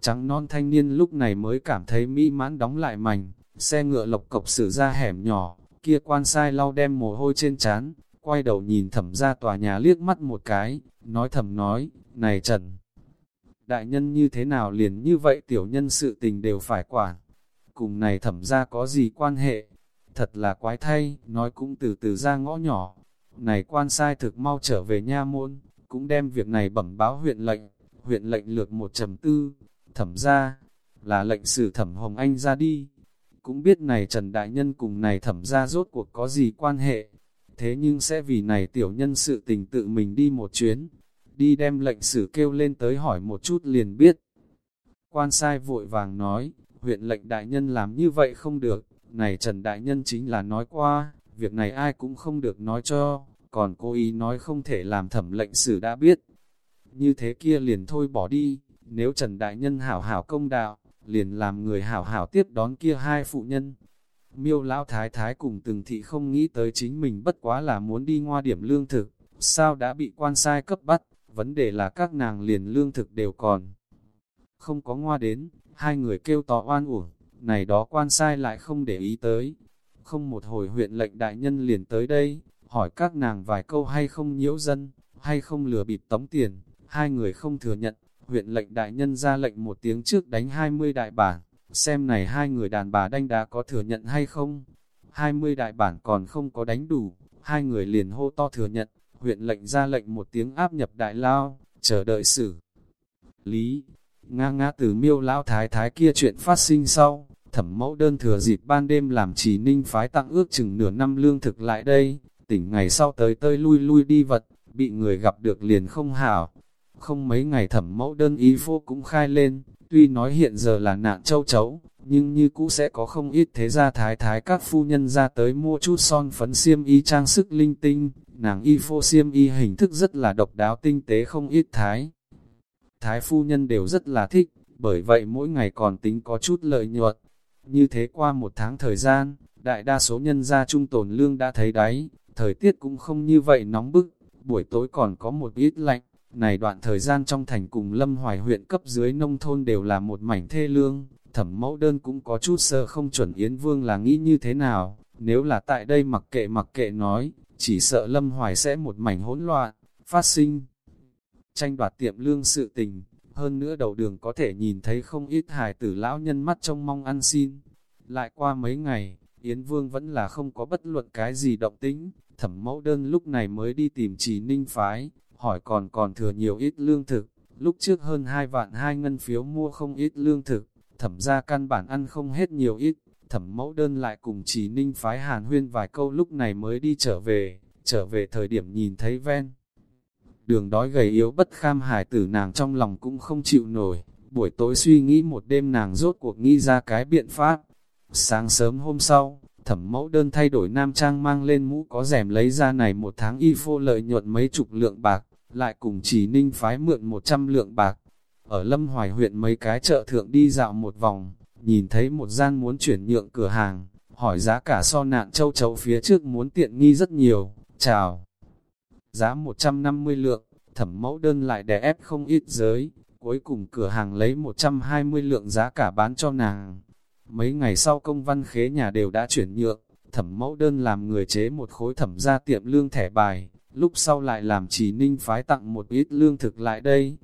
Trắng non thanh niên lúc này mới cảm thấy mỹ mãn đóng lại mảnh, xe ngựa lộc cộc xử ra hẻm nhỏ, kia quan sai lau đem mồ hôi trên trán, quay đầu nhìn thẩm ra tòa nhà liếc mắt một cái, nói thầm nói, này Trần, đại nhân như thế nào liền như vậy tiểu nhân sự tình đều phải quản, cùng này thẩm ra có gì quan hệ, thật là quái thay, nói cũng từ từ ra ngõ nhỏ, này quan sai thực mau trở về nha môn, cũng đem việc này bẩm báo huyện lệnh, huyện lệnh lược một trầm tư, thẩm ra, là lệnh xử thẩm Hồng Anh ra đi. Cũng biết này Trần Đại Nhân cùng này thẩm ra rốt cuộc có gì quan hệ, thế nhưng sẽ vì này tiểu nhân sự tình tự mình đi một chuyến, đi đem lệnh sử kêu lên tới hỏi một chút liền biết. Quan sai vội vàng nói, huyện lệnh đại nhân làm như vậy không được, này Trần Đại Nhân chính là nói qua, việc này ai cũng không được nói cho, còn cô ý nói không thể làm thẩm lệnh sử đã biết. Như thế kia liền thôi bỏ đi, nếu Trần Đại Nhân hảo hảo công đạo, liền làm người hảo hảo tiếp đón kia hai phụ nhân. Miêu lão thái thái cùng từng thị không nghĩ tới chính mình bất quá là muốn đi ngoa điểm lương thực, sao đã bị quan sai cấp bắt, vấn đề là các nàng liền lương thực đều còn. Không có ngoa đến, hai người kêu tỏ oan uổng, này đó quan sai lại không để ý tới. Không một hồi huyện lệnh đại nhân liền tới đây, hỏi các nàng vài câu hay không nhiễu dân, hay không lừa bịp tống tiền, hai người không thừa nhận, huyện lệnh đại nhân ra lệnh một tiếng trước đánh 20 đại bản, xem này hai người đàn bà đanh đá có thừa nhận hay không. 20 đại bản còn không có đánh đủ, hai người liền hô to thừa nhận, huyện lệnh ra lệnh một tiếng áp nhập đại lao, chờ đợi xử. Lý, nga ngã từ miêu lão thái thái kia chuyện phát sinh sau, thẩm mẫu đơn thừa dịp ban đêm làm trì ninh phái tặng ước chừng nửa năm lương thực lại đây, tỉnh ngày sau tới tơi lui lui đi vật, bị người gặp được liền không hảo. Không mấy ngày thẩm mẫu đơn ý vô cũng khai lên, tuy nói hiện giờ là nạn châu chấu, nhưng như cũ sẽ có không ít thế gia thái thái các phu nhân ra tới mua chút son phấn xiêm y trang sức linh tinh, nàng y phô xiêm y hình thức rất là độc đáo tinh tế không ít thái. Thái phu nhân đều rất là thích, bởi vậy mỗi ngày còn tính có chút lợi nhuận. Như thế qua một tháng thời gian, đại đa số nhân gia trung tồn lương đã thấy đáy, thời tiết cũng không như vậy nóng bức, buổi tối còn có một ít lạnh. Này đoạn thời gian trong thành cùng Lâm Hoài huyện cấp dưới nông thôn đều là một mảnh thê lương, thẩm mẫu đơn cũng có chút sợ không chuẩn Yến Vương là nghĩ như thế nào, nếu là tại đây mặc kệ mặc kệ nói, chỉ sợ Lâm Hoài sẽ một mảnh hỗn loạn, phát sinh. Tranh đoạt tiệm lương sự tình, hơn nữa đầu đường có thể nhìn thấy không ít hài tử lão nhân mắt trông mong ăn xin. Lại qua mấy ngày, Yến Vương vẫn là không có bất luận cái gì động tính, thẩm mẫu đơn lúc này mới đi tìm trì ninh phái, hỏi còn còn thừa nhiều ít lương thực, lúc trước hơn hai vạn hai ngân phiếu mua không ít lương thực, thẩm ra căn bản ăn không hết nhiều ít, thẩm mẫu đơn lại cùng chỉ ninh phái hàn huyên vài câu lúc này mới đi trở về, trở về thời điểm nhìn thấy ven. Đường đói gầy yếu bất kham hài tử nàng trong lòng cũng không chịu nổi, buổi tối suy nghĩ một đêm nàng rốt cuộc nghĩ ra cái biện pháp. Sáng sớm hôm sau, thẩm mẫu đơn thay đổi nam trang mang lên mũ có rèm lấy ra này một tháng y phô lợi nhuận mấy chục lượng bạc, lại cùng chỉ ninh phái mượn một trăm lượng bạc. Ở Lâm Hoài huyện mấy cái chợ thượng đi dạo một vòng, nhìn thấy một gian muốn chuyển nhượng cửa hàng, hỏi giá cả so nạn châu chấu phía trước muốn tiện nghi rất nhiều, chào. Giá 150 lượng, thẩm mẫu đơn lại đè ép không ít giới, cuối cùng cửa hàng lấy 120 lượng giá cả bán cho nàng. Mấy ngày sau công văn khế nhà đều đã chuyển nhượng, thẩm mẫu đơn làm người chế một khối thẩm ra tiệm lương thẻ bài, lúc sau lại làm trì ninh phái tặng một ít lương thực lại đây.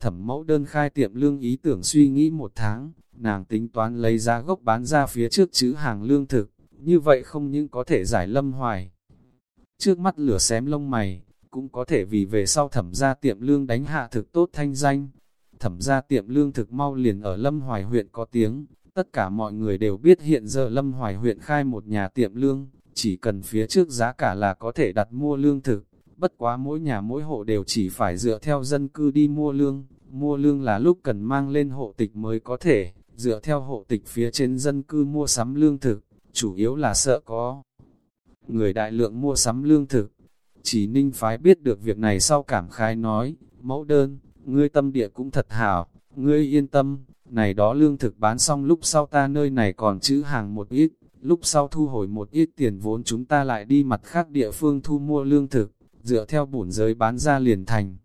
Thẩm mẫu đơn khai tiệm lương ý tưởng suy nghĩ một tháng, nàng tính toán lấy giá gốc bán ra phía trước chữ hàng lương thực, như vậy không những có thể giải lâm hoài. Trước mắt lửa xém lông mày, cũng có thể vì về sau thẩm ra tiệm lương đánh hạ thực tốt thanh danh. Thẩm ra tiệm lương thực mau liền ở Lâm Hoài huyện có tiếng, tất cả mọi người đều biết hiện giờ Lâm Hoài huyện khai một nhà tiệm lương, chỉ cần phía trước giá cả là có thể đặt mua lương thực, bất quá mỗi nhà mỗi hộ đều chỉ phải dựa theo dân cư đi mua lương, mua lương là lúc cần mang lên hộ tịch mới có thể, dựa theo hộ tịch phía trên dân cư mua sắm lương thực, chủ yếu là sợ có người đại lượng mua sắm lương thực. Chỉ ninh phái biết được việc này sau cảm khai nói, mẫu đơn, ngươi tâm địa cũng thật hảo, ngươi yên tâm, này đó lương thực bán xong lúc sau ta nơi này còn chữ hàng một ít, lúc sau thu hồi một ít tiền vốn chúng ta lại đi mặt khác địa phương thu mua lương thực, dựa theo bổn giới bán ra liền thành.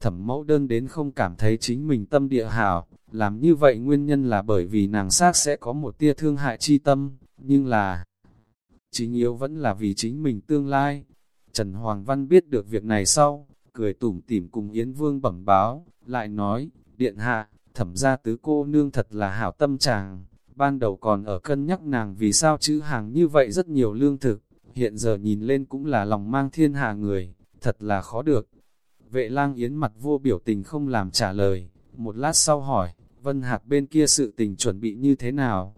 Thẩm mẫu đơn đến không cảm thấy chính mình tâm địa hảo, làm như vậy nguyên nhân là bởi vì nàng xác sẽ có một tia thương hại chi tâm, nhưng là chính yếu vẫn là vì chính mình tương lai. Trần Hoàng Văn biết được việc này sau, cười tủm tỉm cùng Yến Vương bẩm báo, lại nói, điện hạ, thẩm ra tứ cô nương thật là hảo tâm chàng, ban đầu còn ở cân nhắc nàng vì sao chữ hàng như vậy rất nhiều lương thực, hiện giờ nhìn lên cũng là lòng mang thiên hạ người, thật là khó được. Vệ lang Yến mặt vô biểu tình không làm trả lời, một lát sau hỏi, Vân Hạc bên kia sự tình chuẩn bị như thế nào?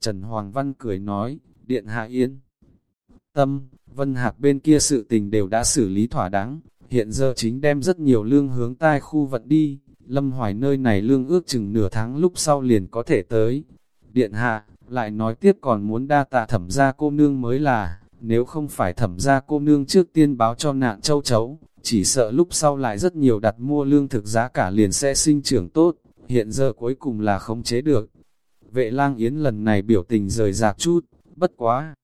Trần Hoàng Văn cười nói, Điện Hạ yên. Tâm, Vân Hạc bên kia sự tình đều đã xử lý thỏa đáng, hiện giờ chính đem rất nhiều lương hướng tai khu vận đi, Lâm Hoài nơi này lương ước chừng nửa tháng lúc sau liền có thể tới. Điện Hạ, lại nói tiếp còn muốn đa tạ thẩm gia cô nương mới là, nếu không phải thẩm gia cô nương trước tiên báo cho nạn châu chấu, chỉ sợ lúc sau lại rất nhiều đặt mua lương thực giá cả liền sẽ sinh trưởng tốt, hiện giờ cuối cùng là không chế được. Vệ lang yến lần này biểu tình rời rạc chút, bất quá.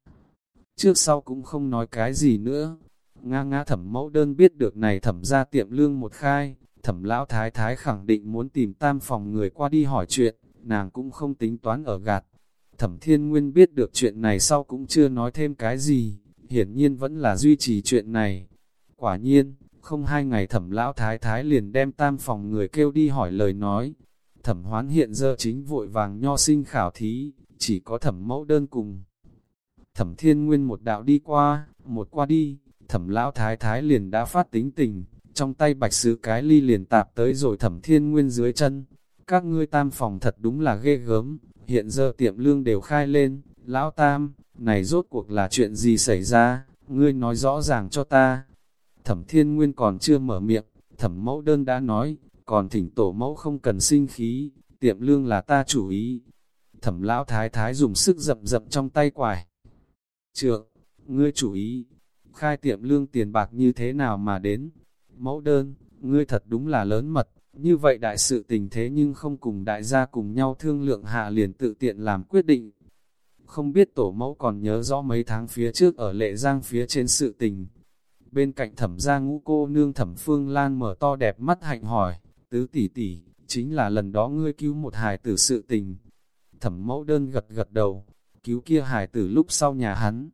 Trước sau cũng không nói cái gì nữa. Nga nga thẩm mẫu đơn biết được này thẩm ra tiệm lương một khai, thẩm lão thái thái khẳng định muốn tìm tam phòng người qua đi hỏi chuyện, nàng cũng không tính toán ở gạt. Thẩm thiên nguyên biết được chuyện này sau cũng chưa nói thêm cái gì, hiển nhiên vẫn là duy trì chuyện này. Quả nhiên, không hai ngày thẩm lão thái thái liền đem tam phòng người kêu đi hỏi lời nói, Thẩm hoán hiện giờ chính vội vàng nho sinh khảo thí, chỉ có thẩm mẫu đơn cùng. Thẩm thiên nguyên một đạo đi qua, một qua đi, thẩm lão thái thái liền đã phát tính tình, trong tay bạch sứ cái ly liền tạp tới rồi thẩm thiên nguyên dưới chân. Các ngươi tam phòng thật đúng là ghê gớm, hiện giờ tiệm lương đều khai lên, lão tam, này rốt cuộc là chuyện gì xảy ra, ngươi nói rõ ràng cho ta. Thẩm thiên nguyên còn chưa mở miệng, thẩm mẫu đơn đã nói, còn thỉnh tổ mẫu không cần sinh khí, tiệm lương là ta chủ ý. Thẩm lão thái thái dùng sức dập dập trong tay quải. Trượng, ngươi chủ ý, khai tiệm lương tiền bạc như thế nào mà đến? Mẫu đơn, ngươi thật đúng là lớn mật, như vậy đại sự tình thế nhưng không cùng đại gia cùng nhau thương lượng hạ liền tự tiện làm quyết định. Không biết tổ mẫu còn nhớ rõ mấy tháng phía trước ở lệ giang phía trên sự tình. Bên cạnh thẩm gia ngũ cô nương thẩm phương lan mở to đẹp mắt hạnh hỏi, tứ tỷ tỷ, chính là lần đó ngươi cứu một hài tử sự tình. Thẩm mẫu đơn gật gật đầu, cứu kia hài tử lúc sau nhà hắn.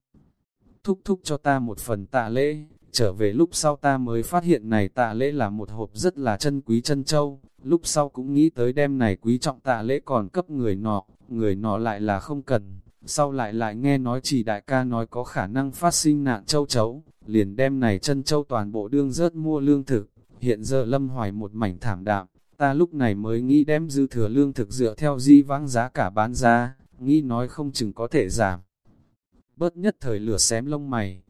Thúc thúc cho ta một phần tạ lễ, trở về lúc sau ta mới phát hiện này tạ lễ là một hộp rất là chân quý chân châu, lúc sau cũng nghĩ tới đem này quý trọng tạ lễ còn cấp người nọ, người nọ lại là không cần, sau lại lại nghe nói chỉ đại ca nói có khả năng phát sinh nạn châu chấu, liền đem này chân châu toàn bộ đương rớt mua lương thực, hiện giờ lâm hoài một mảnh thảm đạm, ta lúc này mới nghĩ đem dư thừa lương thực dựa theo di vãng giá cả bán ra, nghĩ nói không chừng có thể giảm. Bớt nhất thời lửa xém lông mày.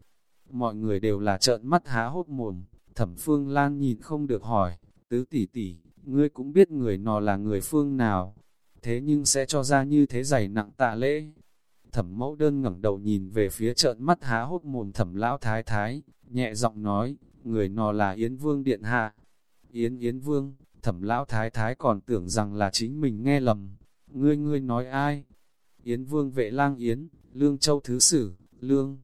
mọi người đều là trợn mắt há hốt mồm, thẩm phương lan nhìn không được hỏi, tứ tỷ tỷ, ngươi cũng biết người nọ là người phương nào, thế nhưng sẽ cho ra như thế dày nặng tạ lễ. Thẩm mẫu đơn ngẩng đầu nhìn về phía trợn mắt há hốt mồm thẩm lão thái thái, nhẹ giọng nói, người nọ là Yến Vương Điện Hạ. Yến Yến Vương, thẩm lão thái thái còn tưởng rằng là chính mình nghe lầm. Ngươi ngươi nói ai? Yến Vương vệ lang Yến, Lương Châu Thứ Sử, Lương.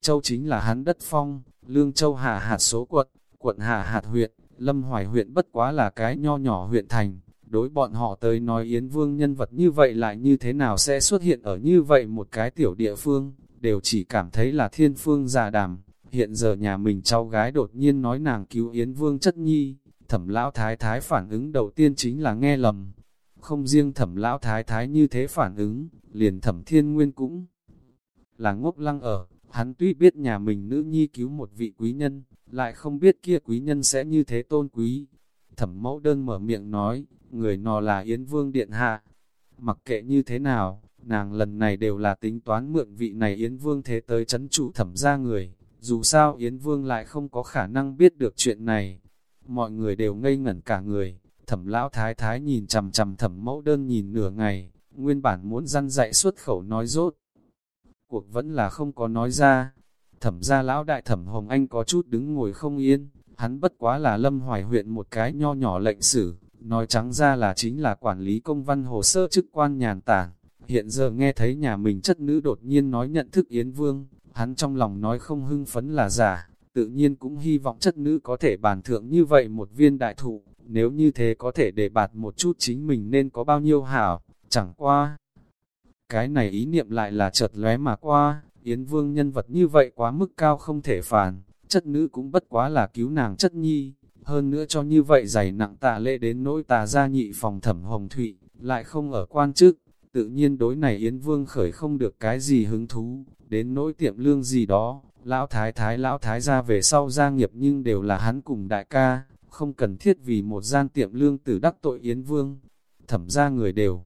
Châu chính là hắn đất phong, Lương Châu hạ hạt số quận, quận hạ hạt huyện, Lâm Hoài huyện bất quá là cái nho nhỏ huyện thành. Đối bọn họ tới nói Yến Vương nhân vật như vậy lại như thế nào sẽ xuất hiện ở như vậy một cái tiểu địa phương, đều chỉ cảm thấy là thiên phương giả đàm. Hiện giờ nhà mình cháu gái đột nhiên nói nàng cứu Yến Vương chất nhi, thẩm lão thái thái phản ứng đầu tiên chính là nghe lầm. Không riêng thẩm lão thái thái như thế phản ứng, liền thẩm thiên nguyên cũng là ngốc lăng ở, hắn tuy biết nhà mình nữ nhi cứu một vị quý nhân, lại không biết kia quý nhân sẽ như thế tôn quý. Thẩm mẫu đơn mở miệng nói, người nọ là Yến Vương Điện Hạ. Mặc kệ như thế nào, nàng lần này đều là tính toán mượn vị này Yến Vương thế tới chấn trụ thẩm ra người. Dù sao Yến Vương lại không có khả năng biết được chuyện này. Mọi người đều ngây ngẩn cả người, thẩm lão thái thái nhìn chầm chầm thẩm mẫu đơn nhìn nửa ngày, nguyên bản muốn răn dạy xuất khẩu nói rốt. Cuộc vẫn là không có nói ra, thẩm gia lão đại thẩm Hồng Anh có chút đứng ngồi không yên, hắn bất quá là lâm hoài huyện một cái nho nhỏ lệnh sử, nói trắng ra là chính là quản lý công văn hồ sơ chức quan nhàn tản. Hiện giờ nghe thấy nhà mình chất nữ đột nhiên nói nhận thức Yến Vương, hắn trong lòng nói không hưng phấn là giả, tự nhiên cũng hy vọng chất nữ có thể bàn thượng như vậy một viên đại thụ, nếu như thế có thể để bạt một chút chính mình nên có bao nhiêu hảo, chẳng qua. Cái này ý niệm lại là chợt lóe mà qua, Yến Vương nhân vật như vậy quá mức cao không thể phản, chất nữ cũng bất quá là cứu nàng chất nhi, hơn nữa cho như vậy dày nặng tạ lệ đến nỗi tà gia nhị phòng thẩm hồng thụy, lại không ở quan chức, tự nhiên đối này Yến Vương khởi không được cái gì hứng thú, đến nỗi tiệm lương gì đó, lão thái thái lão thái ra về sau gia nghiệp nhưng đều là hắn cùng đại ca, không cần thiết vì một gian tiệm lương tử đắc tội Yến Vương, thẩm ra người đều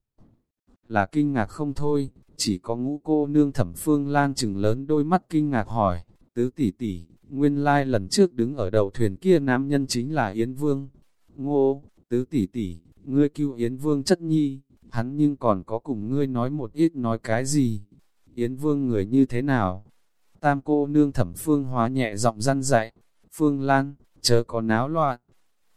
là kinh ngạc không thôi, chỉ có ngũ cô nương thẩm phương lan chừng lớn đôi mắt kinh ngạc hỏi, tứ tỷ tỷ, nguyên lai lần trước đứng ở đầu thuyền kia nam nhân chính là Yến Vương. Ngô, tứ tỷ tỷ, ngươi cứu Yến Vương chất nhi, hắn nhưng còn có cùng ngươi nói một ít nói cái gì? Yến Vương người như thế nào? Tam cô nương thẩm phương hóa nhẹ giọng răn dạy, Phương Lan, chớ có náo loạn.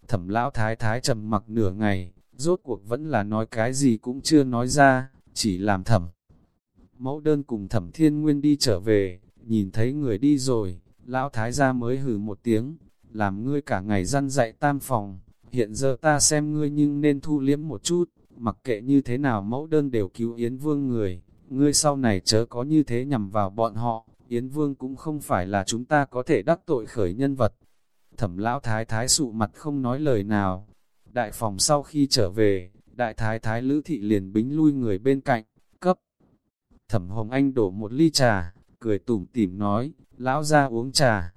Thẩm lão thái thái trầm mặc nửa ngày, rốt cuộc vẫn là nói cái gì cũng chưa nói ra, chỉ làm thẩm. Mẫu đơn cùng thẩm thiên nguyên đi trở về, nhìn thấy người đi rồi, lão thái gia mới hừ một tiếng, làm ngươi cả ngày răn dạy tam phòng, hiện giờ ta xem ngươi nhưng nên thu liếm một chút, mặc kệ như thế nào mẫu đơn đều cứu Yến Vương người, ngươi sau này chớ có như thế nhằm vào bọn họ, Yến Vương cũng không phải là chúng ta có thể đắc tội khởi nhân vật. Thẩm lão thái thái sụ mặt không nói lời nào, đại phòng sau khi trở về, đại thái thái lữ thị liền bính lui người bên cạnh, cấp. Thẩm Hồng Anh đổ một ly trà, cười tủm tỉm nói, lão ra uống trà.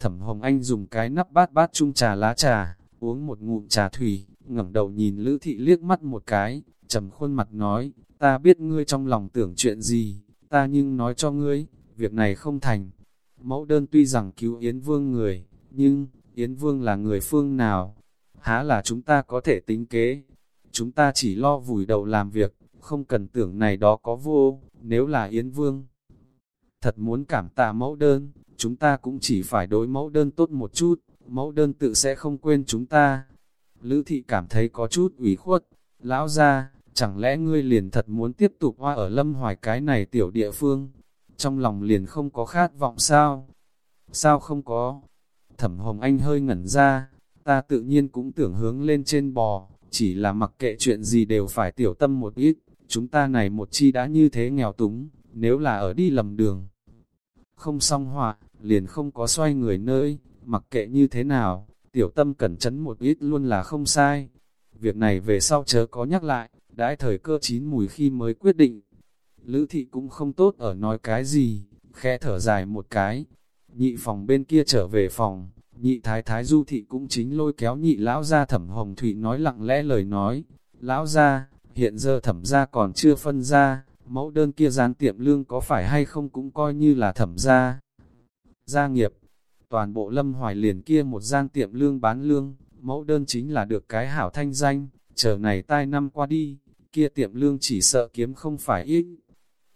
Thẩm Hồng Anh dùng cái nắp bát bát chung trà lá trà, uống một ngụm trà thủy, ngẩng đầu nhìn Lữ Thị liếc mắt một cái, trầm khuôn mặt nói, ta biết ngươi trong lòng tưởng chuyện gì, ta nhưng nói cho ngươi, việc này không thành. Mẫu đơn tuy rằng cứu Yến Vương người, nhưng, Yến Vương là người phương nào? Há là chúng ta có thể tính kế? Chúng ta chỉ lo vùi đầu làm việc, không cần tưởng này đó có vô, nếu là Yến Vương. Thật muốn cảm tạ mẫu đơn, chúng ta cũng chỉ phải đối mẫu đơn tốt một chút, mẫu đơn tự sẽ không quên chúng ta. Lữ thị cảm thấy có chút ủy khuất, lão ra, chẳng lẽ ngươi liền thật muốn tiếp tục hoa ở lâm hoài cái này tiểu địa phương, trong lòng liền không có khát vọng sao? Sao không có? Thẩm Hồng Anh hơi ngẩn ra, ta tự nhiên cũng tưởng hướng lên trên bò, chỉ là mặc kệ chuyện gì đều phải tiểu tâm một ít, chúng ta này một chi đã như thế nghèo túng, nếu là ở đi lầm đường. Không xong họa, liền không có xoay người nơi, mặc kệ như thế nào, tiểu tâm cẩn chấn một ít luôn là không sai. Việc này về sau chớ có nhắc lại, đãi thời cơ chín mùi khi mới quyết định. Lữ thị cũng không tốt ở nói cái gì, khẽ thở dài một cái. Nhị phòng bên kia trở về phòng, nhị thái thái du thị cũng chính lôi kéo nhị lão ra thẩm hồng thủy nói lặng lẽ lời nói. Lão ra, hiện giờ thẩm ra còn chưa phân ra, mẫu đơn kia gián tiệm lương có phải hay không cũng coi như là thẩm ra. gia nghiệp. Toàn bộ lâm hoài liền kia một gian tiệm lương bán lương, mẫu đơn chính là được cái hảo thanh danh, chờ này tai năm qua đi, kia tiệm lương chỉ sợ kiếm không phải ít.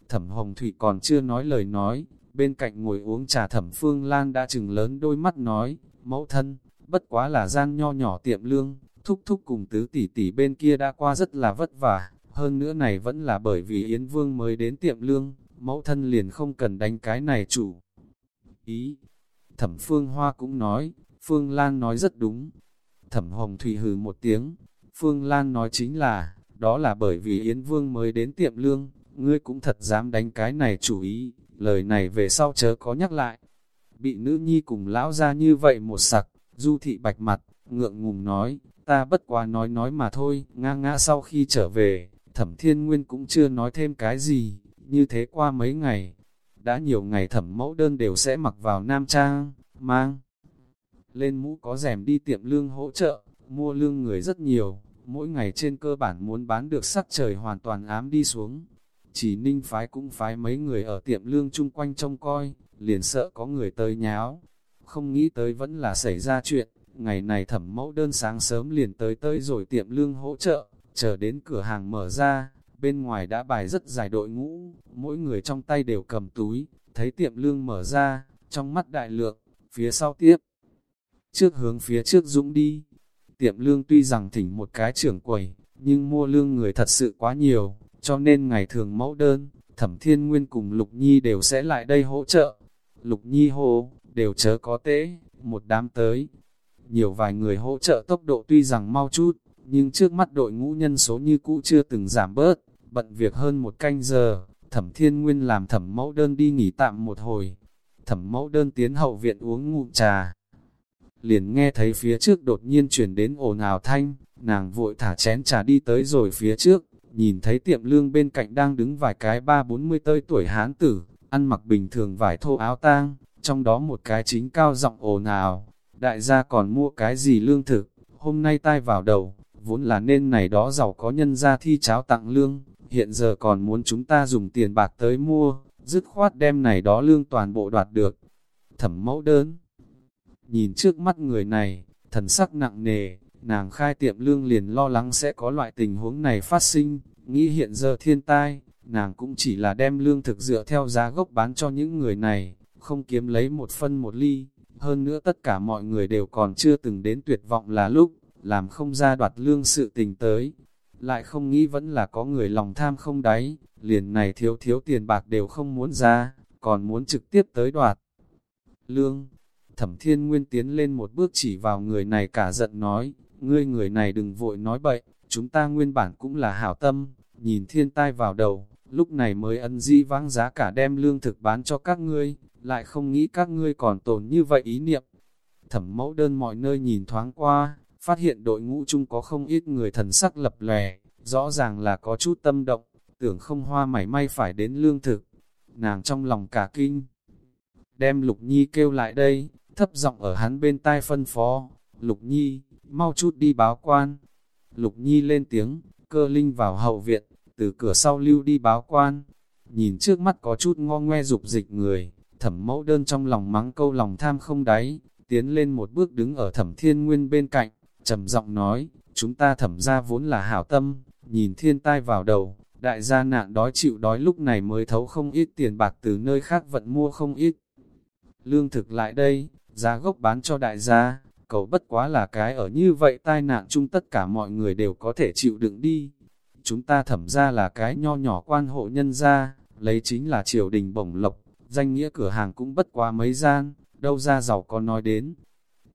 Thẩm Hồng Thụy còn chưa nói lời nói, bên cạnh ngồi uống trà thẩm Phương Lan đã chừng lớn đôi mắt nói, mẫu thân, bất quá là gian nho nhỏ tiệm lương, thúc thúc cùng tứ tỷ tỷ bên kia đã qua rất là vất vả, hơn nữa này vẫn là bởi vì Yến Vương mới đến tiệm lương, mẫu thân liền không cần đánh cái này chủ. Ý, thẩm Phương Hoa cũng nói, Phương Lan nói rất đúng. Thẩm Hồng Thủy hừ một tiếng, Phương Lan nói chính là, đó là bởi vì Yến Vương mới đến tiệm lương, ngươi cũng thật dám đánh cái này chủ ý, lời này về sau chớ có nhắc lại. Bị nữ nhi cùng lão ra như vậy một sặc, du thị bạch mặt, ngượng ngùng nói, ta bất quá nói nói mà thôi, nga ngã sau khi trở về, thẩm thiên nguyên cũng chưa nói thêm cái gì, như thế qua mấy ngày, đã nhiều ngày thẩm mẫu đơn đều sẽ mặc vào nam trang, mang lên mũ có rèm đi tiệm lương hỗ trợ, mua lương người rất nhiều, mỗi ngày trên cơ bản muốn bán được sắc trời hoàn toàn ám đi xuống. Chỉ ninh phái cũng phái mấy người ở tiệm lương chung quanh trông coi, liền sợ có người tới nháo. Không nghĩ tới vẫn là xảy ra chuyện, ngày này thẩm mẫu đơn sáng sớm liền tới tới rồi tiệm lương hỗ trợ, chờ đến cửa hàng mở ra, bên ngoài đã bài rất dài đội ngũ, mỗi người trong tay đều cầm túi, thấy tiệm lương mở ra, trong mắt đại lượng, phía sau tiếp. Trước hướng phía trước dũng đi, tiệm lương tuy rằng thỉnh một cái trưởng quầy, nhưng mua lương người thật sự quá nhiều, cho nên ngày thường mẫu đơn, thẩm thiên nguyên cùng Lục Nhi đều sẽ lại đây hỗ trợ. Lục Nhi hô, đều chớ có tế, một đám tới. Nhiều vài người hỗ trợ tốc độ tuy rằng mau chút, nhưng trước mắt đội ngũ nhân số như cũ chưa từng giảm bớt, bận việc hơn một canh giờ, thẩm thiên nguyên làm thẩm mẫu đơn đi nghỉ tạm một hồi. Thẩm mẫu đơn tiến hậu viện uống ngụm trà, liền nghe thấy phía trước đột nhiên chuyển đến ồn ào thanh, nàng vội thả chén trà đi tới rồi phía trước, nhìn thấy tiệm lương bên cạnh đang đứng vài cái ba bốn mươi tơi tuổi hán tử, ăn mặc bình thường vải thô áo tang, trong đó một cái chính cao giọng ồn ào, đại gia còn mua cái gì lương thực, hôm nay tai vào đầu, vốn là nên này đó giàu có nhân ra thi cháo tặng lương, hiện giờ còn muốn chúng ta dùng tiền bạc tới mua, dứt khoát đem này đó lương toàn bộ đoạt được. Thẩm mẫu đơn Nhìn trước mắt người này, thần sắc nặng nề, nàng khai tiệm lương liền lo lắng sẽ có loại tình huống này phát sinh, nghĩ hiện giờ thiên tai, nàng cũng chỉ là đem lương thực dựa theo giá gốc bán cho những người này, không kiếm lấy một phân một ly, hơn nữa tất cả mọi người đều còn chưa từng đến tuyệt vọng là lúc, làm không ra đoạt lương sự tình tới, lại không nghĩ vẫn là có người lòng tham không đáy, liền này thiếu thiếu tiền bạc đều không muốn ra, còn muốn trực tiếp tới đoạt. Lương, thẩm thiên nguyên tiến lên một bước chỉ vào người này cả giận nói, ngươi người này đừng vội nói bậy, chúng ta nguyên bản cũng là hảo tâm, nhìn thiên tai vào đầu, lúc này mới ân di vãng giá cả đem lương thực bán cho các ngươi, lại không nghĩ các ngươi còn tồn như vậy ý niệm. Thẩm mẫu đơn mọi nơi nhìn thoáng qua, phát hiện đội ngũ chung có không ít người thần sắc lập lè, rõ ràng là có chút tâm động, tưởng không hoa mảy may phải đến lương thực. Nàng trong lòng cả kinh, đem Lục Nhi kêu lại đây, thấp giọng ở hắn bên tai phân phó, Lục Nhi, mau chút đi báo quan. Lục Nhi lên tiếng, cơ linh vào hậu viện, từ cửa sau lưu đi báo quan. Nhìn trước mắt có chút ngo ngoe dục dịch người, thẩm mẫu đơn trong lòng mắng câu lòng tham không đáy, tiến lên một bước đứng ở thẩm thiên nguyên bên cạnh, trầm giọng nói, chúng ta thẩm ra vốn là hảo tâm, nhìn thiên tai vào đầu, đại gia nạn đói chịu đói lúc này mới thấu không ít tiền bạc từ nơi khác vận mua không ít. Lương thực lại đây, giá gốc bán cho đại gia, cầu bất quá là cái ở như vậy tai nạn chung tất cả mọi người đều có thể chịu đựng đi. Chúng ta thẩm ra là cái nho nhỏ quan hộ nhân gia, lấy chính là triều đình bổng lộc, danh nghĩa cửa hàng cũng bất quá mấy gian, đâu ra giàu có nói đến.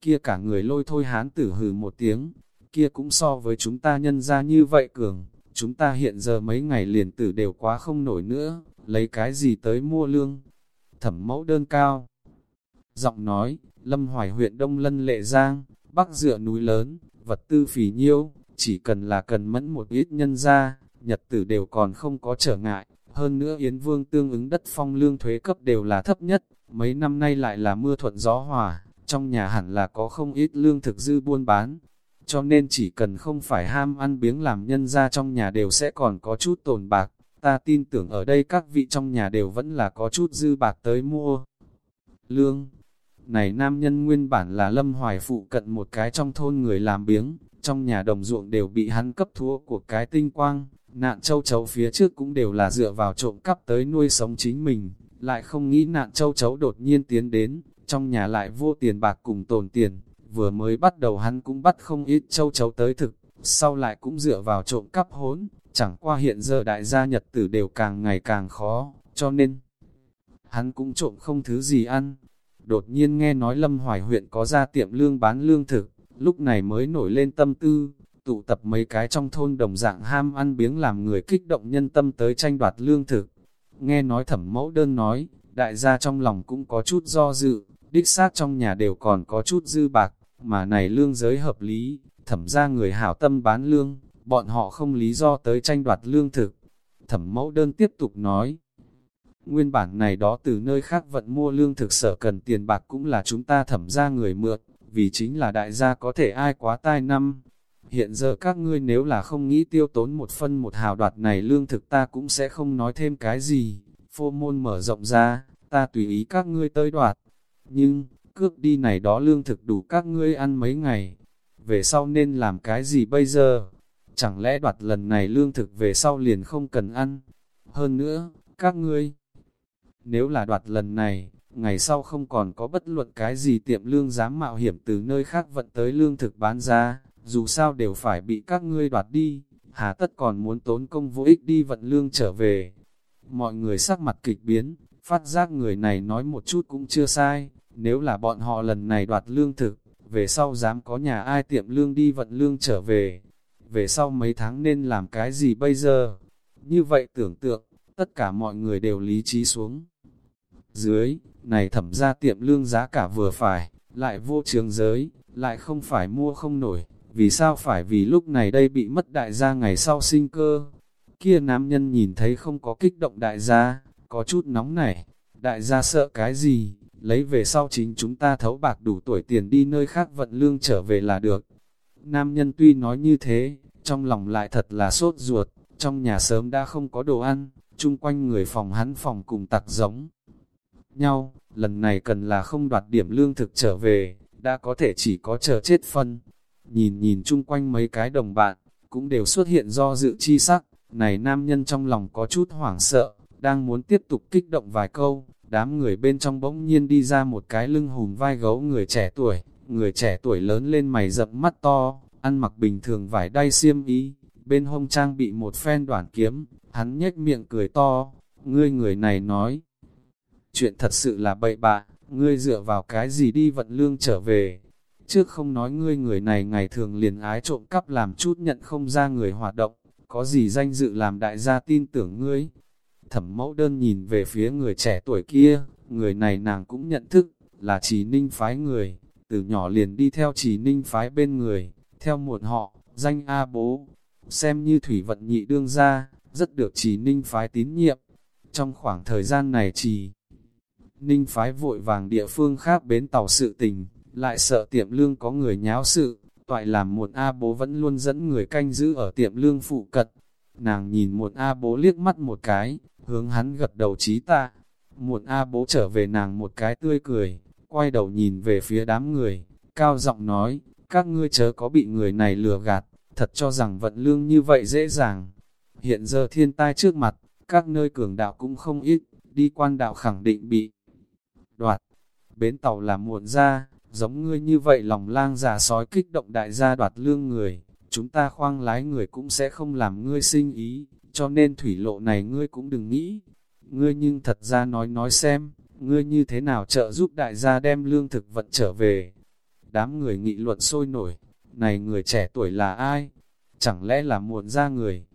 Kia cả người lôi thôi hán tử hừ một tiếng, kia cũng so với chúng ta nhân ra như vậy cường, chúng ta hiện giờ mấy ngày liền tử đều quá không nổi nữa, lấy cái gì tới mua lương. Thẩm mẫu đơn cao. Giọng nói, Lâm Hoài huyện Đông Lân Lệ Giang, Bắc dựa núi lớn, vật tư phì nhiêu, chỉ cần là cần mẫn một ít nhân ra, nhật tử đều còn không có trở ngại. Hơn nữa Yến Vương tương ứng đất phong lương thuế cấp đều là thấp nhất, mấy năm nay lại là mưa thuận gió hòa, trong nhà hẳn là có không ít lương thực dư buôn bán. Cho nên chỉ cần không phải ham ăn biếng làm nhân ra trong nhà đều sẽ còn có chút tồn bạc, ta tin tưởng ở đây các vị trong nhà đều vẫn là có chút dư bạc tới mua. Lương này nam nhân nguyên bản là lâm hoài phụ cận một cái trong thôn người làm biếng, trong nhà đồng ruộng đều bị hắn cấp thua của cái tinh quang, nạn châu chấu phía trước cũng đều là dựa vào trộm cắp tới nuôi sống chính mình, lại không nghĩ nạn châu chấu đột nhiên tiến đến, trong nhà lại vô tiền bạc cùng tồn tiền, vừa mới bắt đầu hắn cũng bắt không ít châu chấu tới thực, sau lại cũng dựa vào trộm cắp hốn, chẳng qua hiện giờ đại gia nhật tử đều càng ngày càng khó, cho nên hắn cũng trộm không thứ gì ăn. Đột nhiên nghe nói Lâm Hoài huyện có ra tiệm lương bán lương thực, lúc này mới nổi lên tâm tư, tụ tập mấy cái trong thôn đồng dạng ham ăn biếng làm người kích động nhân tâm tới tranh đoạt lương thực. Nghe nói thẩm mẫu đơn nói, đại gia trong lòng cũng có chút do dự, đích xác trong nhà đều còn có chút dư bạc, mà này lương giới hợp lý, thẩm ra người hảo tâm bán lương, bọn họ không lý do tới tranh đoạt lương thực. Thẩm mẫu đơn tiếp tục nói, nguyên bản này đó từ nơi khác vận mua lương thực sở cần tiền bạc cũng là chúng ta thẩm ra người mượn, vì chính là đại gia có thể ai quá tai năm. Hiện giờ các ngươi nếu là không nghĩ tiêu tốn một phân một hào đoạt này lương thực ta cũng sẽ không nói thêm cái gì, phô môn mở rộng ra, ta tùy ý các ngươi tới đoạt. Nhưng, cước đi này đó lương thực đủ các ngươi ăn mấy ngày, về sau nên làm cái gì bây giờ? Chẳng lẽ đoạt lần này lương thực về sau liền không cần ăn? Hơn nữa, các ngươi, nếu là đoạt lần này, ngày sau không còn có bất luận cái gì tiệm lương dám mạo hiểm từ nơi khác vận tới lương thực bán ra, dù sao đều phải bị các ngươi đoạt đi, hà tất còn muốn tốn công vô ích đi vận lương trở về. Mọi người sắc mặt kịch biến, phát giác người này nói một chút cũng chưa sai, nếu là bọn họ lần này đoạt lương thực, về sau dám có nhà ai tiệm lương đi vận lương trở về, về sau mấy tháng nên làm cái gì bây giờ? Như vậy tưởng tượng, tất cả mọi người đều lý trí xuống. Dưới, này thẩm ra tiệm lương giá cả vừa phải, lại vô trường giới, lại không phải mua không nổi, vì sao phải vì lúc này đây bị mất đại gia ngày sau sinh cơ. Kia nam nhân nhìn thấy không có kích động đại gia, có chút nóng nảy, đại gia sợ cái gì, lấy về sau chính chúng ta thấu bạc đủ tuổi tiền đi nơi khác vận lương trở về là được. Nam nhân tuy nói như thế, trong lòng lại thật là sốt ruột, trong nhà sớm đã không có đồ ăn, chung quanh người phòng hắn phòng cùng tặc giống nhau, lần này cần là không đoạt điểm lương thực trở về, đã có thể chỉ có chờ chết phân. Nhìn nhìn chung quanh mấy cái đồng bạn, cũng đều xuất hiện do dự chi sắc, này nam nhân trong lòng có chút hoảng sợ, đang muốn tiếp tục kích động vài câu, đám người bên trong bỗng nhiên đi ra một cái lưng hùm vai gấu người trẻ tuổi, người trẻ tuổi lớn lên mày rậm mắt to, ăn mặc bình thường vải đay xiêm ý, bên hông trang bị một phen đoạn kiếm, hắn nhếch miệng cười to, ngươi người này nói, chuyện thật sự là bậy bạ, ngươi dựa vào cái gì đi vận lương trở về. Trước không nói ngươi người này ngày thường liền ái trộm cắp làm chút nhận không ra người hoạt động, có gì danh dự làm đại gia tin tưởng ngươi. Thẩm mẫu đơn nhìn về phía người trẻ tuổi kia, người này nàng cũng nhận thức, là chỉ ninh phái người, từ nhỏ liền đi theo chỉ ninh phái bên người, theo một họ, danh A bố, xem như thủy vận nhị đương ra, rất được chỉ ninh phái tín nhiệm. Trong khoảng thời gian này chỉ Ninh phái vội vàng địa phương khác bến tàu sự tình, lại sợ tiệm lương có người nháo sự, toại làm một A bố vẫn luôn dẫn người canh giữ ở tiệm lương phụ cận. Nàng nhìn một A bố liếc mắt một cái, hướng hắn gật đầu trí tạ. Một A bố trở về nàng một cái tươi cười, quay đầu nhìn về phía đám người, cao giọng nói, các ngươi chớ có bị người này lừa gạt, thật cho rằng vận lương như vậy dễ dàng. Hiện giờ thiên tai trước mặt, các nơi cường đạo cũng không ít, đi quan đạo khẳng định bị đoạt. Bến tàu là muộn ra, giống ngươi như vậy lòng lang giả sói kích động đại gia đoạt lương người, chúng ta khoang lái người cũng sẽ không làm ngươi sinh ý, cho nên thủy lộ này ngươi cũng đừng nghĩ. Ngươi nhưng thật ra nói nói xem, ngươi như thế nào trợ giúp đại gia đem lương thực vận trở về. Đám người nghị luận sôi nổi, này người trẻ tuổi là ai? Chẳng lẽ là muộn ra người?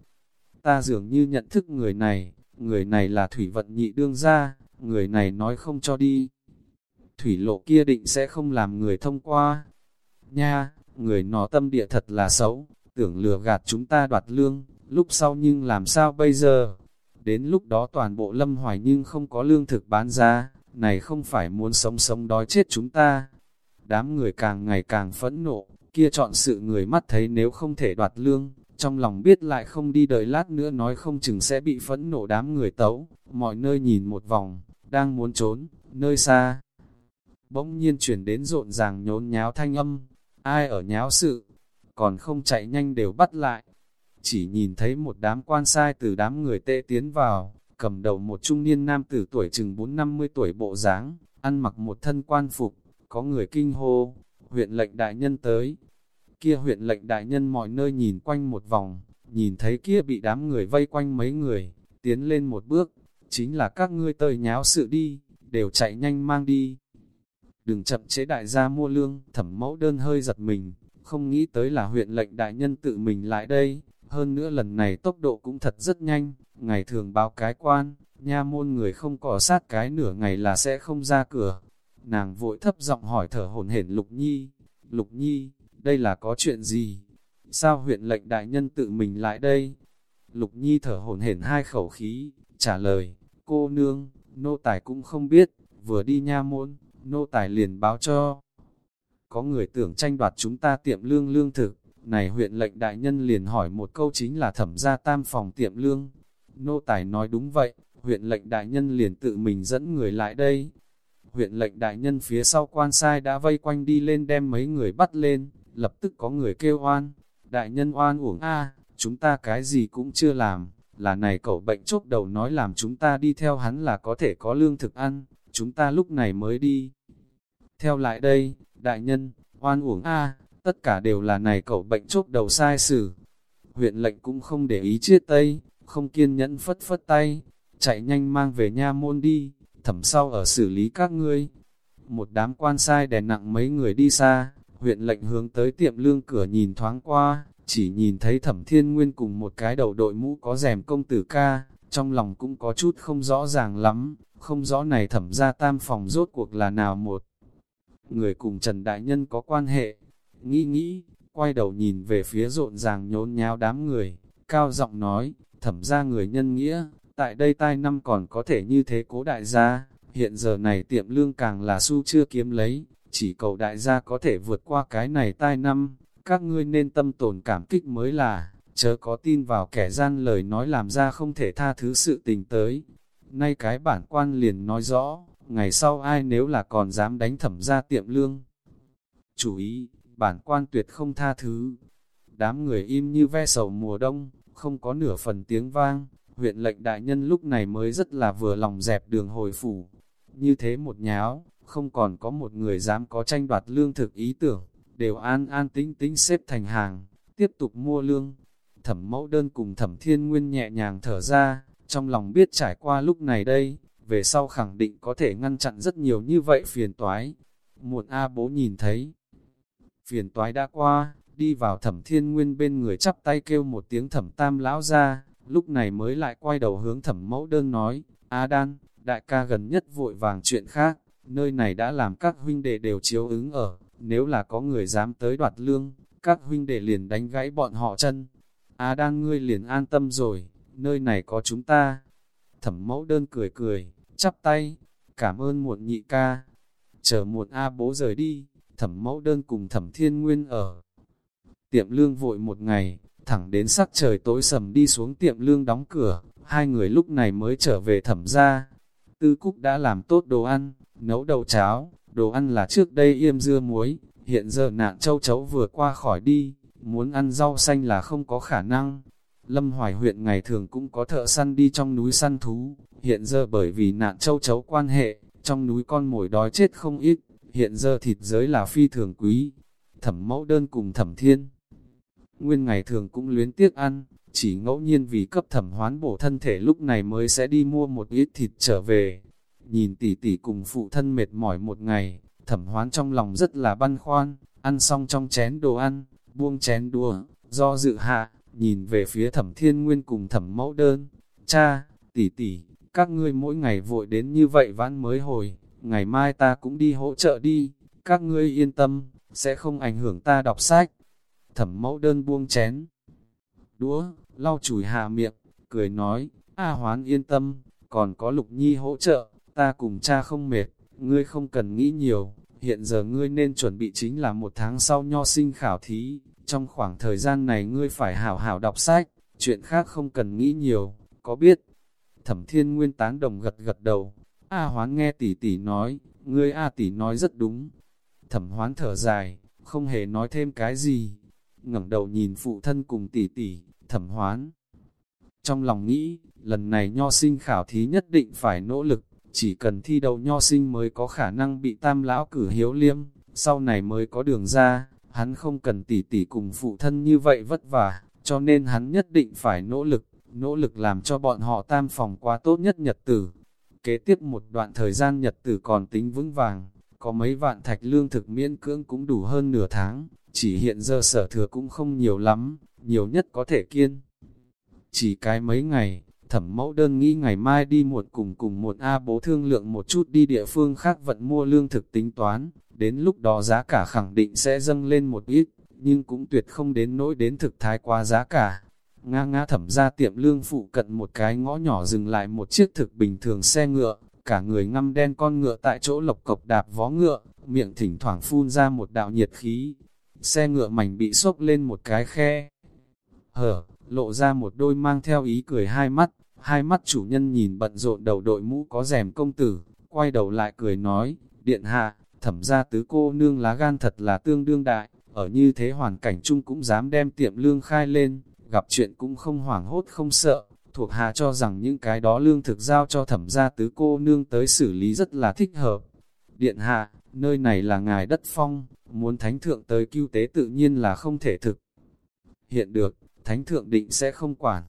Ta dường như nhận thức người này, người này là thủy vận nhị đương gia, người này nói không cho đi. Thủy lộ kia định sẽ không làm người thông qua. Nha, người nó tâm địa thật là xấu, tưởng lừa gạt chúng ta đoạt lương, lúc sau nhưng làm sao bây giờ? Đến lúc đó toàn bộ lâm hoài nhưng không có lương thực bán ra, này không phải muốn sống sống đói chết chúng ta. Đám người càng ngày càng phẫn nộ, kia chọn sự người mắt thấy nếu không thể đoạt lương, trong lòng biết lại không đi đợi lát nữa nói không chừng sẽ bị phẫn nộ đám người tấu, mọi nơi nhìn một vòng, đang muốn trốn, nơi xa. bỗng nhiên chuyển đến rộn ràng nhốn nháo thanh âm, ai ở nháo sự, còn không chạy nhanh đều bắt lại. Chỉ nhìn thấy một đám quan sai từ đám người tệ tiến vào, cầm đầu một trung niên nam tử tuổi chừng 4-50 tuổi bộ dáng, ăn mặc một thân quan phục, có người kinh hô, huyện lệnh đại nhân tới. Kia huyện lệnh đại nhân mọi nơi nhìn quanh một vòng, nhìn thấy kia bị đám người vây quanh mấy người, tiến lên một bước, chính là các ngươi tơi nháo sự đi, đều chạy nhanh mang đi. Đừng chậm chế đại gia mua lương, thẩm mẫu đơn hơi giật mình, không nghĩ tới là huyện lệnh đại nhân tự mình lại đây, hơn nữa lần này tốc độ cũng thật rất nhanh, ngày thường báo cái quan, nha môn người không cỏ sát cái nửa ngày là sẽ không ra cửa. Nàng vội thấp giọng hỏi thở hồn hển Lục Nhi, Lục Nhi, đây là có chuyện gì? Sao huyện lệnh đại nhân tự mình lại đây? Lục Nhi thở hồn hển hai khẩu khí, trả lời, cô nương, nô tài cũng không biết, vừa đi nha môn, nô tài liền báo cho. Có người tưởng tranh đoạt chúng ta tiệm lương lương thực, này huyện lệnh đại nhân liền hỏi một câu chính là thẩm gia tam phòng tiệm lương. Nô tài nói đúng vậy, huyện lệnh đại nhân liền tự mình dẫn người lại đây. Huyện lệnh đại nhân phía sau quan sai đã vây quanh đi lên đem mấy người bắt lên, lập tức có người kêu oan. Đại nhân oan uổng a chúng ta cái gì cũng chưa làm, là này cậu bệnh chốt đầu nói làm chúng ta đi theo hắn là có thể có lương thực ăn, chúng ta lúc này mới đi. Theo lại đây, đại nhân, oan uổng a tất cả đều là này cậu bệnh chốt đầu sai xử. Huyện lệnh cũng không để ý chia tay, không kiên nhẫn phất phất tay, chạy nhanh mang về nha môn đi, thẩm sau ở xử lý các ngươi. Một đám quan sai đè nặng mấy người đi xa, huyện lệnh hướng tới tiệm lương cửa nhìn thoáng qua, chỉ nhìn thấy thẩm thiên nguyên cùng một cái đầu đội mũ có rèm công tử ca, trong lòng cũng có chút không rõ ràng lắm, không rõ này thẩm ra tam phòng rốt cuộc là nào một. Người cùng Trần Đại Nhân có quan hệ, nghĩ nghĩ, quay đầu nhìn về phía rộn ràng nhốn nháo đám người, cao giọng nói, thẩm ra người nhân nghĩa, tại đây tai năm còn có thể như thế cố đại gia, hiện giờ này tiệm lương càng là su chưa kiếm lấy, chỉ cầu đại gia có thể vượt qua cái này tai năm, các ngươi nên tâm tồn cảm kích mới là, chớ có tin vào kẻ gian lời nói làm ra không thể tha thứ sự tình tới. Nay cái bản quan liền nói rõ, ngày sau ai nếu là còn dám đánh thẩm ra tiệm lương. Chủ ý, bản quan tuyệt không tha thứ. Đám người im như ve sầu mùa đông, không có nửa phần tiếng vang, huyện lệnh đại nhân lúc này mới rất là vừa lòng dẹp đường hồi phủ. Như thế một nháo, không còn có một người dám có tranh đoạt lương thực ý tưởng, đều an an tĩnh tĩnh xếp thành hàng, tiếp tục mua lương. Thẩm mẫu đơn cùng thẩm thiên nguyên nhẹ nhàng thở ra, trong lòng biết trải qua lúc này đây, về sau khẳng định có thể ngăn chặn rất nhiều như vậy phiền toái. muộn A bố nhìn thấy, phiền toái đã qua, đi vào thẩm thiên nguyên bên người chắp tay kêu một tiếng thẩm tam lão ra, lúc này mới lại quay đầu hướng thẩm mẫu đơn nói, A đan, đại ca gần nhất vội vàng chuyện khác, nơi này đã làm các huynh đệ đều chiếu ứng ở, nếu là có người dám tới đoạt lương, các huynh đệ liền đánh gãy bọn họ chân. À, A đan ngươi liền an tâm rồi, nơi này có chúng ta. Thẩm mẫu đơn cười cười, chắp tay, cảm ơn muộn nhị ca. Chờ muộn A bố rời đi, thẩm mẫu đơn cùng thẩm thiên nguyên ở. Tiệm lương vội một ngày, thẳng đến sắc trời tối sầm đi xuống tiệm lương đóng cửa, hai người lúc này mới trở về thẩm ra. Tư Cúc đã làm tốt đồ ăn, nấu đầu cháo, đồ ăn là trước đây yêm dưa muối, hiện giờ nạn châu chấu vừa qua khỏi đi, muốn ăn rau xanh là không có khả năng. Lâm Hoài huyện ngày thường cũng có thợ săn đi trong núi săn thú, hiện giờ bởi vì nạn châu chấu quan hệ, trong núi con mồi đói chết không ít, hiện giờ thịt giới là phi thường quý. Thẩm mẫu đơn cùng thẩm thiên. Nguyên ngày thường cũng luyến tiếc ăn, chỉ ngẫu nhiên vì cấp thẩm hoán bổ thân thể lúc này mới sẽ đi mua một ít thịt trở về. Nhìn tỷ tỷ cùng phụ thân mệt mỏi một ngày, thẩm hoán trong lòng rất là băn khoăn, ăn xong trong chén đồ ăn, buông chén đùa, do dự hạ, nhìn về phía thẩm thiên nguyên cùng thẩm mẫu đơn. Cha, tỷ tỷ, các ngươi mỗi ngày vội đến như vậy vãn mới hồi, ngày mai ta cũng đi hỗ trợ đi, các ngươi yên tâm, sẽ không ảnh hưởng ta đọc sách. Thẩm mẫu đơn buông chén, đũa, lau chùi hạ miệng, cười nói, A hoán yên tâm, còn có lục nhi hỗ trợ, ta cùng cha không mệt, ngươi không cần nghĩ nhiều, hiện giờ ngươi nên chuẩn bị chính là một tháng sau nho sinh khảo thí, trong khoảng thời gian này ngươi phải hảo hảo đọc sách, chuyện khác không cần nghĩ nhiều, có biết? Thẩm thiên nguyên tán đồng gật gật đầu, A hoán nghe tỷ tỷ nói, ngươi A tỷ nói rất đúng. Thẩm hoán thở dài, không hề nói thêm cái gì. ngẩng đầu nhìn phụ thân cùng tỷ tỷ, thẩm hoán. Trong lòng nghĩ, lần này nho sinh khảo thí nhất định phải nỗ lực, chỉ cần thi đầu nho sinh mới có khả năng bị tam lão cử hiếu liêm, sau này mới có đường ra, hắn không cần tỷ tỷ cùng phụ thân như vậy vất vả, cho nên hắn nhất định phải nỗ lực, nỗ lực làm cho bọn họ tam phòng qua tốt nhất nhật tử. Kế tiếp một đoạn thời gian nhật tử còn tính vững vàng, có mấy vạn thạch lương thực miễn cưỡng cũng đủ hơn nửa tháng, chỉ hiện giờ sở thừa cũng không nhiều lắm, nhiều nhất có thể kiên. Chỉ cái mấy ngày, thẩm mẫu đơn nghĩ ngày mai đi một cùng cùng một A bố thương lượng một chút đi địa phương khác vận mua lương thực tính toán, đến lúc đó giá cả khẳng định sẽ dâng lên một ít, nhưng cũng tuyệt không đến nỗi đến thực thái quá giá cả. Nga nga thẩm ra tiệm lương phụ cận một cái ngõ nhỏ dừng lại một chiếc thực bình thường xe ngựa, cả người ngăm đen con ngựa tại chỗ lộc cộc đạp vó ngựa, miệng thỉnh thoảng phun ra một đạo nhiệt khí. Xe ngựa mảnh bị sốc lên một cái khe. Hở, lộ ra một đôi mang theo ý cười hai mắt, hai mắt chủ nhân nhìn bận rộn đầu đội mũ có rèm công tử, quay đầu lại cười nói, điện hạ, thẩm ra tứ cô nương lá gan thật là tương đương đại, ở như thế hoàn cảnh chung cũng dám đem tiệm lương khai lên, gặp chuyện cũng không hoảng hốt không sợ, thuộc hạ cho rằng những cái đó lương thực giao cho thẩm gia tứ cô nương tới xử lý rất là thích hợp. Điện hạ, nơi này là ngài đất phong, muốn thánh thượng tới cứu tế tự nhiên là không thể thực. Hiện được, thánh thượng định sẽ không quản.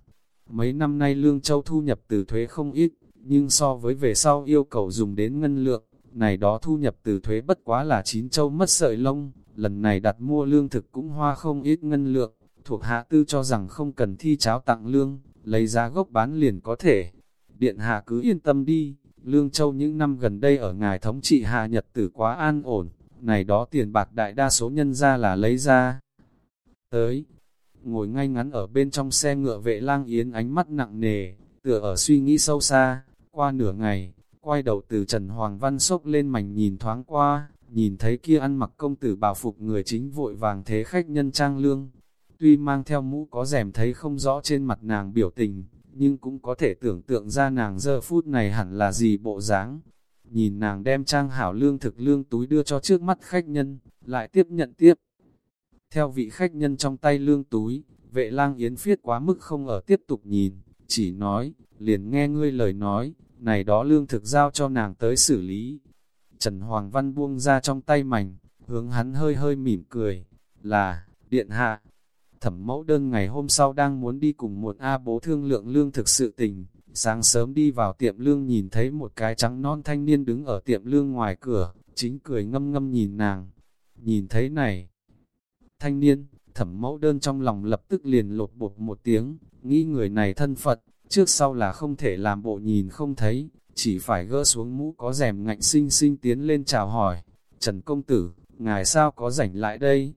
Mấy năm nay lương châu thu nhập từ thuế không ít, nhưng so với về sau yêu cầu dùng đến ngân lượng, này đó thu nhập từ thuế bất quá là chín châu mất sợi lông, lần này đặt mua lương thực cũng hoa không ít ngân lượng, thuộc hạ tư cho rằng không cần thi cháo tặng lương, lấy giá gốc bán liền có thể. Điện hạ cứ yên tâm đi, lương châu những năm gần đây ở ngài thống trị hạ nhật tử quá an ổn, này đó tiền bạc đại đa số nhân ra là lấy ra. Tới, ngồi ngay ngắn ở bên trong xe ngựa vệ lang yến ánh mắt nặng nề, tựa ở suy nghĩ sâu xa, qua nửa ngày, quay đầu từ Trần Hoàng Văn sốc lên mảnh nhìn thoáng qua, nhìn thấy kia ăn mặc công tử bảo phục người chính vội vàng thế khách nhân trang lương. Tuy mang theo mũ có rèm thấy không rõ trên mặt nàng biểu tình, nhưng cũng có thể tưởng tượng ra nàng giờ phút này hẳn là gì bộ dáng. Nhìn nàng đem trang hảo lương thực lương túi đưa cho trước mắt khách nhân, lại tiếp nhận tiếp. Theo vị khách nhân trong tay lương túi, vệ lang yến phiết quá mức không ở tiếp tục nhìn, chỉ nói, liền nghe ngươi lời nói, này đó lương thực giao cho nàng tới xử lý. Trần Hoàng Văn buông ra trong tay mảnh, hướng hắn hơi hơi mỉm cười, là, điện hạ. Thẩm mẫu đơn ngày hôm sau đang muốn đi cùng một A bố thương lượng lương thực sự tình, sáng sớm đi vào tiệm lương nhìn thấy một cái trắng non thanh niên đứng ở tiệm lương ngoài cửa, chính cười ngâm ngâm nhìn nàng. Nhìn thấy này, thanh niên, thẩm mẫu đơn trong lòng lập tức liền lột bột một tiếng, nghĩ người này thân Phật, trước sau là không thể làm bộ nhìn không thấy, chỉ phải gỡ xuống mũ có rèm ngạnh sinh sinh tiến lên chào hỏi. Trần công tử, ngài sao có rảnh lại đây?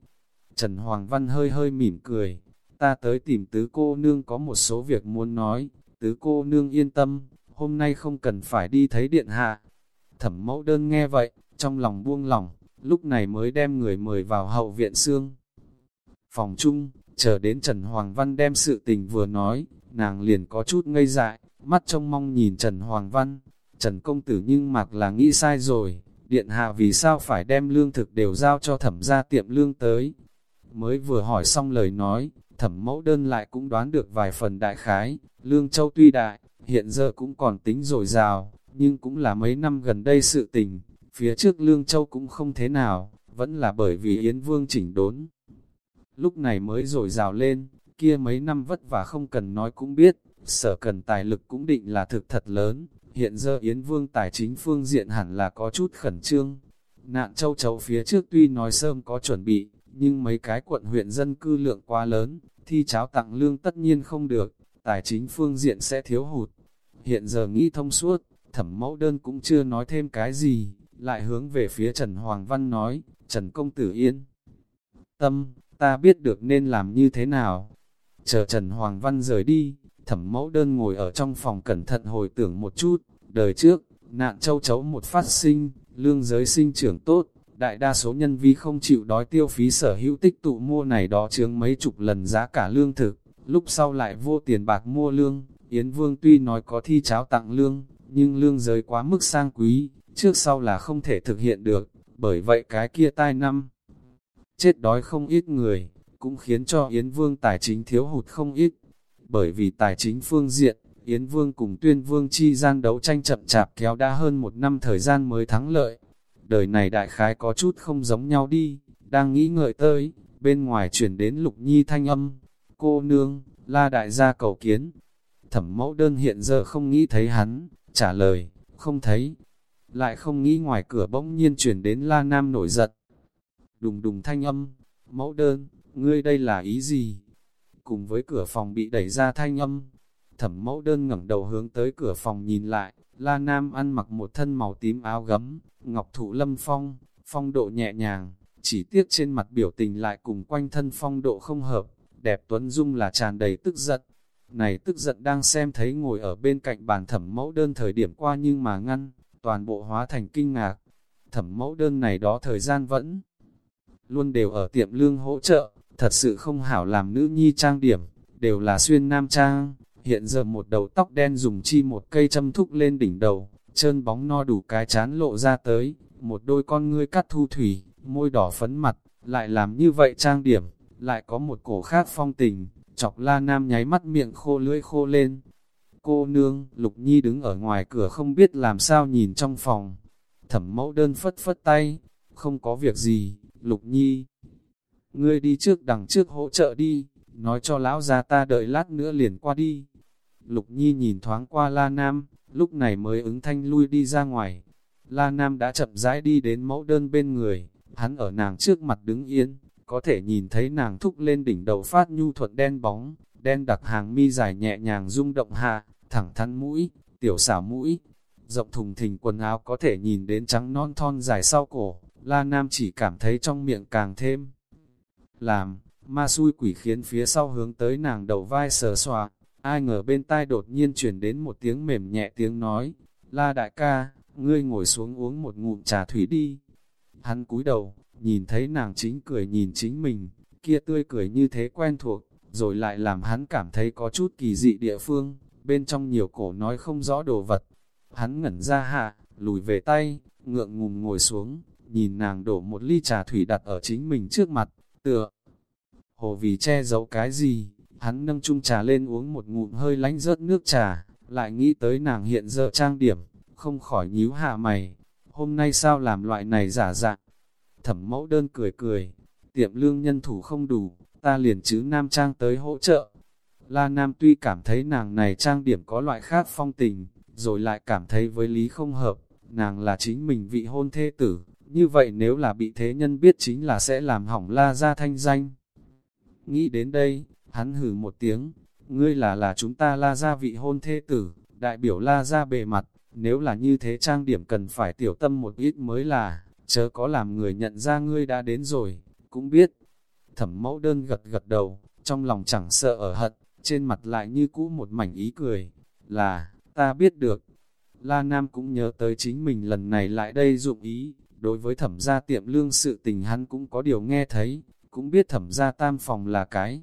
Trần Hoàng Văn hơi hơi mỉm cười, ta tới tìm tứ cô nương có một số việc muốn nói, tứ cô nương yên tâm, hôm nay không cần phải đi thấy điện hạ. Thẩm mẫu đơn nghe vậy, trong lòng buông lòng, lúc này mới đem người mời vào hậu viện xương. Phòng chung, chờ đến Trần Hoàng Văn đem sự tình vừa nói, nàng liền có chút ngây dại, mắt trông mong nhìn Trần Hoàng Văn. Trần Công Tử nhưng mặc là nghĩ sai rồi, điện hạ vì sao phải đem lương thực đều giao cho thẩm gia tiệm lương tới. Mới vừa hỏi xong lời nói, thẩm mẫu đơn lại cũng đoán được vài phần đại khái, lương châu tuy đại, hiện giờ cũng còn tính dồi dào, nhưng cũng là mấy năm gần đây sự tình, phía trước lương châu cũng không thế nào, vẫn là bởi vì Yến Vương chỉnh đốn. Lúc này mới rồi rào lên, kia mấy năm vất vả không cần nói cũng biết, sở cần tài lực cũng định là thực thật lớn, hiện giờ Yến Vương tài chính phương diện hẳn là có chút khẩn trương. Nạn châu chấu phía trước tuy nói sớm có chuẩn bị, nhưng mấy cái quận huyện dân cư lượng quá lớn, thi cháo tặng lương tất nhiên không được, tài chính phương diện sẽ thiếu hụt. Hiện giờ nghĩ thông suốt, thẩm mẫu đơn cũng chưa nói thêm cái gì, lại hướng về phía Trần Hoàng Văn nói, Trần Công Tử Yên. Tâm, ta biết được nên làm như thế nào, Chờ Trần Hoàng Văn rời đi, thẩm mẫu đơn ngồi ở trong phòng cẩn thận hồi tưởng một chút, đời trước, nạn châu chấu một phát sinh, lương giới sinh trưởng tốt, đại đa số nhân vi không chịu đói tiêu phí sở hữu tích tụ mua này đó chướng mấy chục lần giá cả lương thực, lúc sau lại vô tiền bạc mua lương, Yến Vương tuy nói có thi cháo tặng lương, nhưng lương giới quá mức sang quý, trước sau là không thể thực hiện được, bởi vậy cái kia tai năm. Chết đói không ít người, cũng khiến cho Yến Vương tài chính thiếu hụt không ít. Bởi vì tài chính phương diện, Yến Vương cùng Tuyên Vương chi gian đấu tranh chậm chạp kéo đã hơn một năm thời gian mới thắng lợi. Đời này đại khái có chút không giống nhau đi, đang nghĩ ngợi tới, bên ngoài chuyển đến lục nhi thanh âm. Cô nương, la đại gia cầu kiến. Thẩm mẫu đơn hiện giờ không nghĩ thấy hắn, trả lời, không thấy. Lại không nghĩ ngoài cửa bỗng nhiên chuyển đến la nam nổi giận. Đùng đùng thanh âm, mẫu đơn, ngươi đây là ý gì? Cùng với cửa phòng bị đẩy ra thanh âm, thẩm mẫu đơn ngẩng đầu hướng tới cửa phòng nhìn lại, la nam ăn mặc một thân màu tím áo gấm, ngọc thụ lâm phong, phong độ nhẹ nhàng, chỉ tiếc trên mặt biểu tình lại cùng quanh thân phong độ không hợp, đẹp tuấn dung là tràn đầy tức giận. Này tức giận đang xem thấy ngồi ở bên cạnh bàn thẩm mẫu đơn thời điểm qua nhưng mà ngăn, toàn bộ hóa thành kinh ngạc. Thẩm mẫu đơn này đó thời gian vẫn luôn đều ở tiệm lương hỗ trợ, thật sự không hảo làm nữ nhi trang điểm, đều là xuyên nam trang, hiện giờ một đầu tóc đen dùng chi một cây châm thúc lên đỉnh đầu, trơn bóng no đủ cái chán lộ ra tới, một đôi con ngươi cắt thu thủy, môi đỏ phấn mặt, lại làm như vậy trang điểm, lại có một cổ khác phong tình, chọc la nam nháy mắt miệng khô lưỡi khô lên. Cô nương, Lục Nhi đứng ở ngoài cửa không biết làm sao nhìn trong phòng. Thẩm mẫu đơn phất phất tay, không có việc gì, Lục Nhi. Ngươi đi trước đằng trước hỗ trợ đi, nói cho lão gia ta đợi lát nữa liền qua đi. Lục Nhi nhìn thoáng qua La Nam, lúc này mới ứng thanh lui đi ra ngoài. La Nam đã chậm rãi đi đến mẫu đơn bên người, hắn ở nàng trước mặt đứng yên, có thể nhìn thấy nàng thúc lên đỉnh đầu phát nhu thuận đen bóng, đen đặc hàng mi dài nhẹ nhàng rung động hạ, thẳng thắn mũi, tiểu xảo mũi, rộng thùng thình quần áo có thể nhìn đến trắng non thon dài sau cổ, La Nam chỉ cảm thấy trong miệng càng thêm. Làm, ma xui quỷ khiến phía sau hướng tới nàng đầu vai sờ xòa, ai ngờ bên tai đột nhiên chuyển đến một tiếng mềm nhẹ tiếng nói, La đại ca, ngươi ngồi xuống uống một ngụm trà thủy đi. Hắn cúi đầu, nhìn thấy nàng chính cười nhìn chính mình, kia tươi cười như thế quen thuộc, rồi lại làm hắn cảm thấy có chút kỳ dị địa phương, bên trong nhiều cổ nói không rõ đồ vật. Hắn ngẩn ra hạ, lùi về tay, ngượng ngùng ngồi xuống, nhìn nàng đổ một ly trà thủy đặt ở chính mình trước mặt, tựa. Hồ vì che giấu cái gì, hắn nâng chung trà lên uống một ngụm hơi lánh rớt nước trà, lại nghĩ tới nàng hiện giờ trang điểm, không khỏi nhíu hạ mày. Hôm nay sao làm loại này giả dạng? Thẩm mẫu đơn cười cười, tiệm lương nhân thủ không đủ, ta liền chứ Nam Trang tới hỗ trợ. La Nam tuy cảm thấy nàng này trang điểm có loại khác phong tình, rồi lại cảm thấy với lý không hợp, nàng là chính mình vị hôn thê tử, như vậy nếu là bị thế nhân biết chính là sẽ làm hỏng La ra thanh danh. Nghĩ đến đây, hắn hử một tiếng, ngươi là là chúng ta La ra vị hôn thê tử, đại biểu La ra bề mặt, nếu là như thế trang điểm cần phải tiểu tâm một ít mới là, chớ có làm người nhận ra ngươi đã đến rồi, cũng biết. Thẩm mẫu đơn gật gật đầu, trong lòng chẳng sợ ở hận, trên mặt lại như cũ một mảnh ý cười, là, ta biết được. La Nam cũng nhớ tới chính mình lần này lại đây dụng ý, đối với thẩm gia tiệm lương sự tình hắn cũng có điều nghe thấy, cũng biết thẩm gia tam phòng là cái.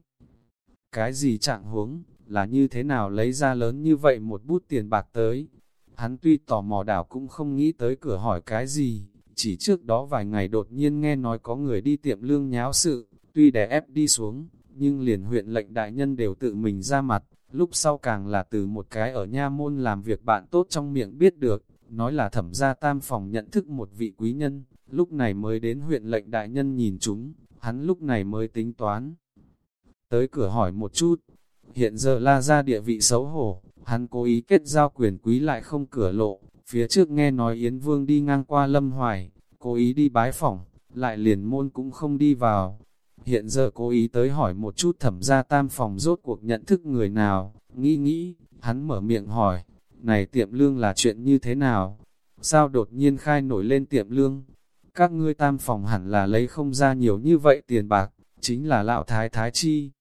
Cái gì trạng huống, là như thế nào lấy ra lớn như vậy một bút tiền bạc tới. Hắn tuy tò mò đảo cũng không nghĩ tới cửa hỏi cái gì, chỉ trước đó vài ngày đột nhiên nghe nói có người đi tiệm lương nháo sự, tuy đè ép đi xuống, nhưng liền huyện lệnh đại nhân đều tự mình ra mặt, lúc sau càng là từ một cái ở nha môn làm việc bạn tốt trong miệng biết được, nói là thẩm gia tam phòng nhận thức một vị quý nhân, lúc này mới đến huyện lệnh đại nhân nhìn chúng, hắn lúc này mới tính toán. Tới cửa hỏi một chút, hiện giờ la ra địa vị xấu hổ, hắn cố ý kết giao quyền quý lại không cửa lộ, phía trước nghe nói Yến Vương đi ngang qua Lâm Hoài, cố ý đi bái phỏng, lại liền môn cũng không đi vào. Hiện giờ cố ý tới hỏi một chút thẩm gia tam phòng rốt cuộc nhận thức người nào, nghĩ nghĩ, hắn mở miệng hỏi, này tiệm lương là chuyện như thế nào? Sao đột nhiên khai nổi lên tiệm lương? Các ngươi tam phòng hẳn là lấy không ra nhiều như vậy tiền bạc, chính là lão thái thái chi.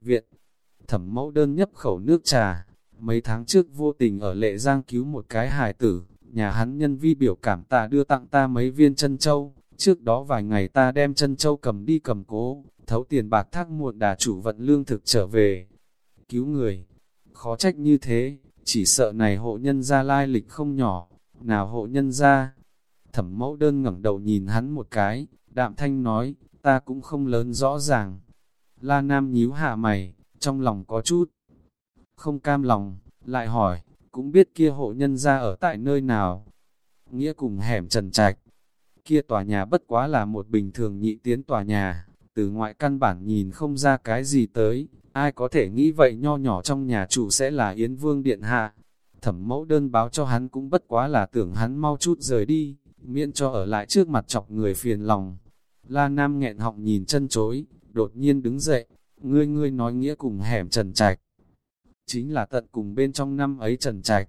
Viện, thẩm mẫu đơn nhấp khẩu nước trà, mấy tháng trước vô tình ở lệ giang cứu một cái hài tử, nhà hắn nhân vi biểu cảm ta đưa tặng ta mấy viên chân châu, trước đó vài ngày ta đem chân châu cầm đi cầm cố, thấu tiền bạc thác muộn đà chủ vận lương thực trở về. Cứu người, khó trách như thế, chỉ sợ này hộ nhân ra lai lịch không nhỏ, nào hộ nhân ra. Thẩm mẫu đơn ngẩng đầu nhìn hắn một cái, đạm thanh nói, ta cũng không lớn rõ ràng. La Nam nhíu hạ mày, trong lòng có chút, không cam lòng, lại hỏi, cũng biết kia hộ nhân ra ở tại nơi nào. Nghĩa cùng hẻm trần trạch, kia tòa nhà bất quá là một bình thường nhị tiến tòa nhà, từ ngoại căn bản nhìn không ra cái gì tới, ai có thể nghĩ vậy nho nhỏ trong nhà chủ sẽ là Yến Vương Điện Hạ. Thẩm mẫu đơn báo cho hắn cũng bất quá là tưởng hắn mau chút rời đi, miễn cho ở lại trước mặt chọc người phiền lòng. La Nam nghẹn họng nhìn chân chối, đột nhiên đứng dậy, ngươi ngươi nói nghĩa cùng hẻm trần trạch. Chính là tận cùng bên trong năm ấy trần trạch.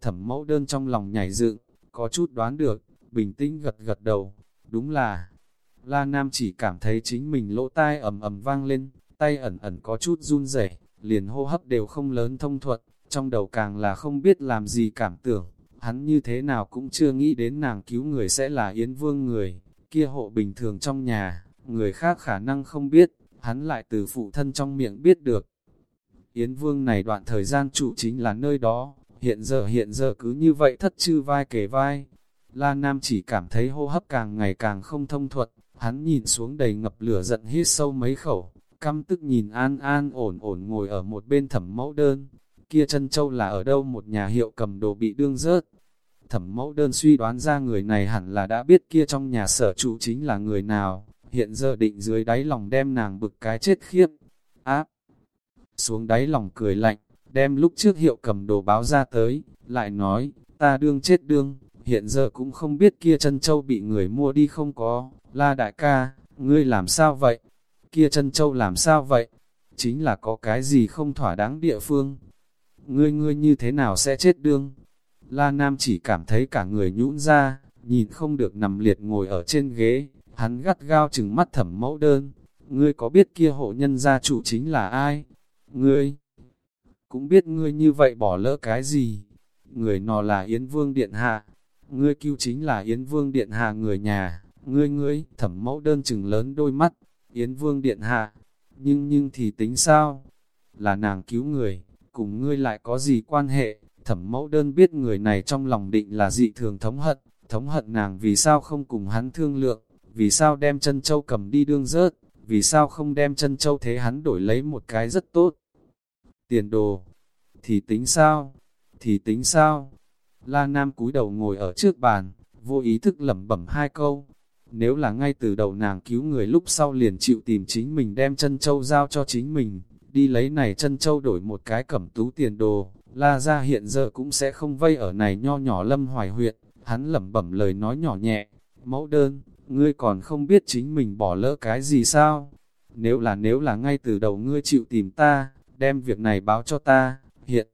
Thẩm mẫu đơn trong lòng nhảy dựng, có chút đoán được, bình tĩnh gật gật đầu, đúng là. La Nam chỉ cảm thấy chính mình lỗ tai ầm ầm vang lên, tay ẩn ẩn có chút run rẩy, liền hô hấp đều không lớn thông thuận, trong đầu càng là không biết làm gì cảm tưởng, hắn như thế nào cũng chưa nghĩ đến nàng cứu người sẽ là Yến Vương người, kia hộ bình thường trong nhà, người khác khả năng không biết, hắn lại từ phụ thân trong miệng biết được. Yến Vương này đoạn thời gian trụ chính là nơi đó, hiện giờ hiện giờ cứ như vậy thất chư vai kể vai. La Nam chỉ cảm thấy hô hấp càng ngày càng không thông thuận, hắn nhìn xuống đầy ngập lửa giận hít sâu mấy khẩu, căm tức nhìn an an ổn ổn ngồi ở một bên thẩm mẫu đơn. Kia chân châu là ở đâu một nhà hiệu cầm đồ bị đương rớt. Thẩm mẫu đơn suy đoán ra người này hẳn là đã biết kia trong nhà sở trụ chính là người nào, hiện giờ định dưới đáy lòng đem nàng bực cái chết khiếp. Áp, xuống đáy lòng cười lạnh, đem lúc trước hiệu cầm đồ báo ra tới, lại nói, ta đương chết đương, hiện giờ cũng không biết kia chân châu bị người mua đi không có, la đại ca, ngươi làm sao vậy? Kia chân châu làm sao vậy? Chính là có cái gì không thỏa đáng địa phương? Ngươi ngươi như thế nào sẽ chết đương? La Nam chỉ cảm thấy cả người nhũn ra, nhìn không được nằm liệt ngồi ở trên ghế, hắn gắt gao chừng mắt thẩm mẫu đơn. Ngươi có biết kia hộ nhân gia chủ chính là ai? Ngươi cũng biết ngươi như vậy bỏ lỡ cái gì? Người nọ là Yến Vương Điện Hạ, ngươi cứu chính là Yến Vương Điện Hạ người nhà, ngươi ngươi, thẩm mẫu đơn chừng lớn đôi mắt, Yến Vương Điện Hạ, nhưng nhưng thì tính sao? Là nàng cứu người, cùng ngươi lại có gì quan hệ? Thẩm mẫu đơn biết người này trong lòng định là dị thường thống hận, thống hận nàng vì sao không cùng hắn thương lượng, vì sao đem chân châu cầm đi đương rớt, vì sao không đem chân châu thế hắn đổi lấy một cái rất tốt. Tiền đồ, thì tính sao, thì tính sao? La Nam cúi đầu ngồi ở trước bàn, vô ý thức lẩm bẩm hai câu. Nếu là ngay từ đầu nàng cứu người lúc sau liền chịu tìm chính mình đem chân châu giao cho chính mình, đi lấy này chân châu đổi một cái cẩm tú tiền đồ, La ra hiện giờ cũng sẽ không vây ở này nho nhỏ lâm hoài huyện, hắn lẩm bẩm lời nói nhỏ nhẹ, mẫu đơn, ngươi còn không biết chính mình bỏ lỡ cái gì sao? Nếu là nếu là ngay từ đầu ngươi chịu tìm ta, đem việc này báo cho ta, hiện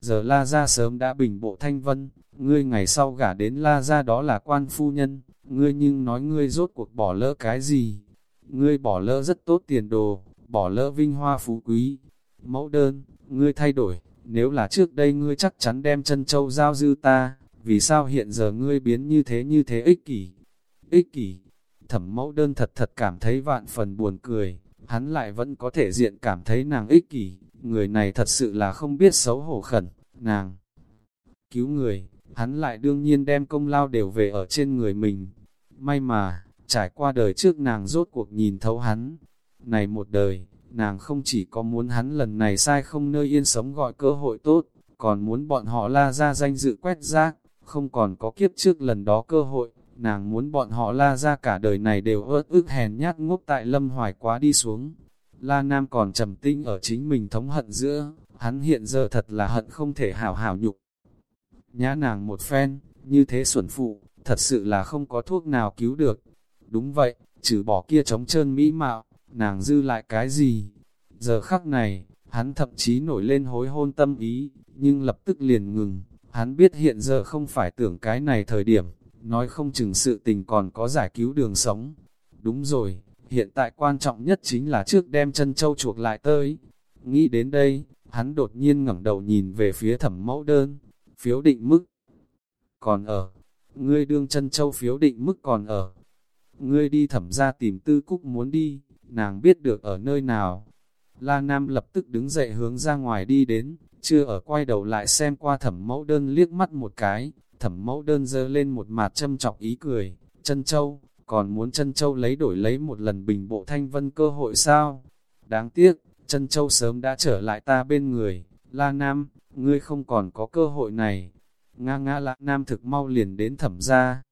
giờ La Gia sớm đã bình bộ thanh vân, ngươi ngày sau gả đến La Gia đó là quan phu nhân, ngươi nhưng nói ngươi rốt cuộc bỏ lỡ cái gì? Ngươi bỏ lỡ rất tốt tiền đồ, bỏ lỡ vinh hoa phú quý. Mẫu đơn, ngươi thay đổi, nếu là trước đây ngươi chắc chắn đem chân châu giao dư ta, vì sao hiện giờ ngươi biến như thế như thế ích kỷ? Ích kỷ, thẩm mẫu đơn thật thật cảm thấy vạn phần buồn cười, hắn lại vẫn có thể diện cảm thấy nàng ích kỷ, người này thật sự là không biết xấu hổ khẩn, nàng cứu người, hắn lại đương nhiên đem công lao đều về ở trên người mình. May mà, trải qua đời trước nàng rốt cuộc nhìn thấu hắn. Này một đời, nàng không chỉ có muốn hắn lần này sai không nơi yên sống gọi cơ hội tốt, còn muốn bọn họ la ra danh dự quét rác, không còn có kiếp trước lần đó cơ hội, nàng muốn bọn họ la ra cả đời này đều ớt ức hèn nhát ngốc tại lâm hoài quá đi xuống. La Nam còn trầm tinh ở chính mình thống hận giữa, hắn hiện giờ thật là hận không thể hảo hảo nhục. Nhã nàng một phen, như thế xuẩn phụ, thật sự là không có thuốc nào cứu được. Đúng vậy, trừ bỏ kia trống trơn mỹ mạo, nàng dư lại cái gì? Giờ khắc này, hắn thậm chí nổi lên hối hôn tâm ý, nhưng lập tức liền ngừng. Hắn biết hiện giờ không phải tưởng cái này thời điểm, nói không chừng sự tình còn có giải cứu đường sống. Đúng rồi, hiện tại quan trọng nhất chính là trước đem chân châu chuộc lại tới. Nghĩ đến đây, hắn đột nhiên ngẩng đầu nhìn về phía thẩm mẫu đơn, phiếu định mức. Còn ở, ngươi đương chân châu phiếu định mức còn ở. Ngươi đi thẩm ra tìm tư cúc muốn đi, nàng biết được ở nơi nào. La Nam lập tức đứng dậy hướng ra ngoài đi đến, chưa ở quay đầu lại xem qua thẩm mẫu đơn liếc mắt một cái, thẩm mẫu đơn dơ lên một mặt châm chọc ý cười, chân châu, còn muốn chân châu lấy đổi lấy một lần bình bộ thanh vân cơ hội sao? Đáng tiếc, chân châu sớm đã trở lại ta bên người, la nam, ngươi không còn có cơ hội này. Nga ngã lạc nam thực mau liền đến thẩm ra.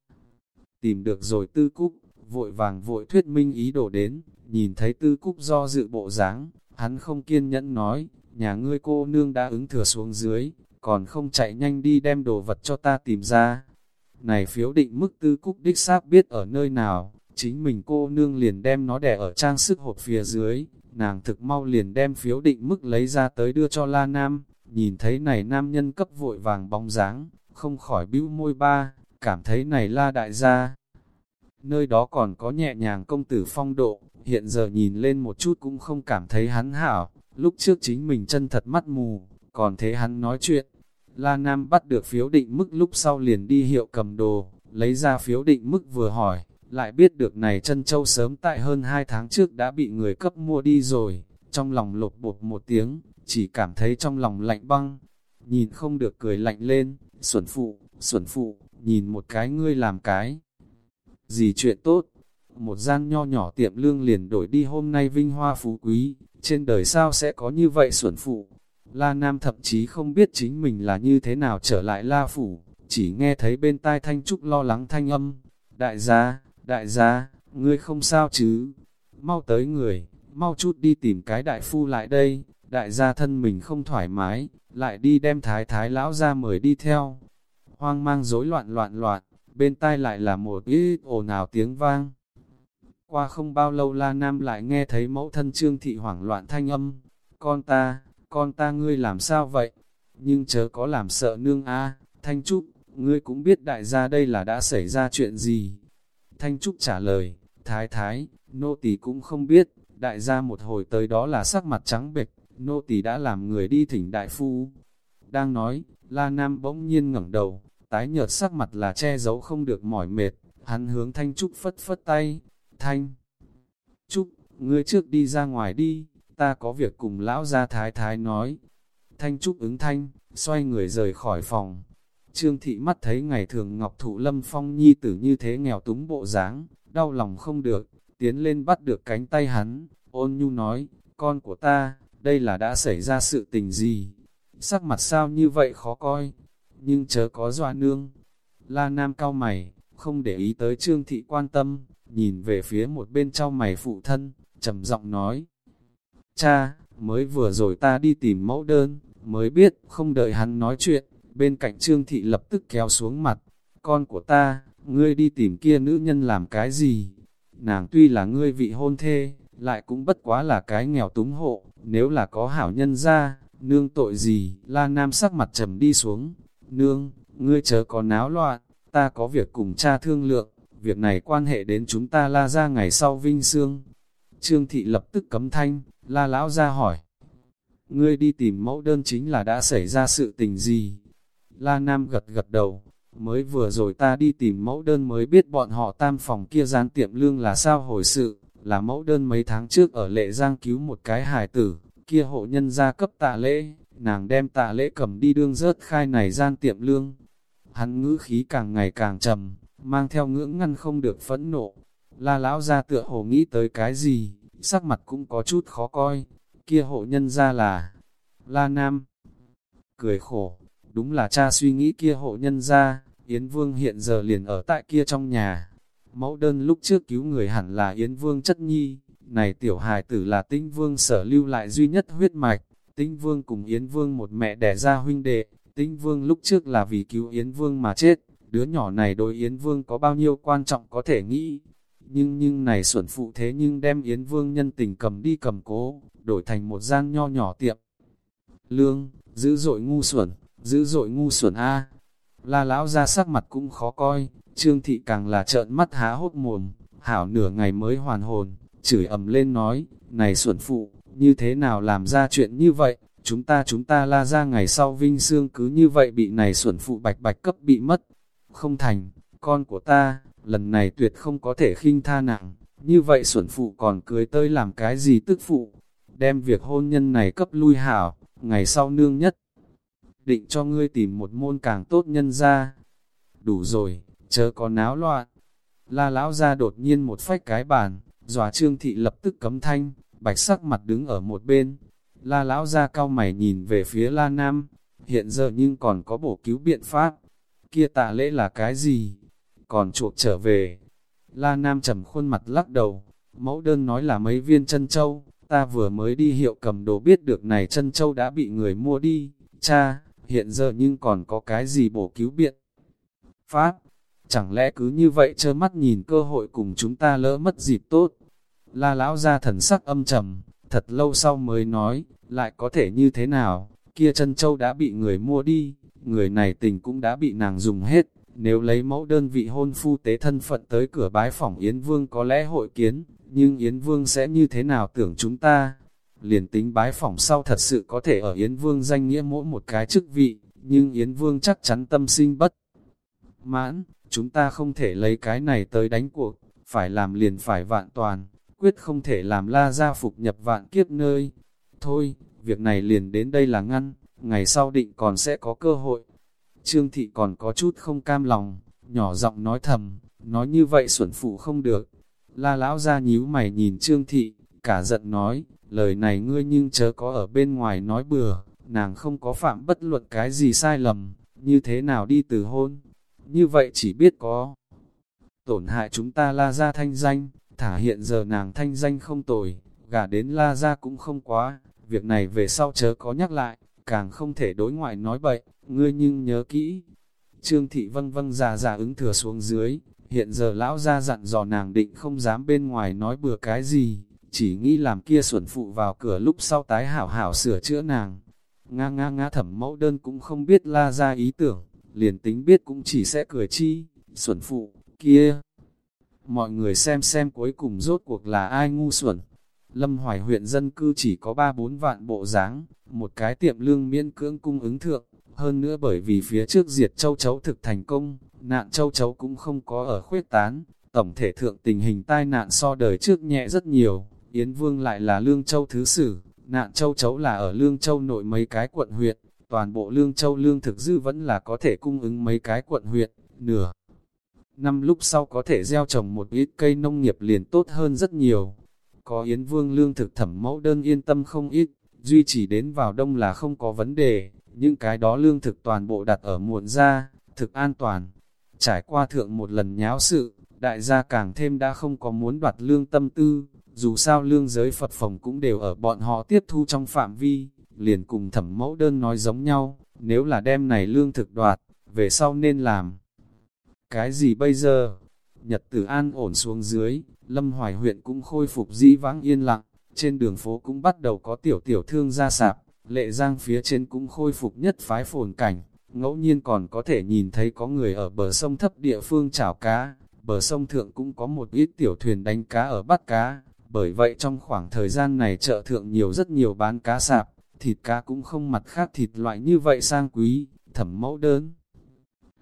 Tìm được rồi tư cúc, vội vàng vội thuyết minh ý đồ đến, nhìn thấy tư cúc do dự bộ dáng hắn không kiên nhẫn nói, nhà ngươi cô nương đã ứng thừa xuống dưới, còn không chạy nhanh đi đem đồ vật cho ta tìm ra. Này phiếu định mức tư cúc đích xác biết ở nơi nào, chính mình cô nương liền đem nó đẻ ở trang sức hộp phía dưới, nàng thực mau liền đem phiếu định mức lấy ra tới đưa cho La Nam, nhìn thấy này nam nhân cấp vội vàng bóng dáng, không khỏi bĩu môi ba, cảm thấy này La đại gia. Nơi đó còn có nhẹ nhàng công tử phong độ, hiện giờ nhìn lên một chút cũng không cảm thấy hắn hảo, lúc trước chính mình chân thật mắt mù, còn thế hắn nói chuyện. La Nam bắt được phiếu định mức lúc sau liền đi hiệu cầm đồ, lấy ra phiếu định mức vừa hỏi, lại biết được này chân châu sớm tại hơn 2 tháng trước đã bị người cấp mua đi rồi, trong lòng lột bột một tiếng, chỉ cảm thấy trong lòng lạnh băng, nhìn không được cười lạnh lên, xuẩn phụ, xuẩn phụ, nhìn một cái ngươi làm cái. Gì chuyện tốt, một gian nho nhỏ tiệm lương liền đổi đi hôm nay vinh hoa phú quý, trên đời sao sẽ có như vậy xuẩn phụ. La Nam thậm chí không biết chính mình là như thế nào trở lại La Phủ, chỉ nghe thấy bên tai Thanh Trúc lo lắng thanh âm. Đại gia, đại gia, ngươi không sao chứ? Mau tới người, mau chút đi tìm cái đại phu lại đây, đại gia thân mình không thoải mái, lại đi đem thái thái lão ra mời đi theo. Hoang mang rối loạn loạn loạn, bên tai lại là một ít ồn ào tiếng vang. Qua không bao lâu La Nam lại nghe thấy mẫu thân Trương Thị hoảng loạn thanh âm. Con ta, con ta ngươi làm sao vậy? Nhưng chớ có làm sợ nương a Thanh Trúc, ngươi cũng biết đại gia đây là đã xảy ra chuyện gì. Thanh Trúc trả lời, thái thái, nô tỳ cũng không biết, đại gia một hồi tới đó là sắc mặt trắng bệch, nô tỳ đã làm người đi thỉnh đại phu. Đang nói, La Nam bỗng nhiên ngẩng đầu, tái nhợt sắc mặt là che giấu không được mỏi mệt, hắn hướng Thanh Trúc phất phất tay, Thanh. Trúc, ngươi trước đi ra ngoài đi, ta có việc cùng lão gia thái thái nói. Thanh Trúc ứng thanh, xoay người rời khỏi phòng. Trương thị mắt thấy ngày thường Ngọc Thụ Lâm Phong nhi tử như thế nghèo túng bộ dáng, đau lòng không được, tiến lên bắt được cánh tay hắn, ôn nhu nói, con của ta, đây là đã xảy ra sự tình gì? Sắc mặt sao như vậy khó coi, nhưng chớ có doa nương. La Nam cao mày, không để ý tới Trương thị quan tâm, nhìn về phía một bên trong mày phụ thân, trầm giọng nói. Cha, mới vừa rồi ta đi tìm mẫu đơn, mới biết, không đợi hắn nói chuyện, bên cạnh Trương Thị lập tức kéo xuống mặt. Con của ta, ngươi đi tìm kia nữ nhân làm cái gì? Nàng tuy là ngươi vị hôn thê, lại cũng bất quá là cái nghèo túng hộ, nếu là có hảo nhân ra, nương tội gì? La Nam sắc mặt trầm đi xuống. Nương, ngươi chớ có náo loạn, ta có việc cùng cha thương lượng, việc này quan hệ đến chúng ta la ra ngày sau vinh sương. Trương thị lập tức cấm thanh, la lão ra hỏi. Ngươi đi tìm mẫu đơn chính là đã xảy ra sự tình gì? La Nam gật gật đầu, mới vừa rồi ta đi tìm mẫu đơn mới biết bọn họ tam phòng kia gian tiệm lương là sao hồi sự, là mẫu đơn mấy tháng trước ở lệ giang cứu một cái hài tử, kia hộ nhân gia cấp tạ lễ, nàng đem tạ lễ cầm đi đương rớt khai này gian tiệm lương. Hắn ngữ khí càng ngày càng trầm, mang theo ngưỡng ngăn không được phẫn nộ. La lão ra tựa hồ nghĩ tới cái gì, sắc mặt cũng có chút khó coi, kia hộ nhân gia là La Nam. Cười khổ, đúng là cha suy nghĩ kia hộ nhân gia Yến Vương hiện giờ liền ở tại kia trong nhà. Mẫu đơn lúc trước cứu người hẳn là Yến Vương chất nhi, này tiểu hài tử là tinh vương sở lưu lại duy nhất huyết mạch, tinh vương cùng Yến Vương một mẹ đẻ ra huynh đệ, tinh vương lúc trước là vì cứu Yến Vương mà chết, đứa nhỏ này đối Yến Vương có bao nhiêu quan trọng có thể nghĩ. Nhưng nhưng này xuẩn phụ thế nhưng đem Yến Vương nhân tình cầm đi cầm cố, đổi thành một gian nho nhỏ tiệm. Lương, giữ dội ngu xuẩn, giữ dội ngu xuẩn A. La lão ra sắc mặt cũng khó coi, Trương Thị càng là trợn mắt há hốt mồm, hảo nửa ngày mới hoàn hồn, chửi ầm lên nói, này xuẩn phụ, như thế nào làm ra chuyện như vậy, chúng ta chúng ta la ra ngày sau vinh xương cứ như vậy bị này xuẩn phụ bạch bạch cấp bị mất, không thành, con của ta, lần này tuyệt không có thể khinh tha nặng, như vậy xuẩn phụ còn cưới tới làm cái gì tức phụ, đem việc hôn nhân này cấp lui hảo, ngày sau nương nhất. Định cho ngươi tìm một môn càng tốt nhân ra. đủ rồi, chớ có náo loạn. La lão ra đột nhiên một phách cái bàn, dòa trương thị lập tức cấm thanh, bạch sắc mặt đứng ở một bên. La lão ra cao mày nhìn về phía la nam, hiện giờ nhưng còn có bổ cứu biện pháp. Kia tạ lễ là cái gì? Còn chuộc trở về. La nam trầm khuôn mặt lắc đầu, mẫu đơn nói là mấy viên chân châu, ta vừa mới đi hiệu cầm đồ biết được này chân châu đã bị người mua đi. Cha, hiện giờ nhưng còn có cái gì bổ cứu biện? Pháp, chẳng lẽ cứ như vậy trơ mắt nhìn cơ hội cùng chúng ta lỡ mất dịp tốt? La lão ra thần sắc âm trầm, thật lâu sau mới nói, lại có thể như thế nào, kia chân châu đã bị người mua đi, người này tình cũng đã bị nàng dùng hết, nếu lấy mẫu đơn vị hôn phu tế thân phận tới cửa bái phỏng Yến Vương có lẽ hội kiến, nhưng Yến Vương sẽ như thế nào tưởng chúng ta? Liền tính bái phỏng sau thật sự có thể ở Yến Vương danh nghĩa mỗi một cái chức vị, nhưng Yến Vương chắc chắn tâm sinh bất. Mãn, chúng ta không thể lấy cái này tới đánh cuộc, phải làm liền phải vạn toàn, quyết không thể làm la gia phục nhập vạn kiếp nơi. Thôi, việc này liền đến đây là ngăn, ngày sau định còn sẽ có cơ hội. Trương thị còn có chút không cam lòng, nhỏ giọng nói thầm, nói như vậy xuẩn phụ không được. La lão ra nhíu mày nhìn Trương thị, cả giận nói, lời này ngươi nhưng chớ có ở bên ngoài nói bừa, nàng không có phạm bất luận cái gì sai lầm, như thế nào đi từ hôn. Như vậy chỉ biết có tổn hại chúng ta la ra thanh danh, thả hiện giờ nàng thanh danh không tồi, gả đến la ra cũng không quá, việc này về sau chớ có nhắc lại, càng không thể đối ngoại nói bậy, ngươi nhưng nhớ kỹ. Trương thị vâng vâng già già ứng thừa xuống dưới, hiện giờ lão ra dặn dò nàng định không dám bên ngoài nói bừa cái gì, chỉ nghĩ làm kia xuẩn phụ vào cửa lúc sau tái hảo hảo sửa chữa nàng. Nga nga nga thẩm mẫu đơn cũng không biết la ra ý tưởng, liền tính biết cũng chỉ sẽ cười chi, xuẩn phụ, kia. Mọi người xem xem cuối cùng rốt cuộc là ai ngu xuẩn. Lâm Hoài huyện dân cư chỉ có 3-4 vạn bộ dáng một cái tiệm lương miễn cưỡng cung ứng thượng, hơn nữa bởi vì phía trước diệt châu chấu thực thành công, nạn châu chấu cũng không có ở khuyết tán, tổng thể thượng tình hình tai nạn so đời trước nhẹ rất nhiều, Yến Vương lại là lương châu thứ sử, nạn châu chấu là ở lương châu nội mấy cái quận huyện, toàn bộ lương châu lương thực dư vẫn là có thể cung ứng mấy cái quận huyện, nửa. Năm lúc sau có thể gieo trồng một ít cây nông nghiệp liền tốt hơn rất nhiều. Có Yến Vương lương thực thẩm mẫu đơn yên tâm không ít, duy trì đến vào đông là không có vấn đề, những cái đó lương thực toàn bộ đặt ở muộn ra, thực an toàn. Trải qua thượng một lần nháo sự, đại gia càng thêm đã không có muốn đoạt lương tâm tư, dù sao lương giới Phật phòng cũng đều ở bọn họ tiếp thu trong phạm vi, liền cùng thẩm mẫu đơn nói giống nhau, nếu là đem này lương thực đoạt, về sau nên làm. Cái gì bây giờ? Nhật tử an ổn xuống dưới, Lâm Hoài huyện cũng khôi phục dĩ vãng yên lặng, trên đường phố cũng bắt đầu có tiểu tiểu thương ra sạp, lệ giang phía trên cũng khôi phục nhất phái phồn cảnh, ngẫu nhiên còn có thể nhìn thấy có người ở bờ sông thấp địa phương chảo cá, bờ sông thượng cũng có một ít tiểu thuyền đánh cá ở bắt cá, bởi vậy trong khoảng thời gian này chợ thượng nhiều rất nhiều bán cá sạp, thịt cá cũng không mặt khác thịt loại như vậy sang quý, thẩm mẫu đơn.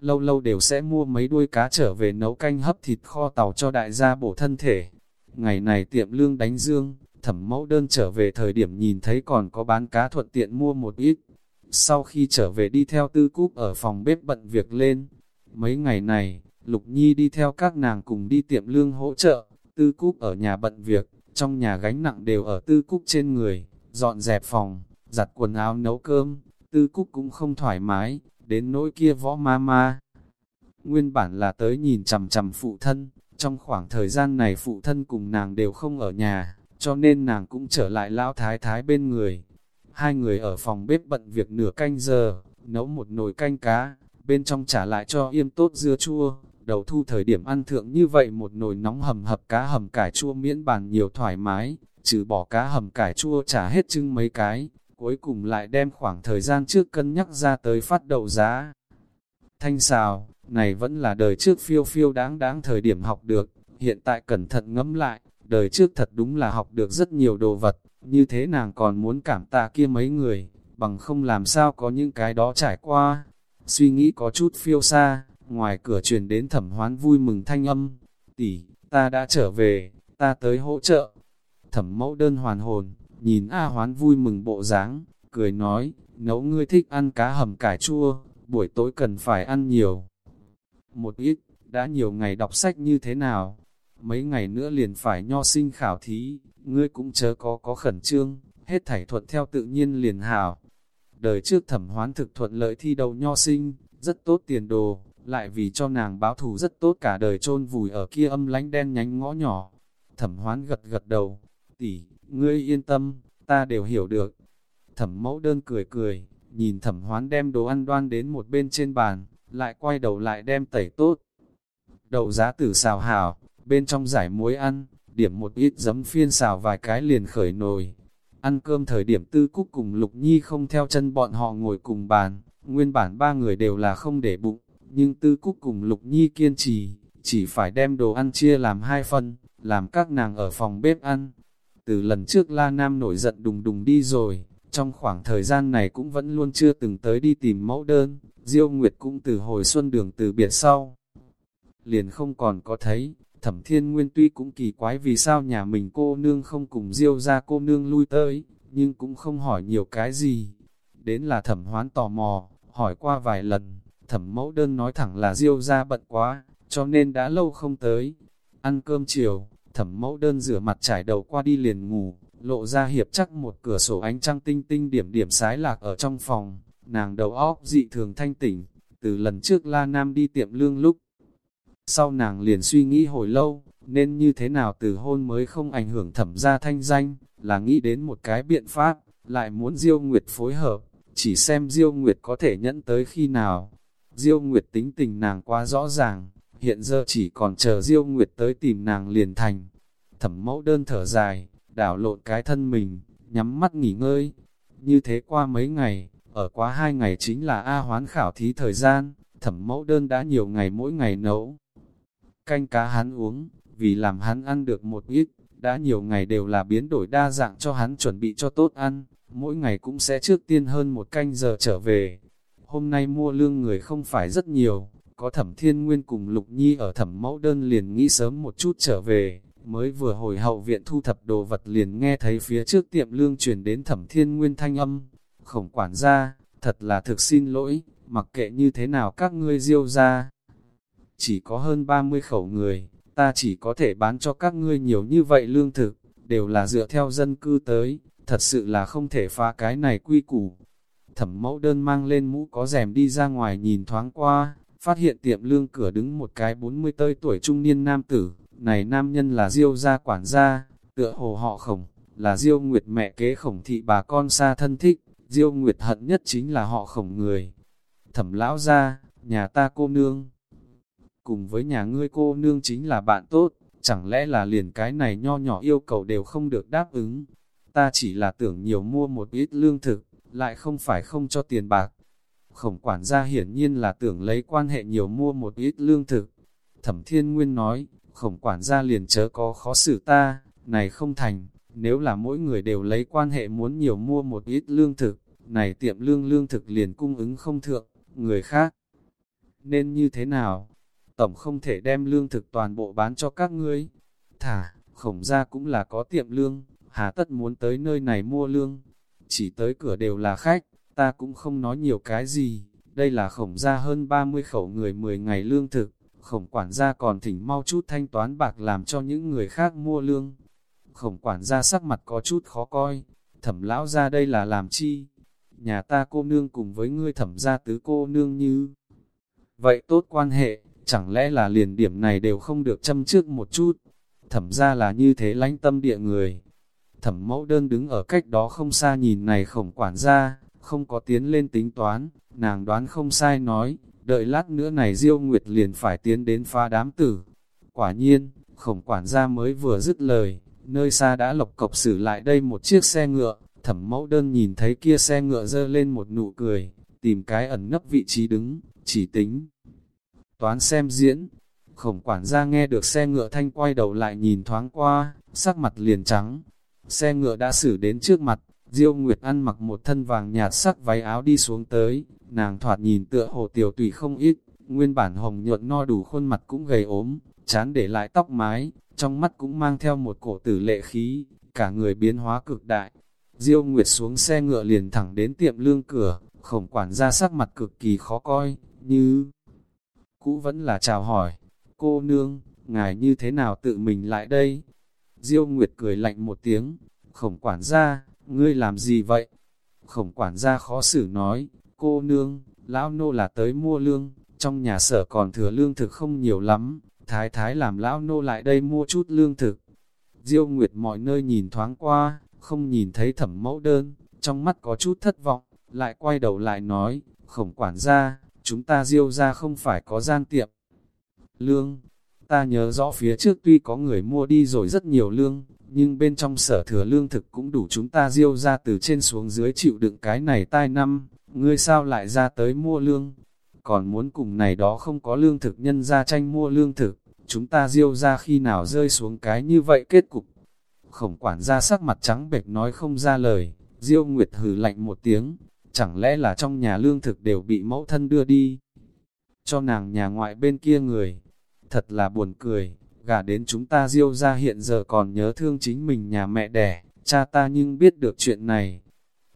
Lâu lâu đều sẽ mua mấy đuôi cá trở về nấu canh hấp thịt kho tàu cho đại gia bổ thân thể. Ngày này tiệm lương đánh dương, thẩm mẫu đơn trở về thời điểm nhìn thấy còn có bán cá thuận tiện mua một ít. Sau khi trở về đi theo tư cúp ở phòng bếp bận việc lên, mấy ngày này, Lục Nhi đi theo các nàng cùng đi tiệm lương hỗ trợ, tư cúp ở nhà bận việc, trong nhà gánh nặng đều ở tư cúp trên người, dọn dẹp phòng, giặt quần áo nấu cơm, tư cúc cũng không thoải mái, đến nỗi kia võ ma ma. Nguyên bản là tới nhìn chằm chằm phụ thân, trong khoảng thời gian này phụ thân cùng nàng đều không ở nhà, cho nên nàng cũng trở lại lão thái thái bên người. Hai người ở phòng bếp bận việc nửa canh giờ, nấu một nồi canh cá, bên trong trả lại cho yêm tốt dưa chua, đầu thu thời điểm ăn thượng như vậy một nồi nóng hầm hập cá hầm cải chua miễn bàn nhiều thoải mái, trừ bỏ cá hầm cải chua trả hết chưng mấy cái, cuối cùng lại đem khoảng thời gian trước cân nhắc ra tới phát đậu giá. Thanh xào, này vẫn là đời trước phiêu phiêu đáng đáng thời điểm học được, hiện tại cẩn thận ngẫm lại, đời trước thật đúng là học được rất nhiều đồ vật, như thế nàng còn muốn cảm tạ kia mấy người, bằng không làm sao có những cái đó trải qua. Suy nghĩ có chút phiêu xa, ngoài cửa truyền đến thẩm hoán vui mừng thanh âm, tỷ, ta đã trở về, ta tới hỗ trợ. Thẩm mẫu đơn hoàn hồn, nhìn A hoán vui mừng bộ dáng, cười nói, nấu ngươi thích ăn cá hầm cải chua, buổi tối cần phải ăn nhiều. một ít, đã nhiều ngày đọc sách như thế nào? Mấy ngày nữa liền phải nho sinh khảo thí, ngươi cũng chớ có có khẩn trương, hết thảy thuận theo tự nhiên liền hảo. Đời trước thẩm hoán thực thuận lợi thi đầu nho sinh, rất tốt tiền đồ, lại vì cho nàng báo thù rất tốt cả đời chôn vùi ở kia âm lánh đen nhánh ngõ nhỏ. Thẩm hoán gật gật đầu, tỷ, ngươi yên tâm, ta đều hiểu được. Thẩm mẫu đơn cười cười, nhìn thẩm hoán đem đồ ăn đoan đến một bên trên bàn, lại quay đầu lại đem tẩy tốt. Đậu giá tử xào hảo, bên trong giải muối ăn, điểm một ít giấm phiên xào vài cái liền khởi nồi. Ăn cơm thời điểm tư cúc cùng Lục Nhi không theo chân bọn họ ngồi cùng bàn, nguyên bản ba người đều là không để bụng, nhưng tư cúc cùng Lục Nhi kiên trì, chỉ phải đem đồ ăn chia làm hai phần, làm các nàng ở phòng bếp ăn. Từ lần trước La Nam nổi giận đùng đùng đi rồi, trong khoảng thời gian này cũng vẫn luôn chưa từng tới đi tìm mẫu đơn, Diêu Nguyệt cũng từ hồi xuân đường từ biệt sau. Liền không còn có thấy, thẩm thiên nguyên tuy cũng kỳ quái vì sao nhà mình cô nương không cùng Diêu ra cô nương lui tới, nhưng cũng không hỏi nhiều cái gì. Đến là thẩm hoán tò mò, hỏi qua vài lần, thẩm mẫu đơn nói thẳng là Diêu ra bận quá, cho nên đã lâu không tới. Ăn cơm chiều, thẩm mẫu đơn rửa mặt trải đầu qua đi liền ngủ, lộ ra hiệp chắc một cửa sổ ánh trăng tinh tinh điểm điểm sái lạc ở trong phòng, nàng đầu óc dị thường thanh tỉnh, từ lần trước La Nam đi tiệm lương lúc. Sau nàng liền suy nghĩ hồi lâu, nên như thế nào từ hôn mới không ảnh hưởng thẩm gia thanh danh, là nghĩ đến một cái biện pháp, lại muốn Diêu Nguyệt phối hợp, chỉ xem Diêu Nguyệt có thể nhẫn tới khi nào. Diêu Nguyệt tính tình nàng quá rõ ràng, hiện giờ chỉ còn chờ Diêu Nguyệt tới tìm nàng liền thành. Thẩm mẫu đơn thở dài, đảo lộn cái thân mình, nhắm mắt nghỉ ngơi. Như thế qua mấy ngày, ở quá hai ngày chính là A hoán khảo thí thời gian, thẩm mẫu đơn đã nhiều ngày mỗi ngày nấu. Canh cá hắn uống, vì làm hắn ăn được một ít, đã nhiều ngày đều là biến đổi đa dạng cho hắn chuẩn bị cho tốt ăn, mỗi ngày cũng sẽ trước tiên hơn một canh giờ trở về. Hôm nay mua lương người không phải rất nhiều, có thẩm thiên nguyên cùng lục nhi ở thẩm mẫu đơn liền nghĩ sớm một chút trở về, mới vừa hồi hậu viện thu thập đồ vật liền nghe thấy phía trước tiệm lương chuyển đến thẩm thiên nguyên thanh âm. Khổng quản gia, thật là thực xin lỗi, mặc kệ như thế nào các ngươi diêu ra. Chỉ có hơn 30 khẩu người, ta chỉ có thể bán cho các ngươi nhiều như vậy lương thực, đều là dựa theo dân cư tới, thật sự là không thể phá cái này quy củ. Thẩm mẫu đơn mang lên mũ có rèm đi ra ngoài nhìn thoáng qua, phát hiện tiệm lương cửa đứng một cái 40 tơi tuổi trung niên nam tử, này nam nhân là Diêu gia quản gia, tựa hồ họ khổng, là Diêu Nguyệt mẹ kế khổng thị bà con xa thân thích, Diêu Nguyệt hận nhất chính là họ khổng người. Thẩm lão gia, nhà ta cô nương. Cùng với nhà ngươi cô nương chính là bạn tốt, chẳng lẽ là liền cái này nho nhỏ yêu cầu đều không được đáp ứng. Ta chỉ là tưởng nhiều mua một ít lương thực, lại không phải không cho tiền bạc. Khổng quản gia hiển nhiên là tưởng lấy quan hệ nhiều mua một ít lương thực. Thẩm Thiên Nguyên nói, khổng quản gia liền chớ có khó xử ta, này không thành, nếu là mỗi người đều lấy quan hệ muốn nhiều mua một ít lương thực, này tiệm lương lương thực liền cung ứng không thượng, người khác. Nên như thế nào? Tổng không thể đem lương thực toàn bộ bán cho các ngươi. Thả, khổng gia cũng là có tiệm lương, hà tất muốn tới nơi này mua lương. Chỉ tới cửa đều là khách, ta cũng không nói nhiều cái gì. Đây là khổng gia hơn 30 khẩu người 10 ngày lương thực, khổng quản gia còn thỉnh mau chút thanh toán bạc làm cho những người khác mua lương. Khổng quản gia sắc mặt có chút khó coi, thẩm lão ra đây là làm chi? Nhà ta cô nương cùng với ngươi thẩm gia tứ cô nương như. Vậy tốt quan hệ, chẳng lẽ là liền điểm này đều không được châm trước một chút? Thẩm ra là như thế lánh tâm địa người. Thẩm mẫu đơn đứng ở cách đó không xa nhìn này khổng quản gia, không có tiến lên tính toán, nàng đoán không sai nói, đợi lát nữa này Diêu Nguyệt liền phải tiến đến pha đám tử. Quả nhiên, khổng quản gia mới vừa dứt lời, nơi xa đã lộc cộc xử lại đây một chiếc xe ngựa, thẩm mẫu đơn nhìn thấy kia xe ngựa dơ lên một nụ cười, tìm cái ẩn nấp vị trí đứng, chỉ tính. Toán xem diễn, khổng quản gia nghe được xe ngựa thanh quay đầu lại nhìn thoáng qua, sắc mặt liền trắng. Xe ngựa đã xử đến trước mặt, Diêu Nguyệt ăn mặc một thân vàng nhạt sắc váy áo đi xuống tới, nàng thoạt nhìn tựa hồ tiểu tùy không ít, nguyên bản hồng nhuận no đủ khuôn mặt cũng gầy ốm, chán để lại tóc mái, trong mắt cũng mang theo một cổ tử lệ khí, cả người biến hóa cực đại. Diêu Nguyệt xuống xe ngựa liền thẳng đến tiệm lương cửa, khổng quản gia sắc mặt cực kỳ khó coi, như cũ vẫn là chào hỏi, cô nương, ngài như thế nào tự mình lại đây? Diêu Nguyệt cười lạnh một tiếng, khổng quản gia, ngươi làm gì vậy? Khổng quản gia khó xử nói, cô nương, lão nô là tới mua lương, trong nhà sở còn thừa lương thực không nhiều lắm, thái thái làm lão nô lại đây mua chút lương thực. Diêu Nguyệt mọi nơi nhìn thoáng qua, không nhìn thấy thẩm mẫu đơn, trong mắt có chút thất vọng, lại quay đầu lại nói, khổng quản gia, chúng ta diêu ra không phải có gian tiệm. Lương, ta nhớ rõ phía trước tuy có người mua đi rồi rất nhiều lương, nhưng bên trong sở thừa lương thực cũng đủ chúng ta diêu ra từ trên xuống dưới chịu đựng cái này tai năm, ngươi sao lại ra tới mua lương, còn muốn cùng này đó không có lương thực nhân ra tranh mua lương thực, chúng ta diêu ra khi nào rơi xuống cái như vậy kết cục. Khổng quản gia sắc mặt trắng bệch nói không ra lời, diêu nguyệt hừ lạnh một tiếng, chẳng lẽ là trong nhà lương thực đều bị mẫu thân đưa đi. Cho nàng nhà ngoại bên kia người, thật là buồn cười, gả đến chúng ta diêu ra hiện giờ còn nhớ thương chính mình nhà mẹ đẻ, cha ta nhưng biết được chuyện này.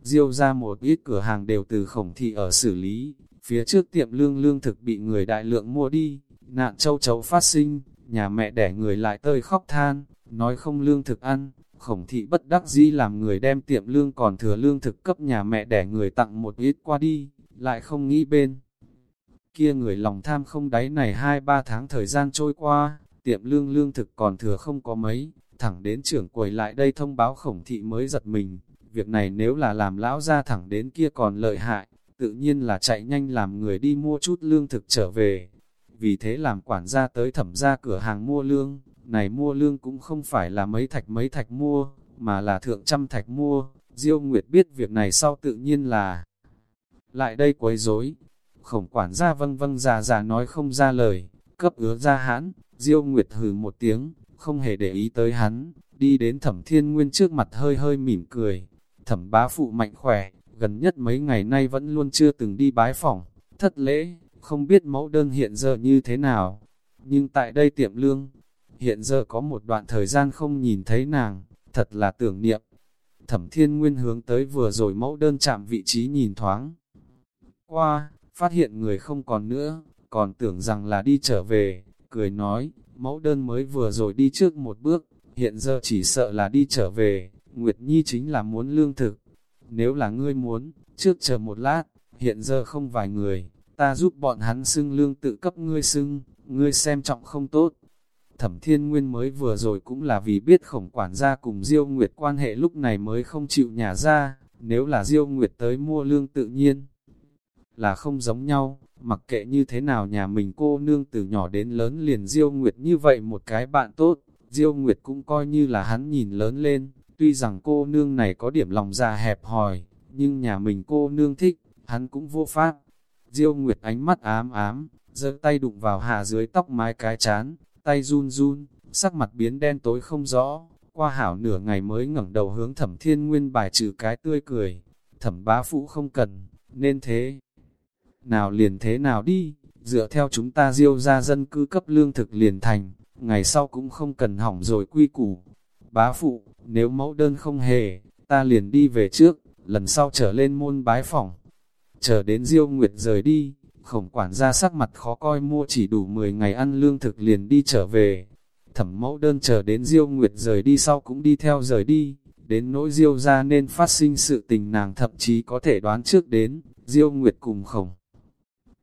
Diêu ra một ít cửa hàng đều từ khổng thị ở xử lý, phía trước tiệm lương lương thực bị người đại lượng mua đi, nạn châu chấu phát sinh, nhà mẹ đẻ người lại tơi khóc than, nói không lương thực ăn, khổng thị bất đắc dĩ làm người đem tiệm lương còn thừa lương thực cấp nhà mẹ đẻ người tặng một ít qua đi, lại không nghĩ bên. Kia người lòng tham không đáy này hai ba tháng thời gian trôi qua, tiệm lương lương thực còn thừa không có mấy, thẳng đến trưởng quầy lại đây thông báo khổng thị mới giật mình, việc này nếu là làm lão ra thẳng đến kia còn lợi hại, tự nhiên là chạy nhanh làm người đi mua chút lương thực trở về. Vì thế làm quản gia tới thẩm ra cửa hàng mua lương, này mua lương cũng không phải là mấy thạch mấy thạch mua, mà là thượng trăm thạch mua. Diêu Nguyệt biết việc này sau tự nhiên là lại đây quấy rối. Khổng quản gia vâng vâng già già nói không ra lời, cấp ứa ra hãn, Diêu Nguyệt hừ một tiếng, không hề để ý tới hắn, đi đến thẩm thiên nguyên trước mặt hơi hơi mỉm cười. Thẩm bá phụ mạnh khỏe, gần nhất mấy ngày nay vẫn luôn chưa từng đi bái phỏng, thất lễ, không biết mẫu đơn hiện giờ như thế nào. Nhưng tại đây tiệm lương, hiện giờ có một đoạn thời gian không nhìn thấy nàng, thật là tưởng niệm. Thẩm thiên nguyên hướng tới vừa rồi mẫu đơn chạm vị trí nhìn thoáng. Qua, phát hiện người không còn nữa, còn tưởng rằng là đi trở về, cười nói, mẫu đơn mới vừa rồi đi trước một bước, hiện giờ chỉ sợ là đi trở về, Nguyệt Nhi chính là muốn lương thực. Nếu là ngươi muốn, trước chờ một lát, hiện giờ không vài người, ta giúp bọn hắn xưng lương tự cấp ngươi xưng, ngươi xem trọng không tốt. Thẩm Thiên Nguyên mới vừa rồi cũng là vì biết khổng quản gia cùng Diêu Nguyệt quan hệ lúc này mới không chịu nhà ra, nếu là Diêu Nguyệt tới mua lương tự nhiên là không giống nhau, mặc kệ như thế nào nhà mình cô nương từ nhỏ đến lớn liền Diêu Nguyệt như vậy một cái bạn tốt, Diêu Nguyệt cũng coi như là hắn nhìn lớn lên, tuy rằng cô nương này có điểm lòng già hẹp hòi, nhưng nhà mình cô nương thích, hắn cũng vô pháp. Diêu Nguyệt ánh mắt ám ám, giơ tay đụng vào hạ dưới tóc mái cái chán, tay run run, sắc mặt biến đen tối không rõ, qua hảo nửa ngày mới ngẩng đầu hướng thẩm thiên nguyên bài trừ cái tươi cười, thẩm bá phụ không cần, nên thế. Nào liền thế nào đi, dựa theo chúng ta diêu ra dân cư cấp lương thực liền thành, ngày sau cũng không cần hỏng rồi quy củ. Bá phụ, nếu mẫu đơn không hề, ta liền đi về trước, lần sau trở lên môn bái phỏng. Chờ đến Diêu Nguyệt rời đi, khổng quản gia sắc mặt khó coi mua chỉ đủ 10 ngày ăn lương thực liền đi trở về. Thẩm mẫu đơn chờ đến Diêu Nguyệt rời đi sau cũng đi theo rời đi, đến nỗi Diêu ra nên phát sinh sự tình nàng thậm chí có thể đoán trước đến, Diêu Nguyệt cùng khổng.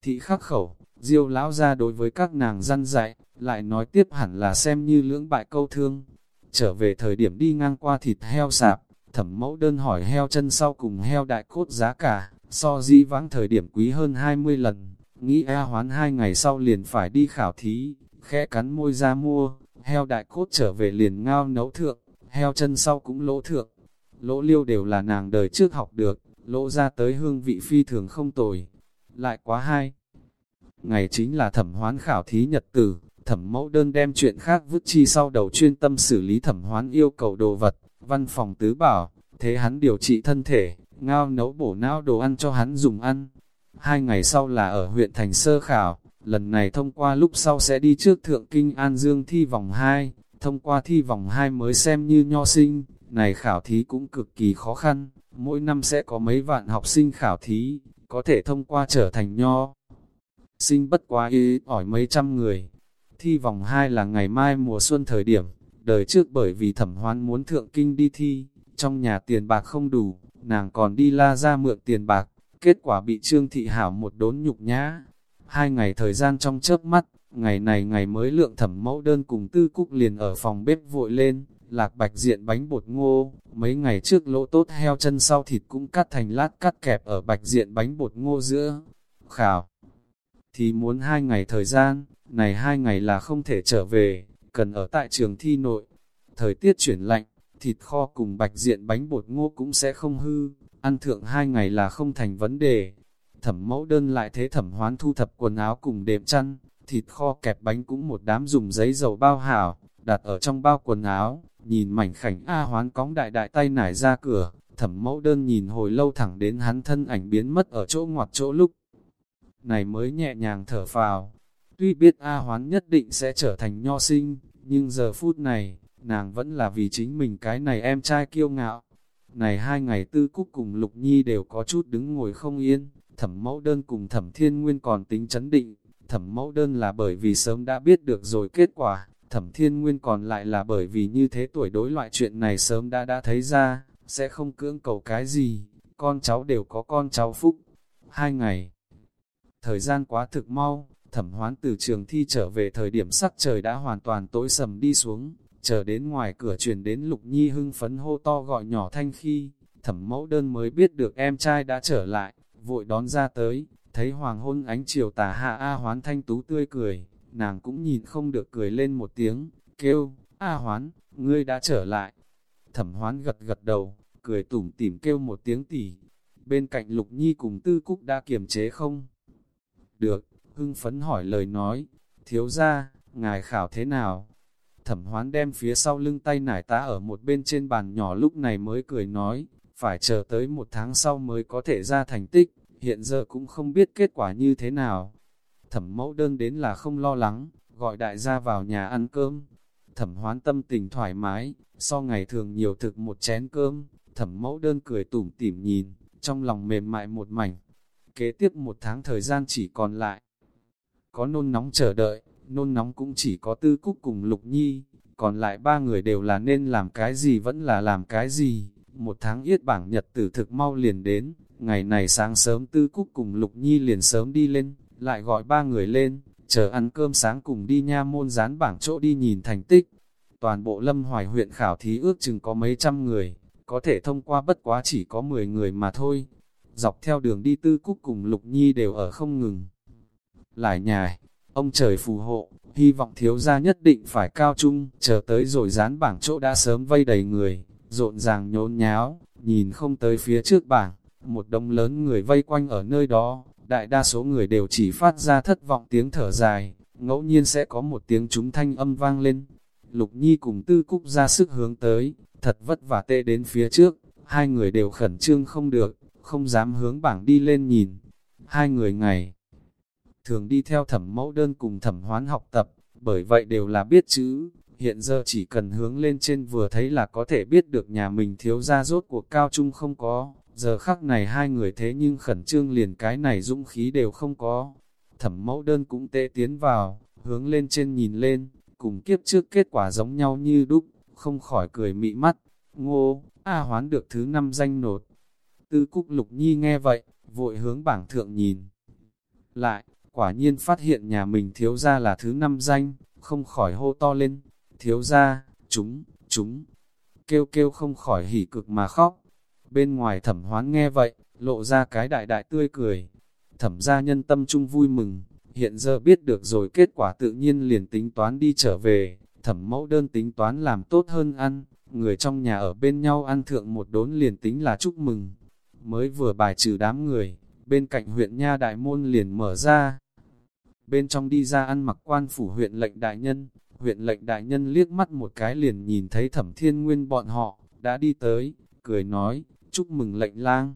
Thị khắc khẩu, Diêu lão ra đối với các nàng răn dạy, lại nói tiếp hẳn là xem như lưỡng bại câu thương. Trở về thời điểm đi ngang qua thịt heo sạp, thẩm mẫu đơn hỏi heo chân sau cùng heo đại cốt giá cả, so di vãng thời điểm quý hơn 20 lần, nghĩ e hoán hai ngày sau liền phải đi khảo thí, khẽ cắn môi ra mua, heo đại cốt trở về liền ngao nấu thượng, heo chân sau cũng lỗ thượng, lỗ liêu đều là nàng đời trước học được, lỗ ra tới hương vị phi thường không tồi, lại quá hai. Ngày chính là thẩm hoán khảo thí nhật tử, thẩm mẫu đơn đem chuyện khác vứt chi sau đầu chuyên tâm xử lý thẩm hoán yêu cầu đồ vật, văn phòng tứ bảo, thế hắn điều trị thân thể, ngao nấu bổ não đồ ăn cho hắn dùng ăn. Hai ngày sau là ở huyện thành sơ khảo, lần này thông qua lúc sau sẽ đi trước thượng kinh An Dương thi vòng 2, thông qua thi vòng 2 mới xem như nho sinh, này khảo thí cũng cực kỳ khó khăn, mỗi năm sẽ có mấy vạn học sinh khảo thí, có thể thông qua trở thành nho sinh bất quá ý ỏi mấy trăm người. Thi vòng 2 là ngày mai mùa xuân thời điểm, đời trước bởi vì thẩm hoán muốn thượng kinh đi thi, trong nhà tiền bạc không đủ, nàng còn đi la ra mượn tiền bạc, kết quả bị Trương Thị Hảo một đốn nhục nhã. Hai ngày thời gian trong chớp mắt, ngày này ngày mới lượng thẩm mẫu đơn cùng tư cúc liền ở phòng bếp vội lên, lạc bạch diện bánh bột ngô, mấy ngày trước lỗ tốt heo chân sau thịt cũng cắt thành lát cắt kẹp ở bạch diện bánh bột ngô giữa. Khảo, thì muốn hai ngày thời gian, này hai ngày là không thể trở về, cần ở tại trường thi nội. Thời tiết chuyển lạnh, thịt kho cùng bạch diện bánh bột ngô cũng sẽ không hư, ăn thượng hai ngày là không thành vấn đề. Thẩm mẫu đơn lại thế thẩm hoán thu thập quần áo cùng đệm chăn, thịt kho kẹp bánh cũng một đám dùng giấy dầu bao hảo, đặt ở trong bao quần áo, nhìn mảnh khảnh A hoán cóng đại đại tay nải ra cửa, thẩm mẫu đơn nhìn hồi lâu thẳng đến hắn thân ảnh biến mất ở chỗ ngoặt chỗ lúc. Này mới nhẹ nhàng thở phào, tuy biết A hoán nhất định sẽ trở thành nho sinh, nhưng giờ phút này, nàng vẫn là vì chính mình cái này em trai kiêu ngạo. Này hai ngày tư cúc cùng Lục Nhi đều có chút đứng ngồi không yên, thẩm mẫu đơn cùng thẩm thiên nguyên còn tính chấn định, thẩm mẫu đơn là bởi vì sớm đã biết được rồi kết quả, thẩm thiên nguyên còn lại là bởi vì như thế tuổi đối loại chuyện này sớm đã đã thấy ra, sẽ không cưỡng cầu cái gì, con cháu đều có con cháu phúc. Hai ngày, thời gian quá thực mau, thẩm hoán từ trường thi trở về thời điểm sắc trời đã hoàn toàn tối sầm đi xuống, chờ đến ngoài cửa truyền đến lục nhi hưng phấn hô to gọi nhỏ thanh khi, thẩm mẫu đơn mới biết được em trai đã trở lại, vội đón ra tới, thấy hoàng hôn ánh chiều tà hạ A hoán thanh tú tươi cười, nàng cũng nhìn không được cười lên một tiếng, kêu, A hoán, ngươi đã trở lại. Thẩm hoán gật gật đầu, cười tủm tỉm kêu một tiếng tỉ. Bên cạnh Lục Nhi cùng Tư Cúc đã kiềm chế không? Được, hưng phấn hỏi lời nói, thiếu ra, ngài khảo thế nào? Thẩm hoán đem phía sau lưng tay nải tá ở một bên trên bàn nhỏ lúc này mới cười nói, phải chờ tới một tháng sau mới có thể ra thành tích, hiện giờ cũng không biết kết quả như thế nào. Thẩm mẫu đơn đến là không lo lắng, gọi đại gia vào nhà ăn cơm. Thẩm hoán tâm tình thoải mái, so ngày thường nhiều thực một chén cơm, thẩm mẫu đơn cười tủm tỉm nhìn, trong lòng mềm mại một mảnh. Kế tiếp một tháng thời gian chỉ còn lại. Có nôn nóng chờ đợi, nôn nóng cũng chỉ có tư cúc cùng lục nhi, còn lại ba người đều là nên làm cái gì vẫn là làm cái gì. Một tháng yết bảng nhật tử thực mau liền đến, ngày này sáng sớm tư cúc cùng lục nhi liền sớm đi lên, lại gọi ba người lên, chờ ăn cơm sáng cùng đi nha môn dán bảng chỗ đi nhìn thành tích. Toàn bộ lâm hoài huyện khảo thí ước chừng có mấy trăm người, có thể thông qua bất quá chỉ có 10 người mà thôi. Dọc theo đường đi tư cúc cùng lục nhi đều ở không ngừng. Lại nhài, ông trời phù hộ, hy vọng thiếu gia nhất định phải cao trung, chờ tới rồi dán bảng chỗ đã sớm vây đầy người, rộn ràng nhốn nháo, nhìn không tới phía trước bảng, một đông lớn người vây quanh ở nơi đó, đại đa số người đều chỉ phát ra thất vọng tiếng thở dài, ngẫu nhiên sẽ có một tiếng chúng thanh âm vang lên. Lục Nhi cùng Tư Cúc ra sức hướng tới, thật vất vả tệ đến phía trước, hai người đều khẩn trương không được, không dám hướng bảng đi lên nhìn. Hai người ngày thường đi theo thẩm mẫu đơn cùng thẩm hoán học tập, bởi vậy đều là biết chữ, hiện giờ chỉ cần hướng lên trên vừa thấy là có thể biết được nhà mình thiếu ra rốt cuộc cao trung không có, giờ khắc này hai người thế nhưng khẩn trương liền cái này dũng khí đều không có. Thẩm mẫu đơn cũng tệ tiến vào, hướng lên trên nhìn lên, cùng kiếp trước kết quả giống nhau như đúc, không khỏi cười mị mắt, ngô, A hoán được thứ năm danh nột. Tư Cúc Lục Nhi nghe vậy, vội hướng bảng thượng nhìn. Lại, quả nhiên phát hiện nhà mình thiếu ra là thứ năm danh, không khỏi hô to lên, thiếu ra, chúng, chúng, kêu kêu không khỏi hỉ cực mà khóc. Bên ngoài thẩm hoán nghe vậy, lộ ra cái đại đại tươi cười. Thẩm gia nhân tâm trung vui mừng, hiện giờ biết được rồi kết quả tự nhiên liền tính toán đi trở về, thẩm mẫu đơn tính toán làm tốt hơn ăn, người trong nhà ở bên nhau ăn thượng một đốn liền tính là chúc mừng. Mới vừa bài trừ đám người, bên cạnh huyện Nha Đại Môn liền mở ra. Bên trong đi ra ăn mặc quan phủ huyện lệnh đại nhân, huyện lệnh đại nhân liếc mắt một cái liền nhìn thấy thẩm thiên nguyên bọn họ, đã đi tới, cười nói, chúc mừng lệnh lang.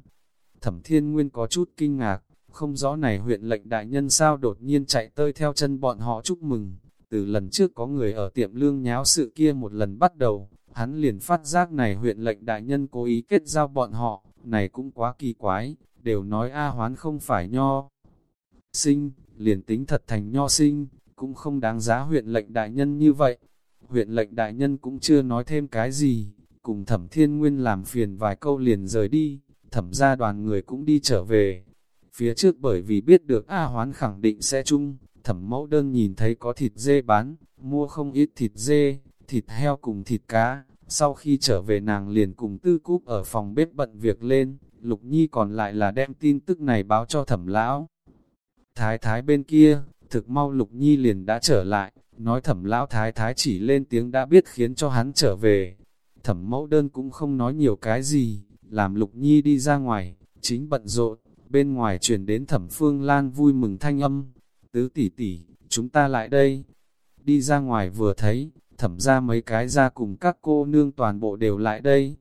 Thẩm thiên nguyên có chút kinh ngạc, không rõ này huyện lệnh đại nhân sao đột nhiên chạy tơi theo chân bọn họ chúc mừng. Từ lần trước có người ở tiệm lương nháo sự kia một lần bắt đầu, hắn liền phát giác này huyện lệnh đại nhân cố ý kết giao bọn họ, này cũng quá kỳ quái, đều nói A hoán không phải nho. Sinh, liền tính thật thành nho sinh, cũng không đáng giá huyện lệnh đại nhân như vậy. Huyện lệnh đại nhân cũng chưa nói thêm cái gì, cùng thẩm thiên nguyên làm phiền vài câu liền rời đi, thẩm ra đoàn người cũng đi trở về. Phía trước bởi vì biết được A Hoán khẳng định sẽ chung, thẩm mẫu đơn nhìn thấy có thịt dê bán, mua không ít thịt dê, thịt heo cùng thịt cá. Sau khi trở về nàng liền cùng tư cúp ở phòng bếp bận việc lên, Lục Nhi còn lại là đem tin tức này báo cho thẩm lão. Thái thái bên kia, thực mau Lục Nhi liền đã trở lại, nói thẩm lão thái thái chỉ lên tiếng đã biết khiến cho hắn trở về. Thẩm mẫu đơn cũng không nói nhiều cái gì, làm Lục Nhi đi ra ngoài, chính bận rộn, bên ngoài truyền đến thẩm phương lan vui mừng thanh âm. Tứ tỷ tỷ, chúng ta lại đây. Đi ra ngoài vừa thấy, thẩm ra mấy cái ra cùng các cô nương toàn bộ đều lại đây.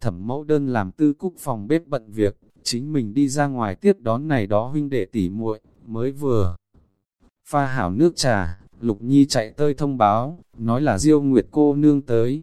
Thẩm mẫu đơn làm tư cúc phòng bếp bận việc, chính mình đi ra ngoài tiếp đón này đó huynh đệ tỷ muội mới vừa. Pha hảo nước trà, Lục Nhi chạy tới thông báo, nói là Diêu Nguyệt cô nương tới,